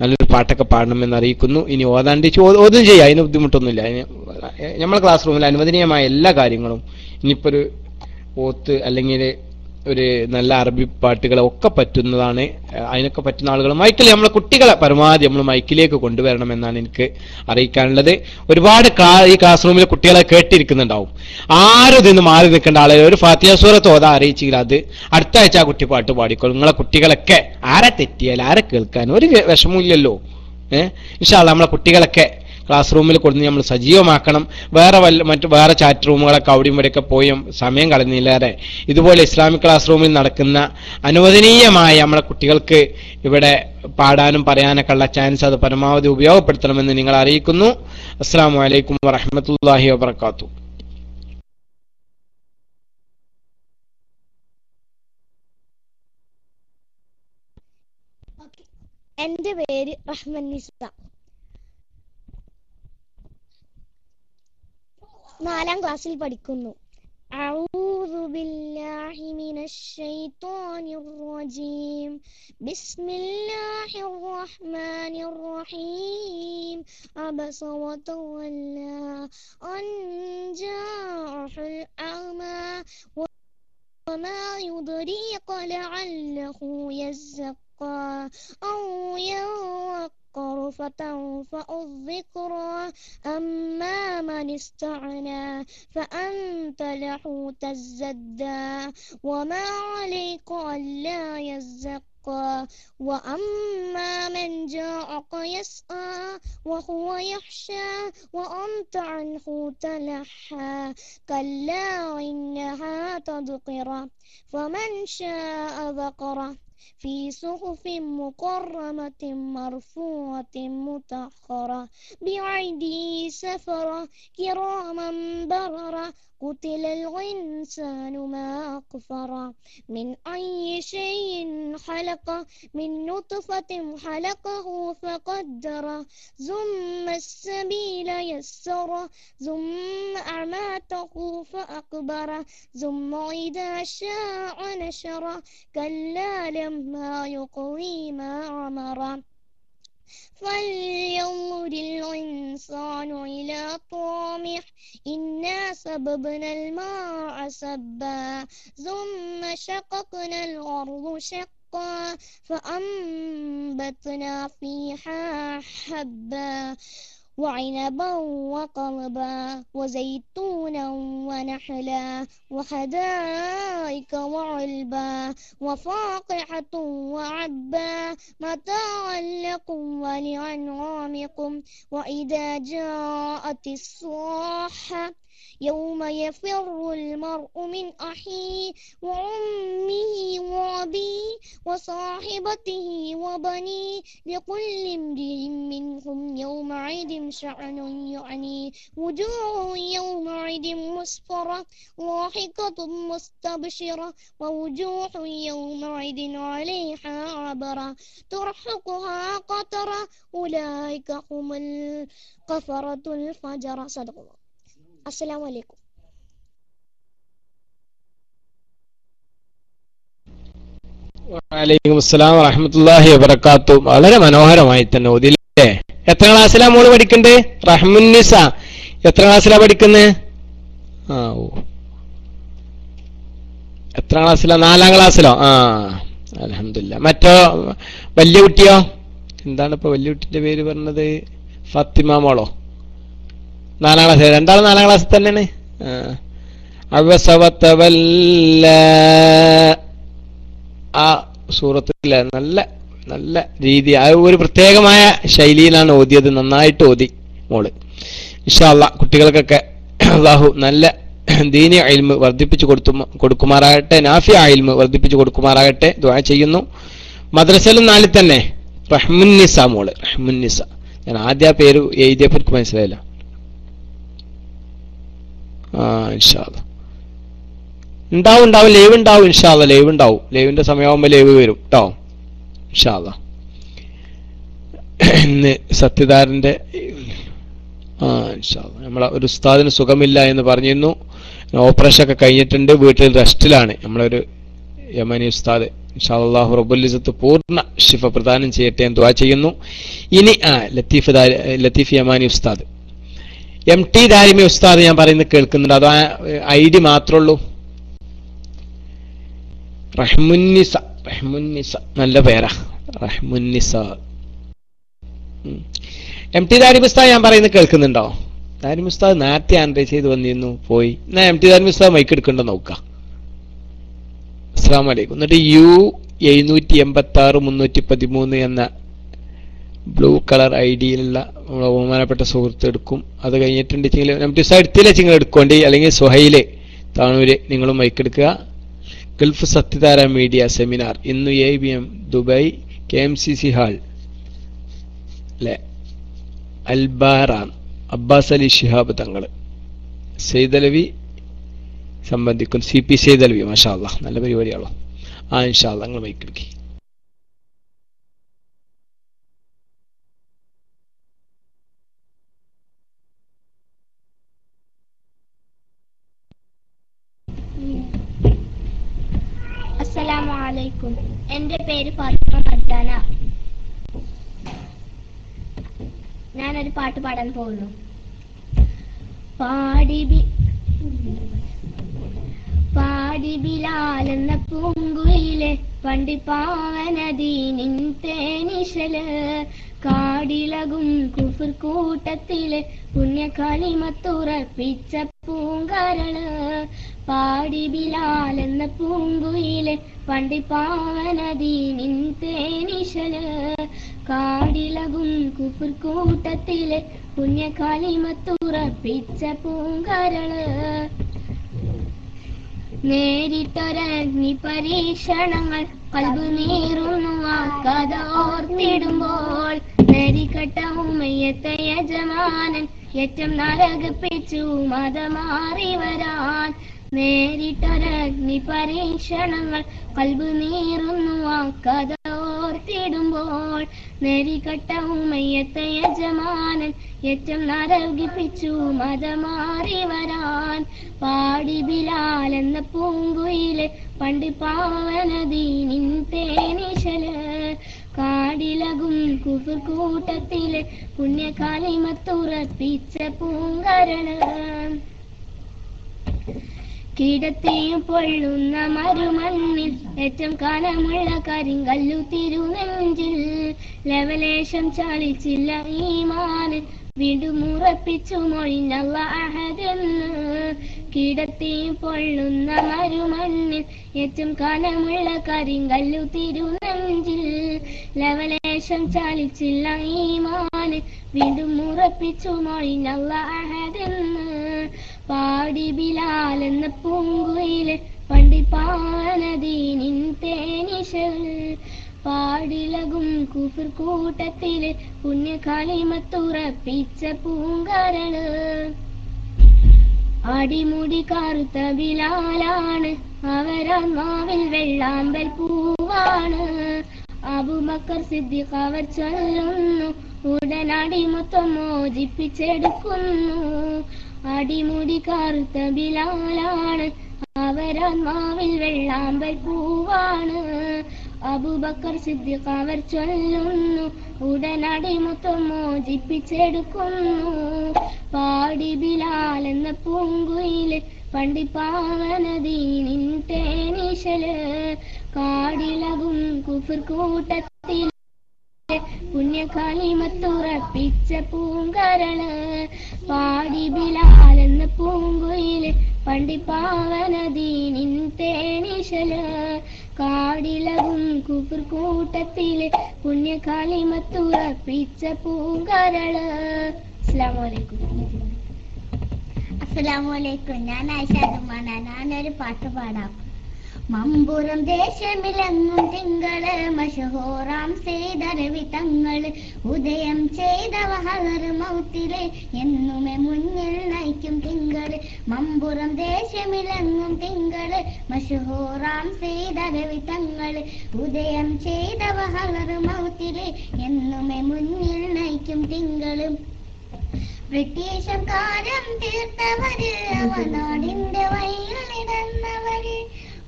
നല്ലൊരു പാട്ടൊക്കെ പാടണമെന്ന് അറിയിക്കുന്നു ഇനി ഓതാണ്ട് ഓതും ചെയ്യാം. അതിന് ബുദ്ധിമുട്ടൊന്നുമില്ല. അതിന് നമ്മളെ ക്ലാസ് റൂമിൽ അനുവദനീയമായ എല്ലാ കാര്യങ്ങളും ഇനിയിപ്പോ ഒരു ഓത്ത് അല്ലെങ്കിൽ ഒരു നല്ല അറബി പാട്ടുകളെ ഒക്കെ പറ്റുന്നതാണ്. അതിനൊക്കെ പറ്റുന്ന ആളുകൾ മൈക്കിൽ നമ്മളെ കുട്ടികളെ പരമാവധി നമ്മൾ മൈക്കിലേക്ക് കൊണ്ടുവരണം എന്നാണ് എനിക്ക് അറിയിക്കാനുള്ളത്. ഒരുപാട് ഈ ക്ലാസ് റൂമിൽ കുട്ടികളെ കേട്ടിരിക്കുന്നുണ്ടാവും. ആരും ഇതിന്ന് മാറി നിൽക്കേണ്ട ആളെ ഒരു ഫാത്തിയ സൂറത്ത് ഓതാ അറിയിച്ചെങ്കിൽ അത് അടുത്ത ആഴ്ച ആ കുട്ടി പാട്ട് പാടിക്കോളും. നിങ്ങളെ കുട്ടികളൊക്കെ ആരെ തെറ്റിയാൽ ആരെ കേൾക്കാൻ ഒരു വിഷമമില്ലല്ലോ ഏഹ് ഇൻഷാല്ല നമ്മളെ കുട്ടികളൊക്കെ ക്ലാസ് റൂമിൽ കൊടുത്ത് നമ്മൾ സജീവമാക്കണം. വേറെ വല്ല മറ്റ് വേറെ ചാറ്റ് റൂമുകളൊക്കെ അവിടെയും ഇവിടെയൊക്കെ പോയി സമയം കളഞ്ഞില്ലാതെ ഇതുപോലെ ഇസ്ലാമിക് ക്ലാസ് റൂമിൽ നടക്കുന്ന അനുവദനീയമായ നമ്മളെ കുട്ടികൾക്ക് ഇവിടെ പാടാനും പറയാനൊക്കെ ഉള്ള ചാൻസ് അത് പരമാവധി ഉപയോഗപ്പെടുത്തണമെന്ന് നിങ്ങൾ അറിയിക്കുന്നു. അസ്സാം വലൈക്കും വറഹമത്തല്ലാഹി വാത്തു എന്റെ പേര് റഹ്മൻ നിസ. നാലാം ക്ലാസ്സിൽ പഠിക്കുന്നു أعوذ بالله من الشيطان الرجيم بسم الله الرحمن الرحيم عبس وتولى أن جاءه الأعمى وما يدريك لعله يزكى يتلقى أو فتنفع الذكرى أما من استغنى فأنت له تزدى وما عليك ألا يزكى وأما من جاءك يسعى وهو يخشى وأنت عنه تلحى كلا إنها تذكرة فمن شاء ذكره في صحف مكرمة مرفوعة مطهرة بأيدي سفرة كراما بررة قتل الإنسان ما أكفر من أي شيء خلق من نطفة خلقه فقدر. ثم السبيل يسر ثم أماته فأقبر. ثم إذا شاء نشر. كلا لما يقضي ما أمر. فلينظر الإنسان إلى طعامه. إنا سببنا الماء سبا. ثم شققنا الأرض شقا. فأنبتنا فيها حبا. وعنبا وقلبا وزيتونا ونحلا وحدائق وعلبا وفاقحة وعبا متاعا لكم ولأنعامكم وإذا جاءت الصاحة يوم يفر المرء من أخيه وأمه وأبيه وصاحبته وبنيه لكل امرئ منهم يومئذ شأن يعني وجوه يومئذ مسفرة ضاحكة مستبشرة ووجوه يومئذ عليها عبرة. ترحقها قطرة أولئك هم الكفرة الفجرة صدق الله. അസ്സലാമു അലൈക്കും വലൈക്കും അസ്സലാം വറഹമത്തല്ലാഹി വബർക്കാത്തു വളരെ മനോഹരമായി തന്നെ ഓതില്ലേ എത്ര ക്ലാസ്സിലാ മോൾ പഠിക്കണ്ടേ? റഹ്മുന്നിസ. എത്ര ക്ലാസ്സിലാ പഠിക്കുന്നത് ആ ഓ. എത്ര ക്ലാസ്സിലാ? നാലാം ക്ലാസ്സിലോ? ആ അലഹമില്ല മറ്റോ വലിയ കുട്ടിയോ? എന്താണ് ഇപ്പൊ വലിയ കുട്ടിന്റെ പേര് പറഞ്ഞത്? ഫാത്തിമ മോളോ? നാലാം ക്ലാസ് രണ്ടാളും നാലാം ക്ലാസ് തന്നെയാണ്. അവസവത്തവല്ല. ആ സൂറത്തില്ല നല്ല നല്ല രീതി ആ ഒരു പ്രത്യേകമായ ശൈലിയിലാണ് ഓതിയത്. നന്നായിട്ട് ഓതി മോൾ. ഇഷാല്ല കുട്ടികൾക്കൊക്കെ അള്ളാഹു നല്ല ദീനി അയിൽമ് വർദ്ധിപ്പിച്ചു കൊടുത്തു കൊടുക്കുമാറാകട്ടെ നാഫി അയിൽമ് വർദ്ധിപ്പിച്ചു കൊടുക്കുമാറാകട്ടെ ദ്വാ ചെയ്യുന്നു. മദ്രസയിലും നാലിൽ തന്നെ റഹ്മുന്നിസ മോൾ റഹ്മുന്നിസ ഞാൻ ആദ്യ പേര് എഴുതിയപ്പോൾ എനിക്ക് മനസ്സിലായില്ല. ഇൻഷാല്ല ഉണ്ടാവും ഉണ്ടാവും ലൈവ് ഉണ്ടാവും ഇൻഷാല്ല ലൈവ് ഉണ്ടാവും. ലൈവിന്റെ സമയമാകുമ്പോൾ ലൈവ് വരും കേട്ടോ ഇൻഷാല്ല ഇന്ന് സത്യധാരന്റെ ആ നമ്മളെ ഒരു ഉസ്താദിന് സുഖമില്ല എന്ന് പറഞ്ഞിരുന്നു. ഓപ്പറേഷൻ ഒക്കെ കഴിഞ്ഞിട്ടുണ്ട്. വീട്ടിൽ റെസ്റ്റിലാണ് നമ്മളൊരു യമനി ഉസ്താദ്. ഇൻഷാല്ലാഹു റബുലിസത്ത് പൂർണ ശിഫ പ്രദാനം ചെയ്യട്ടെ എന്ന് ചെയ്യുന്നു. ഇനി ആ ലത്തീഫ് ലത്തീഫ് യമാനി ഉസ്താദ്. എം ടി ദാരിമി ഉസ്താദ് ഞാൻ പറയുന്നത് കേൾക്കുന്നുണ്ട്. അതോ ഐ ഡി മാത്രമേ ഉള്ളൂ റഹ്മുന്നിസ റഹ്മുന്നിസ നല്ല പേരാ. റഹ്മുന്നിസ. എം ടി ദാരിമി ഉസ്താദ് ഞാൻ പറയുന്നത് കേൾക്കുന്നുണ്ടോ? ദാരിമി ഉസ്താദ് നേരത്തെ ആൻഡ്രൈസ് ചെയ്ത് വന്നിരുന്നു പോയി. എന്നാ എം ടി ദാരിമി ഉസ്താദ് മൈക്ക് എടുക്കണ്ടോ നോക്കാം അസ്സാം വലൈക്കും എന്നിട്ട് യു എഴുന്നൂറ്റി എൺപത്തി ആറ് മുന്നൂറ്റി പതിമൂന്ന് എന്ന ബ്ലൂ കളർ ഐ ഡിയിലുള്ള നമ്മളെ ബഹുമാനപ്പെട്ട സുഹൃത്ത് എടുക്കും. അത് കഴിഞ്ഞിട്ടുണ്ടെങ്കിൽ നമുക്ക് അടുത്തില്ല ചിങ്ങൾ എടുക്കേണ്ടി. അല്ലെങ്കിൽ സുഹൈൽ താണൂര് നിങ്ങളും മൈക്കെടുക്കുക ഗൾഫ് സത്യതാര മീഡിയ സെമിനാർ. ഇന്ന് A B M Dubai K M C C hall. അല്ലെ അൽബാറാൻ അബ്ബാസ് അലി ഷിഹാബ് തങ്ങൾ. സെയ്തലവി സംബന്ധിക്കും. സി പി സെയ്തലവി മഷാ നല്ല പരിപാടിയാണോ ആ ഇൻഷാ അല്ലാ നിങ്ങൾ മൈക്ക് എന്റെ പേര് ഫാത്തിമ മർജാന ഞാനൊരു പാട്ട് പാടാൻ പോകുന്നു. പാടി പാടിബിലാലെന്ന പൂങ്കുയിലെ പണ്ടിപ്പാവനദീനിൻ തേനിശൽ കാടിളകും കുഫുർ കൂട്ടത്തിലെ പുണ്യകാളിമത്തുറപ്പിച്ച പൂങ്കരൾ. പാടി ബിലാൽ എന്ന പൂങ്കുയിലെ പണ്ടിപ്പാവനദീനിൻ തേനിശൽ കാടിളകും കുഫർ കൂട്ടത്തിലെ പുണ്യകാളിമത്തുറപ്പിച്ച പൂങ്കരൾ. നേരിട്ടൊരഗ്നി പരീക്ഷണങ്ങൾ കൽബ് നീറുന്നു ആ കഥ ഓർത്തിടുമ്പോൾ നെരിക്കട്ട ഉമയത്തെ യജമാനൻ ഏറ്റം നരകിപ്പിച്ചു മതമാറി വരാൻ നേരിട്ടൊരഗ്നി പരീക്ഷണങ്ങൾ കൽബ് നീറുന്നു ആ കഥ ഓർത്തിടുമ്പോൾ. നേരിക്കട്ട ഉമയത്തെ യജമാനൻ ഏറ്റം നരകിപ്പിച്ചു മതമാറി വരാൻ. പാടി ബിലാൽ എന്ന പൂങ്കുയിലെ പണ്ട് പാവനദീനിൻ തേനിശൽ. കാടിലകും കുഫർ കൂട്ടത്തിലെ പുണ്യകാലിമത്തുറപ്പിച്ച പൂങ്കരൾ. കിടത്തിയും പൊള്ളുന്ന മരുമണ്ണിൽ ഏറ്റവും കനമുള്ള കരിങ്കല്ലു തിരുനെഞ്ചിൽ ലവലേശം ചാളിച്ചില്ല മാന് വീണ്ടും ഉറപ്പിച്ചു മൊഴിഞ്ഞല്ല അഹദെന്ന് കീടത്തെയും പൊള്ളുന്ന മരുമണ്ണിൽ ഏറ്റവും കനമുള്ള കരിങ്കല്ലു തിരുനെഞ്ചിൽ ലവലേശം ചാലിച്ചില്ല ഈമാന് വീണ്ടും ഉറപ്പിച്ചു മൊഴിഞ്ഞല്ല അഹദെന്ന് പാടി ബിലാൽ എന്ന പൂങ്കുയിലെ പണ്ടി പാനദീനിൻ തേനിശൽ പാടിലകും കുഫർ കൂട്ടത്തിലെ പുണ്യകാലിമത്തുറപ്പിച്ച പൂങ്കരൾ അടിമുടി കറുത്ത ബിലാലാണ് അവരാത്മാവിൽ വെള്ളാമ്പൽ പൂവാണ്. അബുബക്കർ സിദ്ദിഖ് അവർ ചൊല്ലുന്നു ഉടനടി മൊത്തം മോചിപ്പിച്ചെടുക്കുന്നു. അടിമുടി കറുത്ത ബിലാലാണ്. അവരാത്മാവിൽ വെള്ളാമ്പൽ പൂവാണ്. അബുബക്കർ സിദ്ദിഖ് അവർ ചൊല്ലുന്നു. ഉടനടി മൊത്തം മോചിപ്പിച്ചെടുക്കുന്നു. പാടി ബിലാൽ എന്ന പൂങ്കുയിൽ പണ്ടിപ്പാവനദീനിൻ തേനീശൽ. കാടിലകും കുഫർ കൂട്ടത്തിൽ പുണ്യകാലിമത്തുറപ്പിച്ച പൂങ്കരൾ. പാടി ബിലാലെന്ന് പൂങ്കുയിൽ പണ്ടി പാവനദീനിൻ തേനിശൽ. കാടിലകും കുഫർ കൂട്ടത്തിൽ പുണ്യകാലിമത്തുറപ്പിച്ച പൂങ്കരൾ. അസ്സലാമു അലൈക്കും അസ്സലാമു അലൈക്കും ഞാൻ ആയിഷാദുമാണ് ഞാനൊരു പാട്ട് പാടാം. മമ്പുറം ദേശമിലെങ്ങും തിങ്കൾ മഷഹോറാം ചെയ്തരവി തങ്ങൾ ഉദയം ചെയ്ത വഹർ മൗത്തിലെ എന്നുമേ മുന്നിൽ നയിക്കും തിങ്കൾ. മമ്പുറം ദേശമിലെങ്ങും തിങ്കൾ മഷഹോറാം ചെയ്തരവി തങ്ങൾ ഉദയം ചെയ്ത വഹർ മൗത്തിലെ എന്നുമേ മുന്നിൽ നയിക്കും തിങ്കളും. ബ്രിട്ടീഷം കാലം തീർത്തവര് അവനാടിന്റെ വയ്യിൽ ബ്രിട്ടീഷും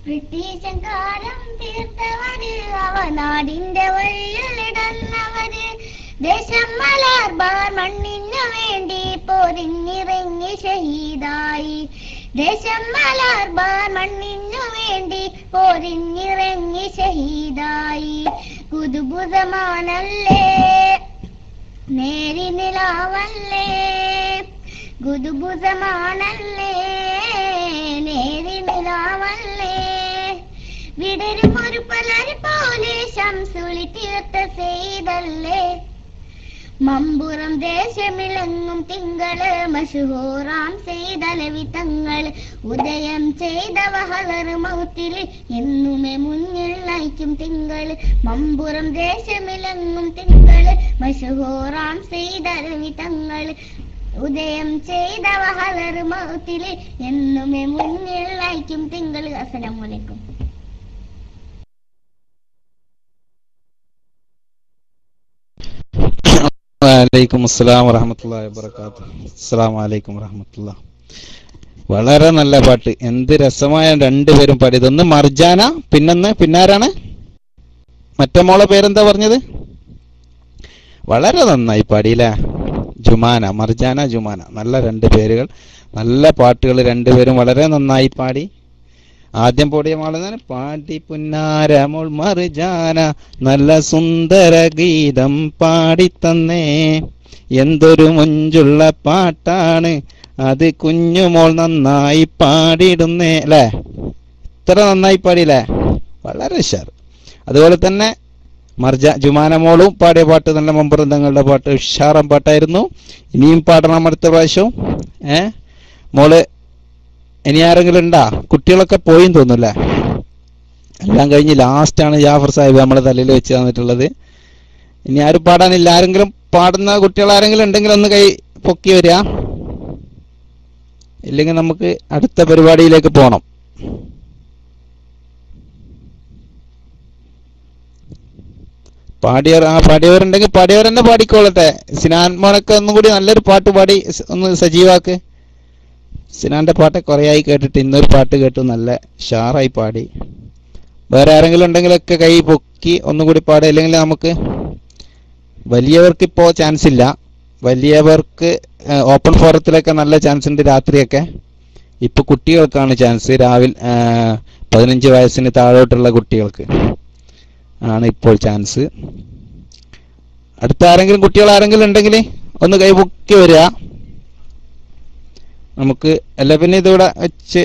കാലം തീർത്തവര് അവനാടിന്റെ വഴികളിടന്നവര് ദേശം മലർബാർ മണ്ണിനു വേണ്ടി പൊരിഞ്ഞിറങ്ങി ഷഹീദായി. ദേശം മലർബാർ മണ്ണിനു വേണ്ടി പൊരിഞ്ഞിറങ്ങി ഷഹീദായി. നേരി മമ്പുറം ദേശമിളങ്ങും തിങ്കൾ മഷുഹോറാം ചെയ്തലവി തങ്ങൾ ഉദയം ചെയ്ത വഹളറ് മൗത്തിൽ എന്നുമേ മുന്നിൽ നയിക്കും തിങ്കൾ മമ്പുറം ദേശമിളങ്ങും തിങ്കൾ മഷുഹോറാം ചെയ്തലവി തങ്ങൾ ഉദയം ചെയ്ത മൗത്തിൽ എന്നുമേ മുന്നിൽ നയിക്കും തിങ്കൾ അസ്സലാമലൈക്കും വലൈക്കും അസ്സലാം വറഹമത്തുള്ളാഹി വബറകാതുഹു. അസ്സലാം വലൈക്കും വറഹമത്തുള്ള. വളരെ നല്ല പാട്ട്. എന്ത് രസമായ രണ്ടുപേരും പാടിയത് ഒന്ന് മർജാന പിന്നൊന്ന് പിന്നാരാണ്? മറ്റേ മോളെ പേരെന്താ പറഞ്ഞത്? വളരെ നന്നായി പാടിയില്ലേ? ജുമാന മർജാന ജുമാന. നല്ല രണ്ട് പേരുകൾ. നല്ല പാട്ടുകൾ രണ്ടുപേരും വളരെ നന്നായി പാടി. ആദ്യം പൊടിയ മാളെന്നാണ് പാടി പുന്നാരമോൾ മറുജാന നല്ല സുന്ദര ഗീതം പാടിത്തന്നേ എന്തൊരു മുഞ്ചുള്ള പാട്ടാണ് അത് കുഞ്ഞുമോൾ നന്നായി പാടിയിടുന്നേ. അല്ലേ ഇത്ര നന്നായി പാടിയില്ലേ? വളരെ ഷാർ അതുപോലെ തന്നെ മർജ ജുമാന മോളും പാടിയ പാട്ട് നല്ല മമ്പൃന്തങ്ങളുടെ പാട്ട് ഉഷാറം പാട്ടായിരുന്നു. ഇനിയും പാടണം അടുത്ത പ്രാവശ്യവും ഏ? മോൾ ഇനി ആരെങ്കിലും ഉണ്ടാ? കുട്ടികളൊക്കെ പോയിന്ന് തോന്നുന്നല്ലേ എല്ലാം കഴിഞ്ഞ് ലാസ്റ്റാണ് ജാഫർ സാഹിബ് നമ്മളെ തലയിൽ വെച്ച് തന്നിട്ടുള്ളത്. ഇനി ആരും പാടാനില്ല. ആരെങ്കിലും പാടുന്ന കുട്ടികൾ ആരെങ്കിലും ഉണ്ടെങ്കിൽ ഒന്ന് കൈ പൊക്കി വരിക. ഇല്ലെങ്കിൽ നമുക്ക് അടുത്ത പരിപാടിയിലേക്ക് പോകണം പാടിയവർ ആ പാടിയവരുണ്ടെങ്കിൽ പാടിയവർ തന്നെ പാടിക്കോളട്ടെ. സിനാൻ മോനൊക്കെ ഒന്നും കൂടി നല്ലൊരു പാട്ട് പാടി ഒന്ന് സജീവാക്ക്. സിനാന്റെ പാട്ട് കുറേയായി കേട്ടിട്ട് ഇന്നൊരു പാട്ട് കേട്ടു നല്ല ഷാറായി പാടി. വേറെ ആരെങ്കിലും ഉണ്ടെങ്കിലൊക്കെ കൈ പൊക്കി ഒന്നും കൂടി പാടുക അല്ലെങ്കിൽ നമുക്ക് വലിയവർക്ക് ഇപ്പോ ചാൻസ് ഇല്ല. വലിയവർക്ക് ഓപ്പൺ ഫോറത്തിലൊക്കെ നല്ല ചാൻസ് ഉണ്ട് രാത്രിയൊക്കെ. ഇപ്പൊ കുട്ടികൾക്കാണ് ചാൻസ് രാവിലെ പതിനഞ്ച് വയസ്സിന് താഴോട്ടുള്ള കുട്ടികൾക്ക്. ആണ് ഇപ്പോൾ ചാൻസ് അടുത്ത ആരെങ്കിലും കുട്ടികൾ ആരെങ്കിലും ഉണ്ടെങ്കിൽ ഒന്ന് കൈപൊക്കി വരിക. നമുക്ക് അല്ല പിന്നെ ഇതിവിടെ വെച്ച്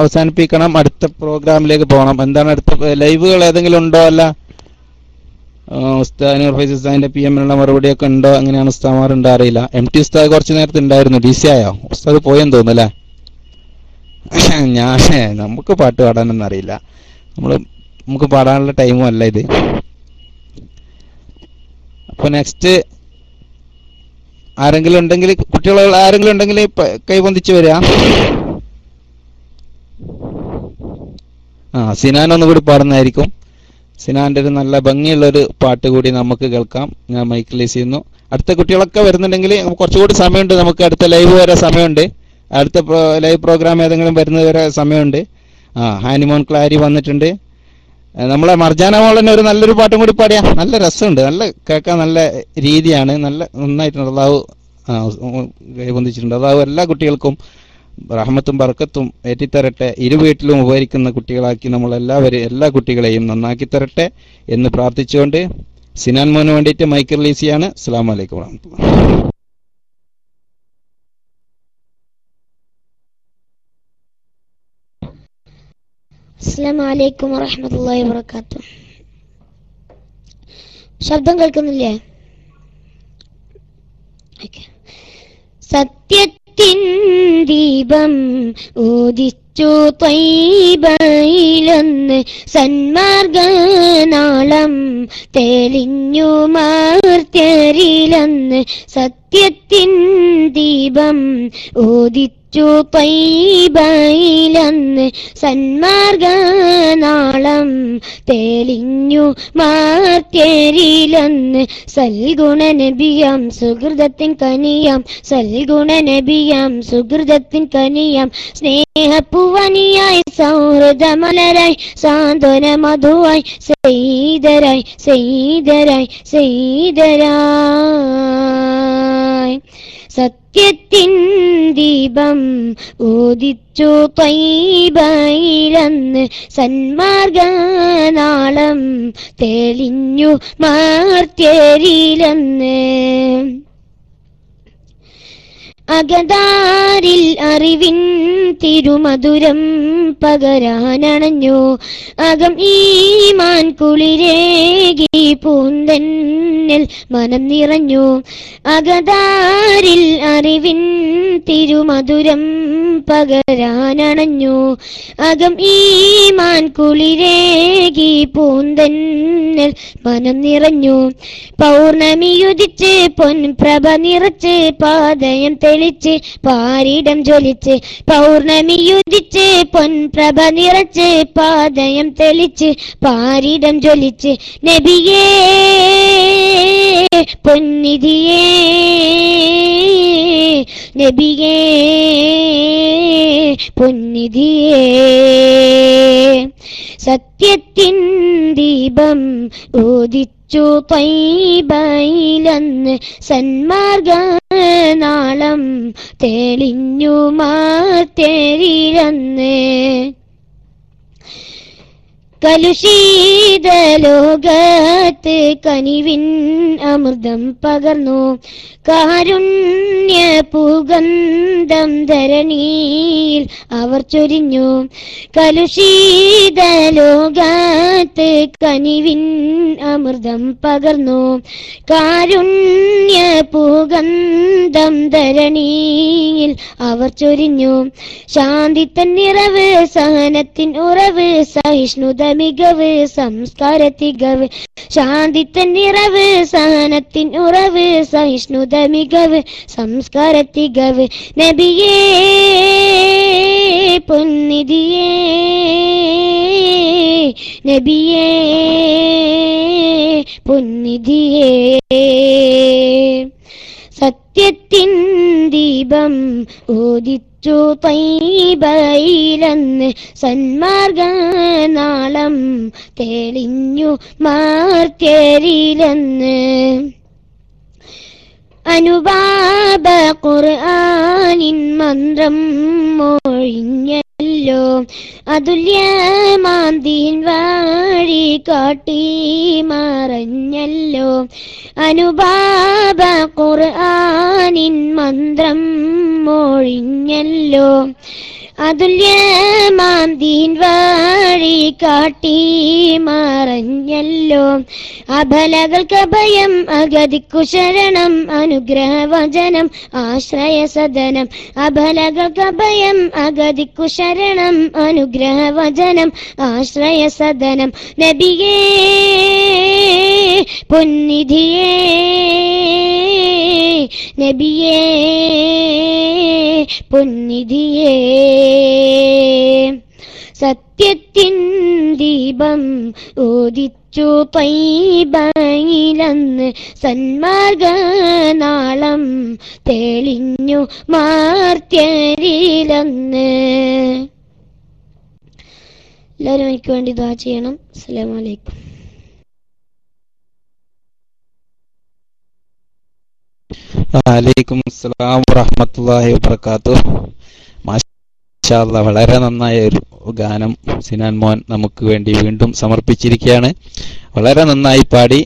അവസാനിപ്പിക്കണം. അടുത്ത പ്രോഗ്രാമിലേക്ക് പോകണം. എന്താണ് അടുത്ത ലൈവുകൾ ഏതെങ്കിലും ഉണ്ടോ? അല്ല ഉസ്താദിന് ഫൈസ് ഉസ്താദിന്റെ പി എമ്മിനുള്ള മറുപടിയൊക്കെ ഉണ്ടോ? എങ്ങനെയാണ് ഉസ്താമാർ ഉണ്ടോ അറിയില്ല. എം ടി ഉസ്താദ് കുറച്ച് നേരത്തെ ഉണ്ടായിരുന്നു. ഡി സി ആയോ? ഉസ്താദ് പോയെന്ന് തോന്നുന്നു അല്ലേ? ഞാൻ നമുക്ക് പാട്ട് പാടാനൊന്നും അറിയില്ല. നമ്മൾ നമുക്ക് പാടാനുള്ള ടൈമും അല്ല ഇത്. അപ്പൊ നെക്സ്റ്റ് ആരെങ്കിലും ഉണ്ടെങ്കിൽ കുട്ടികൾ ആരെങ്കിലും ഉണ്ടെങ്കിൽ പ- കൈ പൊന്തിച്ച് വരിക ആ സിനാൻ ഒന്നുകൂടി പാടുന്നതായിരിക്കും. സിനാന്റെ ഒരു നല്ല ഭംഗിയുള്ള ഒരു പാട്ട് കൂടി നമുക്ക് കേൾക്കാം. ഞാൻ മൈക്ക് റിലീസ് ചെയ്യുന്നു അടുത്ത കുട്ടികളൊക്കെ വരുന്നുണ്ടെങ്കിൽ കുറച്ചുകൂടി സമയമുണ്ട്. നമുക്ക് അടുത്ത ലൈവ് വരെ സമയമുണ്ട്. അടുത്ത ലൈവ് പ്രോഗ്രാം ഏതെങ്കിലും വരുന്നത് വരെ സമയമുണ്ട്. ആ ഹാനിമോൻ ക്ലാരി വന്നിട്ടുണ്ട്. നമ്മളെ മർജാന മോളന്നെ ഒരു നല്ലൊരു പാട്ടും കൂടി പാടിയാ. നല്ല രസമുണ്ട്. നല്ല കേൾക്കാൻ നല്ല രീതിയാണ്. നല്ല നന്നായിട്ടുണ്ട് അതാവ് കൈബന്ധിച്ചിട്ടുണ്ട്. അതാവ് എല്ലാ കുട്ടികൾക്കും റഹ്മത്തും ബർക്കത്തും ഏറ്റിത്തരട്ടെ. ഇരു വീട്ടിലും ഉപകരിക്കുന്ന കുട്ടികളാക്കി നമ്മൾ എല്ലാവരും എല്ലാ കുട്ടികളെയും നന്നാക്കി തരട്ടെ എന്ന് പ്രാർത്ഥിച്ചുകൊണ്ട് സിനാൻ മോന് വേണ്ടിയിട്ട് റിലീസ് ചെയ്യാണ്. അസ്സാം വലൈക്കും വാഹമത്തുള്ള അസ്സലാമു അലൈക്കും വറഹ്മത്തുള്ളാഹി വബറകാതുഹു ശബ്ദം കേൾക്കുന്നില്ലേ. സത്യത്തിൻ ദീപം ഓദിച്ചു തൈബയിലൊന്ന് സന്മാർഗനാളം തെളിഞ്ഞു മാർത്തരിലൊന്ന് സത്യത്തിൻ ദീപം ഊദിച്ചു തൈബയിലൊന്ന് സന്മാർഗനാളം തെളിഞ്ഞു മാർത്തരിലൊന്ന് സൽഗുണ നബിയാം സുഹൃതത്തിൻ കനിയാം സൽഗുണ നബിയാം സുഹൃതത്തിൻ കനിയാം സ്നേഹപ്പുവനിയായി സൗഹൃദമലരായി സാന്ത്വന മധുവായി സെയ്തരായി സെയ്തരായി സെയ്തരായി സത്യത്തിൻ ദീപം ഓദിച്ചു തൈബയിലന്ന് സന്മാർഗനാളം തെളിഞ്ഞു മാർത്തേരിലന്ന് അകതാരിൽ അറിവിൻ തിരുമധുരം പകരാനണഞ്ഞു. അകം ഈമാൻ കുളിരേകി പൂന്തന്നിൽ മനം നിറഞ്ഞു. അകതാരിൽ അറിവിൻ തിരുമധുരം പകരാനണഞ്ഞു. അകം ഈമാൻ കുളിരേകി പൂന്തന്നിൽ മനം നിറഞ്ഞു. പൗർണമിയുദിച്ച് പൊൻപ്രഭ നിറച്ച് പാതയം തെളിച്ച് പാരിടം ജ്വലിച്ച് പൗർണമിയുദിച്ച് പൊൻപ്രഭ നിറച്ച് പാതയം തെളിച്ച് പാരിടം ജ്വലിച്ച് നബിയേ പൊന്നിധിയേ നബിയേ പൊന്നിധിയേ സത്യത്തിൻ ദീപം ഊദിച്ചു തൈബയിലന്ന് സന്മാർഗനാളം തെളിഞ്ഞു മാത്തേരിലന്ന് കലുഷീത ലോകത്ത് കനിവിൻ അമൃതം പകർന്നു. കാരുണ്യ പൂഗന്ധം ധരണിയിൽ അവർ ചൊരിഞ്ഞു. കലുഷീത ലോകത്ത് കനിവിൻ അമൃതം പകർന്നു. കാരുണ്യ പൂഗന്ധം ധരണിയിൽ അവർ ചൊരിഞ്ഞു. ശാന്തി തന്നിറവ് സഹനത്തിൻ ഉറവ് സഹിഷ്ണുത മികവ് സംസ്കാര തികവ് ശാന്തി നിറവ് സഹനത്തിൻ ഉറവ് സഹിഷ്ണുത മികവ് സംസ്കാര നബിയേ പൊന്നിധിയേ നബിയേ പൊന്നിധിയേ സത്യത്തിൻ ദീപം ഓദിച്ചു തൈബയിലെന്ന് സന്മാർഗനാളം തെളിഞ്ഞു മാർത്യരിലെന്ന് അനുപാപ കുറാനിൻ മന്ത്രം മൊഴിഞ്ഞല്ലോ അതുല്യമാന്തിൻ വാഴി കാട്ടി മറഞ്ഞല്ലോ. അനുപാപ ഖുർആനിൻ മന്ത്രം മൊഴിഞ്ഞല്ലോ. അതുല്യമാന്തിൻ വാഴി കാട്ടി മറഞ്ഞല്ലോ. അബലകൾക്ക് ഭയം അഗതിക്കു ശരണം അനുഗ്രഹ അനുഗ്രഹവചനം ആശ്രയ സദനം അബലകൾക്ക് ഭയം അഗതിക്കു ശരണം അനുഗ്രഹ അനുഗ്രഹവചനം ആശ്രയ സദനം നബിയേ പൊന്നിധിയേ നബിയേ പൊന്നിധിയേ സത്യത്തിൻ ദീപം ഓദിച്ചു പൈബയിലന്ന് സന്മാർഗനാളം തെളിഞ്ഞു മാർത്യരിലന്ന്. എല്ലാവരും എനിക്ക് വേണ്ടി ദ്വാ ചെയ്യണം. അസ്സലാമു അലൈക്കും. വലൈക്കും അസ്സലാം വറഹമത്തല്ലാഹി വബർക്കാത്തു മാഷാല്ല വളരെ നന്നായ ഒരു ഗാനം സിനാൻ മോൻ നമുക്ക് വേണ്ടി വീണ്ടും സമർപ്പിച്ചിരിക്കുകയാണ്. വളരെ നന്നായി പാടി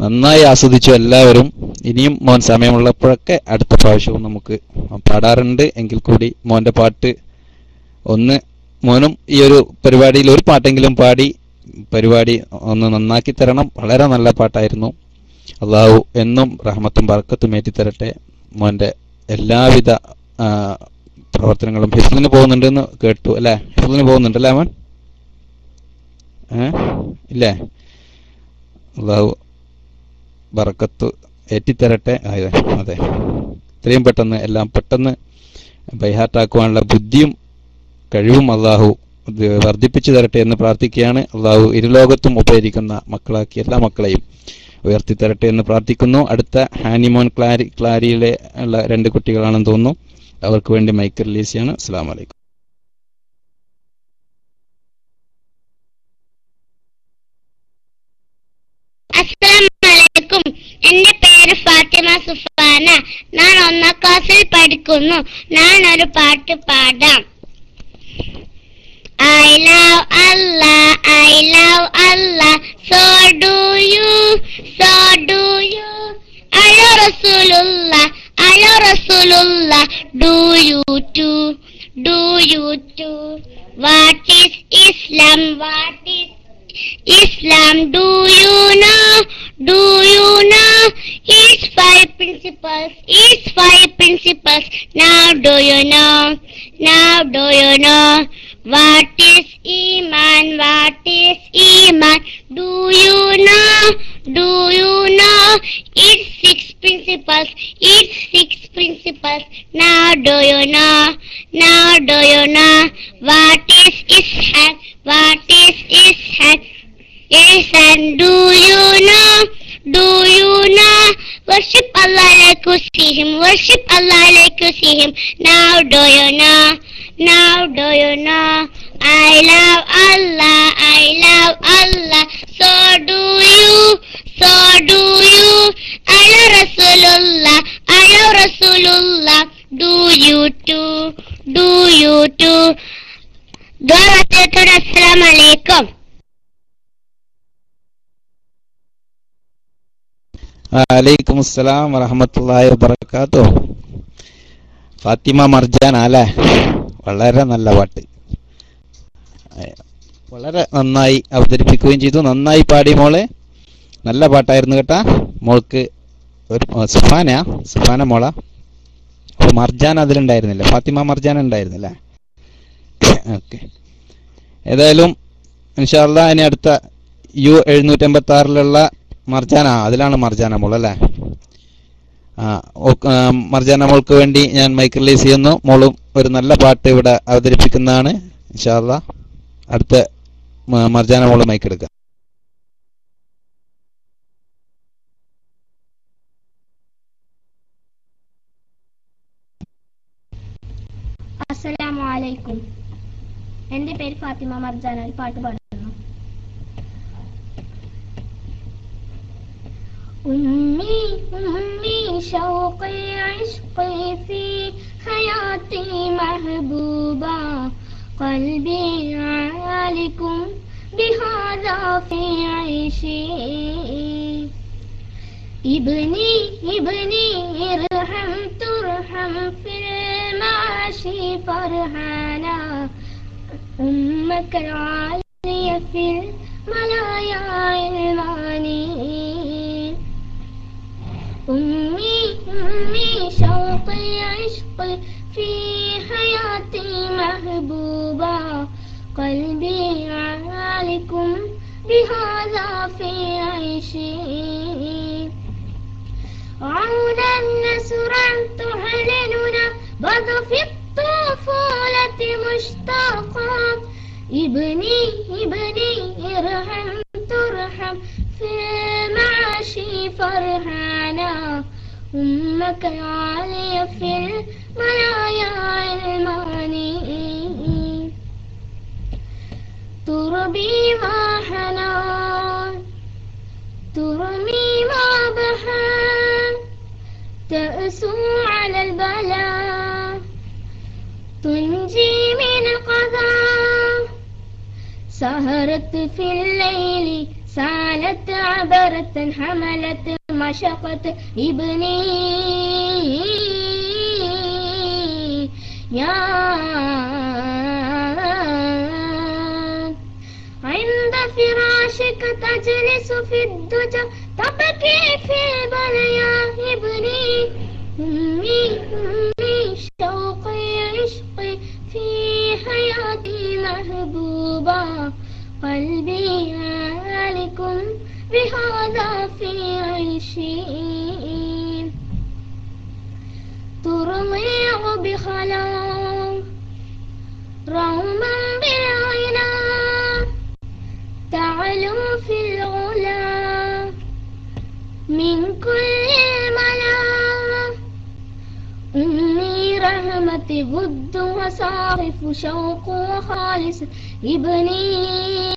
നന്നായി ആസ്വദിച്ചു എല്ലാവരും. ഇനിയും മോൻ സമയമുള്ളപ്പോഴൊക്കെ അടുത്ത പ്രാവശ്യവും നമുക്ക് പാടാറുണ്ട്. എങ്കിൽ കൂടി മോന്റെ പാട്ട് ഒന്ന് മോനും ഈ ഒരു പരിപാടിയിൽ ഒരു പാട്ടെങ്കിലും പാടി പരിപാടി ഒന്ന് നന്നാക്കി തരണം. വളരെ നല്ല പാട്ടായിരുന്നു. അള്ളാഹു എന്നും റഹ്മത്തും ബർക്കത്തും ഏറ്റിത്തരട്ടെ. മോന്റെ എല്ലാവിധ പ്രവർത്തനങ്ങളും ഹിഫ്ലിന് പോകുന്നുണ്ടെന്ന് കേട്ടു അല്ലേ? ഹിസ്ലിന് പോകുന്നുണ്ട് അല്ലേ അവൻ ഇല്ലേ? അള്ളാഹു ബർക്കത്ത് ഏറ്റിത്തരട്ടെ. അതെ അതെ. ഇത്രയും പെട്ടെന്ന് എല്ലാം പെട്ടെന്ന് ബൈഹാർട്ടാക്കുവാനുള്ള ബുദ്ധിയും കഴിവും അള്ളാഹു വർദ്ധിപ്പിച്ചു തരട്ടെ എന്ന് പ്രാർത്ഥിക്കുകയാണ്. അള്ളാഹു ഇരുലോകത്തും ഉപകരിക്കുന്ന മക്കളാക്കി എല്ലാ മക്കളെയും ഉയർത്തി തരട്ടെ എന്ന് പ്രാർത്ഥിക്കുന്നു. അടുത്ത ഹാനിമോൻ ക്ലാരി ക്ലാരിയിലെ ഉള്ള രണ്ട് കുട്ടികളാണെന്ന് തോന്നുന്നു. അവർക്ക് വേണ്ടി മൈക്ക് റിലീസ് ചെയ്യാണ്. അസ്സാം വലൈക്കും എന്റെ പേര് ഫാത്തിമ സുഫാന. ഞാൻ ഒന്നാം ക്ലാസ്സിൽ പഠിക്കുന്നു. ഞാൻ ഒരു പാട്ട് പാടാം. I love Allah, I love Allah, so do you, so do you. Allah Rasulullah, Allah Rasulullah, do you too, do you too. What is Islam, what is Islam, do you know? Do you know? Its five principles, its five principles. Now do you know? Now do you know? What is Iman? What is Iman? Do you know? Do you know? Its six principles, its six principles. Now do you know? Now do you know? What is Ishaq? What is Ishaq? Yes, and do you know? Do you know? Worship Allah like you see Him. Worship Allah like you see Him. Now do you know? Now do you know I love Allah, I love Allah, so do you, so do you. I love Rasulullah, I love Rasulullah, do you too, do you too. Dua Assalamu alaikum. അലൈക്കും അസ്സലാം വറഹമത്തല്ലാഹി വബർക്കാത്തു ഫാത്തിമ അല്ലേ വളരെ നല്ല പാട്ട്. വളരെ നന്നായി അവതരിപ്പിക്കുകയും ചെയ്തു. നന്നായി പാടി മോളെ. നല്ല പാട്ടായിരുന്നു കേട്ടാ. മോൾക്ക് ഒരു സുഹാന സുഫാന മോള. മർജാൻ അതിലുണ്ടായിരുന്നില്ല? ഫാത്തിമ മർജാൻ ഉണ്ടായിരുന്നില്ല? ഓക്കെ. ഏതായാലും ഇൻഷാല്ല ഇനി അടുത്ത യു എഴുന്നൂറ്റി ആറിലുള്ള മർജാന അതിലാണ് മർജാന മോൾ അല്ലേ മർജാന മോൾക്ക് വേണ്ടി ഞാൻ മൈക്ക് റിലീസ് ചെയ്യുന്നു. മോളും ഒരു നല്ല പാട്ട് ഇവിടെ അവതരിപ്പിക്കുന്നതാണ്. ഇൻഷാല്ല അടുത്ത മർജാന മോൾ മൈക്ക് എടുക്കാം. അസ്സലാമു അലൈക്കും. എന്റെ പേര് ഫാത്തിമ മർജാന ഒരു പാട്ട് പാടുന്നു. أمي أمي شوقي عشقي في حياتي محبوبة. قلبي عالكم بهذا في عيشي. ابني ابني ارحم ترحم في المعاشي فرحانا. أمك العالية في الملايا علماني أمي أمي شوقي عشقي في حياتي محبوبة. قلبي عالكم بهذا في عيشي. عودا نسرا تعلننا بعد في الطفولة مشتاقا. ابني ابني ارحم ترحم. في المعاشي فرحانا أمك العالية في المنايا علماني تربي ما حنان ترمي ما بحان تأسو على البلاء تنجي من القضاء سهرت في الليل سالت عبرت حملت مشقت ابني. يا عند فراشك تجلس في الدجى. تبكي في البليا ابني؟ أمي أمي شوقي عشقي في حياتي محبوبة. قلبي عالكم بهذا في عيشي ترضيع بخلا روما بالعنا تعلو في العلا من كل الملا إني رحمتي غد وصارف شوق وخالص ابني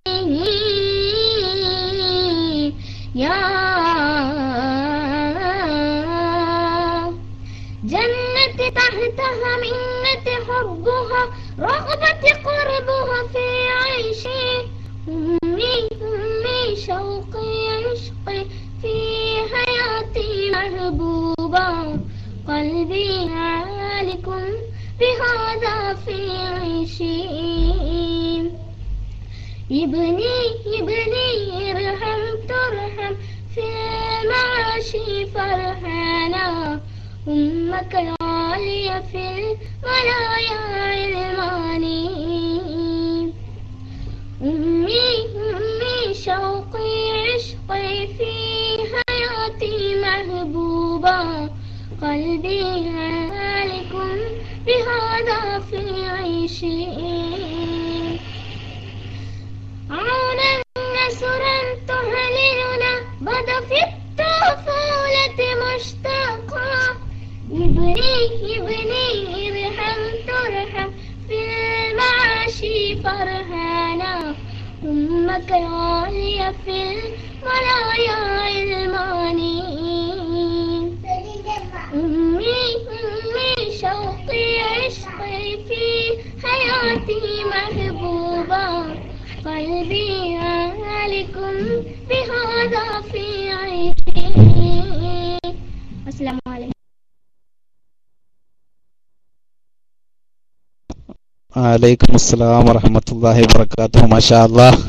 അസ്സലാം വറഹമത്തല്ലാഹി വബർക്കാത്തു മാഷാ അല്ലാഹ്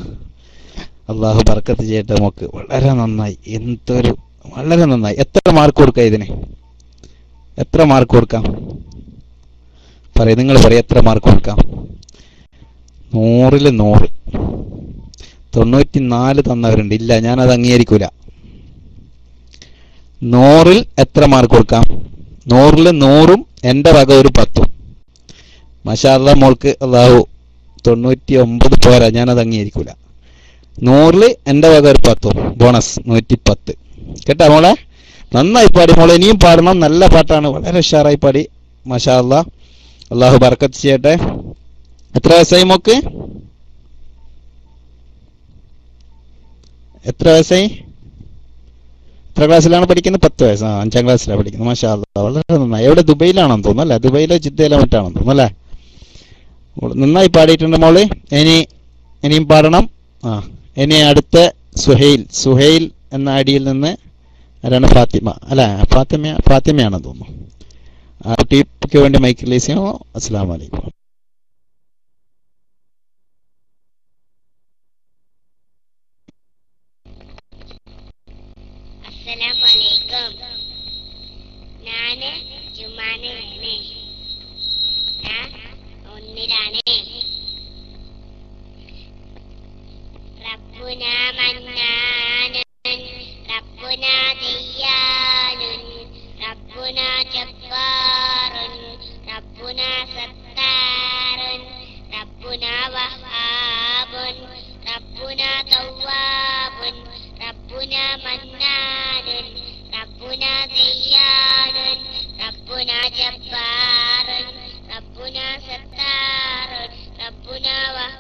അള്ളാഹു ബർക്കത്ത് ചെയ്യട്ടെ നമുക്ക്. വളരെ നന്നായി. എന്തൊരു വളരെ നന്നായി. എത്ര മാർക്ക് കൊടുക്കാം ഇതിന്? എത്ര മാർക്ക് കൊടുക്കാം? പറയും നിങ്ങൾ പറയും എത്ര മാർക്ക് കൊടുക്കാം? നൂറിൽ നൂറ്. തൊണ്ണൂറ്റി നാല് തന്നവരുണ്ട്. ഇല്ല ഞാനത് അംഗീകരിക്കൂല. നൂറിൽ എത്ര മാർക്ക് കൊടുക്കാം? നൂറിൽ നൂറും എന്റെ വക ഒരു പത്തും. മഷാല്ല മോൾക്ക് അള്ളാഹു തൊണ്ണൂറ്റി ഒമ്പത് പോരാ. ഞാനത് അംഗീകരിക്കൂല. നൂറിൽ എന്റെ വക ഒരു പത്തും. ബോണസ് നൂറ്റി പത്ത് കേട്ടാ മോളെ? നന്നായി പാടി മോളെ. ഇനിയും പാടണം. നല്ല പാട്ടാണ്. വളരെ ഉഷാറായി പാടി. മഷാറുള്ള അള്ളാഹു ബർക്കത്ത് ചെയ്യട്ടെ. എത്ര വയസ്സായി മോക്ക്? എത്ര വയസ്സായി? എത്ര ക്ലാസ്സിലാണ് പഠിക്കുന്നത്? പത്ത് വയസ്സ്. അഞ്ചാം ക്ലാസ്സിലാണ് പഠിക്കുന്നത്. മാഷാ അല്ലാ വളരെ നന്നായി. എവിടെ? ദുബൈയിലാണെന്ന് തോന്നുന്നു അല്ലേ? ദുബൈയിലോ ജിദ്ദയിലോ മറ്റാണെന്ന് തോന്നുന്നു അല്ലേ? നന്നായി പാടിയിട്ടുണ്ട് മോളെ. ഇനി ഇനിയും പാടണം. ആ ഇനി അടുത്ത സുഹൈൽ സുഹൈൽ എന്ന അടിയിൽ നിന്ന് ആരാണ് ഫാത്തിമ? അല്ല ഫാത്തിമ ഫാത്തിമയാണെന്ന് തോന്നുന്നു. ആ കുട്ടിക്ക് വേണ്ടി മൈക്ക് റിലീസ് ചെയ്യുമോ അസ്സാം വലൈക്കും റബ്ബുന മന്നാനുൻ റബ്ബുന ദയ്യാനുൻ റബ്ബുന ജബ്ബാറുൻ റബ്ബുന സത്താറുൻ റബ്ബുന വഹാബുൻ റബ്ബുന തവ്വാബുൻ റബ്ബുന മന്നാനുൻ റബ്ബുന ദയ്യാനുൻ റബ്ബുന ജബ്ബാറുൻ റബ്ബുന സത്താറുൻ റബ്ബുന വഹാബുൻ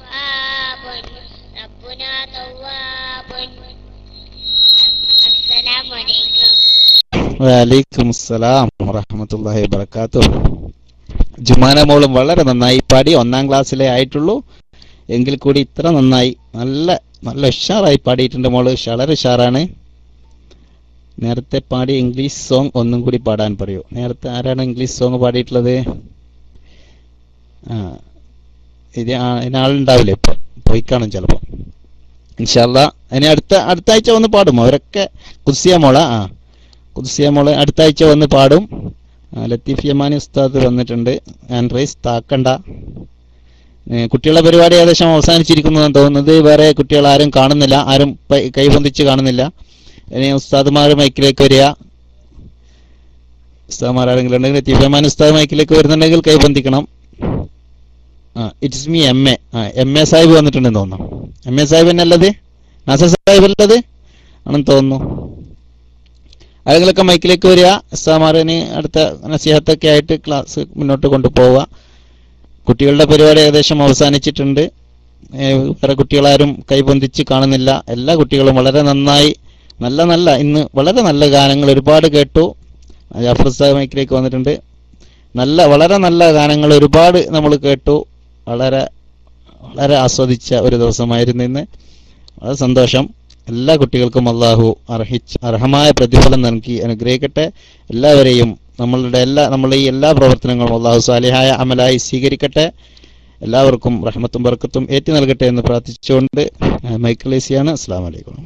വലൈക്കും അസ്സലാം വറഹമത്തല്ലാഹി ജുമാന മോളും വളരെ നന്നായി പാടി ഒന്നാം ക്ലാസ്സിലേ ആയിട്ടുള്ളൂ. എങ്കിൽ കൂടി ഇത്ര നന്നായി നല്ല നല്ല ഉഷാറായി പാടിയിട്ടുണ്ട് മോൾ. വളരെ ഉഷാറാണ്. നേരത്തെ പാടി ഇംഗ്ലീഷ് സോങ് ഒന്നും കൂടി പാടാൻ പറയൂ. നേരത്തെ ആരാണ് ഇംഗ്ലീഷ് സോങ് പാടിയിട്ടുള്ളത്? ആ ഇത് ഇതിനാളുണ്ടാവില്ലേ ഇപ്പൊ പോയി കാണും ചിലപ്പോ. ഇൻഷാല്ല ഇനി അടുത്ത അടുത്ത ആഴ്ച വന്ന് പാടും. അവരൊക്കെ കുസിയ മോള. ആ. കുസിയ മോൾ അടുത്ത ആഴ്ച വന്ന് പാടും. ലത്തീഫ് യമാനി ഉസ്താദ് വന്നിട്ടുണ്ട്. ആൻഡ്രൈസ് താക്കണ്ട. കുട്ടികളുടെ പരിപാടി ഏകദേശം അവസാനിച്ചിരിക്കുന്നു എന്ന് തോന്നുന്നത്. വേറെ കുട്ടികൾ ആരും കാണുന്നില്ല. ആരും കൈബന്ധിച്ച് കാണുന്നില്ല. ഇനി ഉസ്താദുമാർ മൈക്കിലേക്ക് വരിക. ഉസ്താദ്മാർ ആരെങ്കിലും ഉണ്ടെങ്കിൽ ലത്തീഫ് ഉസ്താദ് മൈക്കിലേക്ക് വരുന്നുണ്ടെങ്കിൽ കൈബന്ധിക്കണം. It's me M A M A Sahib വന്നിട്ടുണ്ടെന്ന് തോന്നുന്നു. എം എ സാഹിബ് എന്നല്ലത് നാസർ സാഹിബ് അല്ലത്? ആണെന്ന് തോന്നുന്നു. ആളുകളൊക്കെ മൈക്കിലേക്ക് വരിക. സമാറിന് അടുത്ത നസിഹത്തൊക്കെ ആയിട്ട് ക്ലാസ് മുന്നോട്ട് കൊണ്ടുപോവുക. കുട്ടികളുടെ പരിപാടി ഏകദേശം അവസാനിച്ചിട്ടുണ്ട്. വേറെ കുട്ടികളാരും കൈബന്ധിച്ച് കാണുന്നില്ല. എല്ലാ കുട്ടികളും വളരെ നന്നായി നല്ല നല്ല ഇന്ന് വളരെ നല്ല ഗാനങ്ങൾ ഒരുപാട് കേട്ടു. ജാഫർ സാഹിബ് മൈക്കിലേക്ക് വന്നിട്ടുണ്ട്. നല്ല വളരെ നല്ല ഗാനങ്ങൾ ഒരുപാട് നമ്മൾ കേട്ടു. വളരെ വളരെ ആസ്വദിച്ച ഒരു ദിവസമായിരുന്നു ഇന്ന്. വളരെ സന്തോഷം. എല്ലാ കുട്ടികൾക്കും അള്ളാഹു അർഹിച്ച് അർഹമായ പ്രതിഫലം നൽകി അനുഗ്രഹിക്കട്ടെ. എല്ലാവരെയും നമ്മളുടെ എല്ലാ നമ്മളെ ഈ എല്ലാ പ്രവർത്തനങ്ങളും അള്ളാഹു സാലിഹായ അമലായി സ്വീകരിക്കട്ടെ. എല്ലാവർക്കും റഹ്മത്തും ബർക്കത്തും ഏറ്റു നൽകട്ടെ എന്ന് പ്രാർത്ഥിച്ചുകൊണ്ട് മൈക്കിൾ മൈക്കിളേസിയാണ് അസ്സാം വലൈക്കും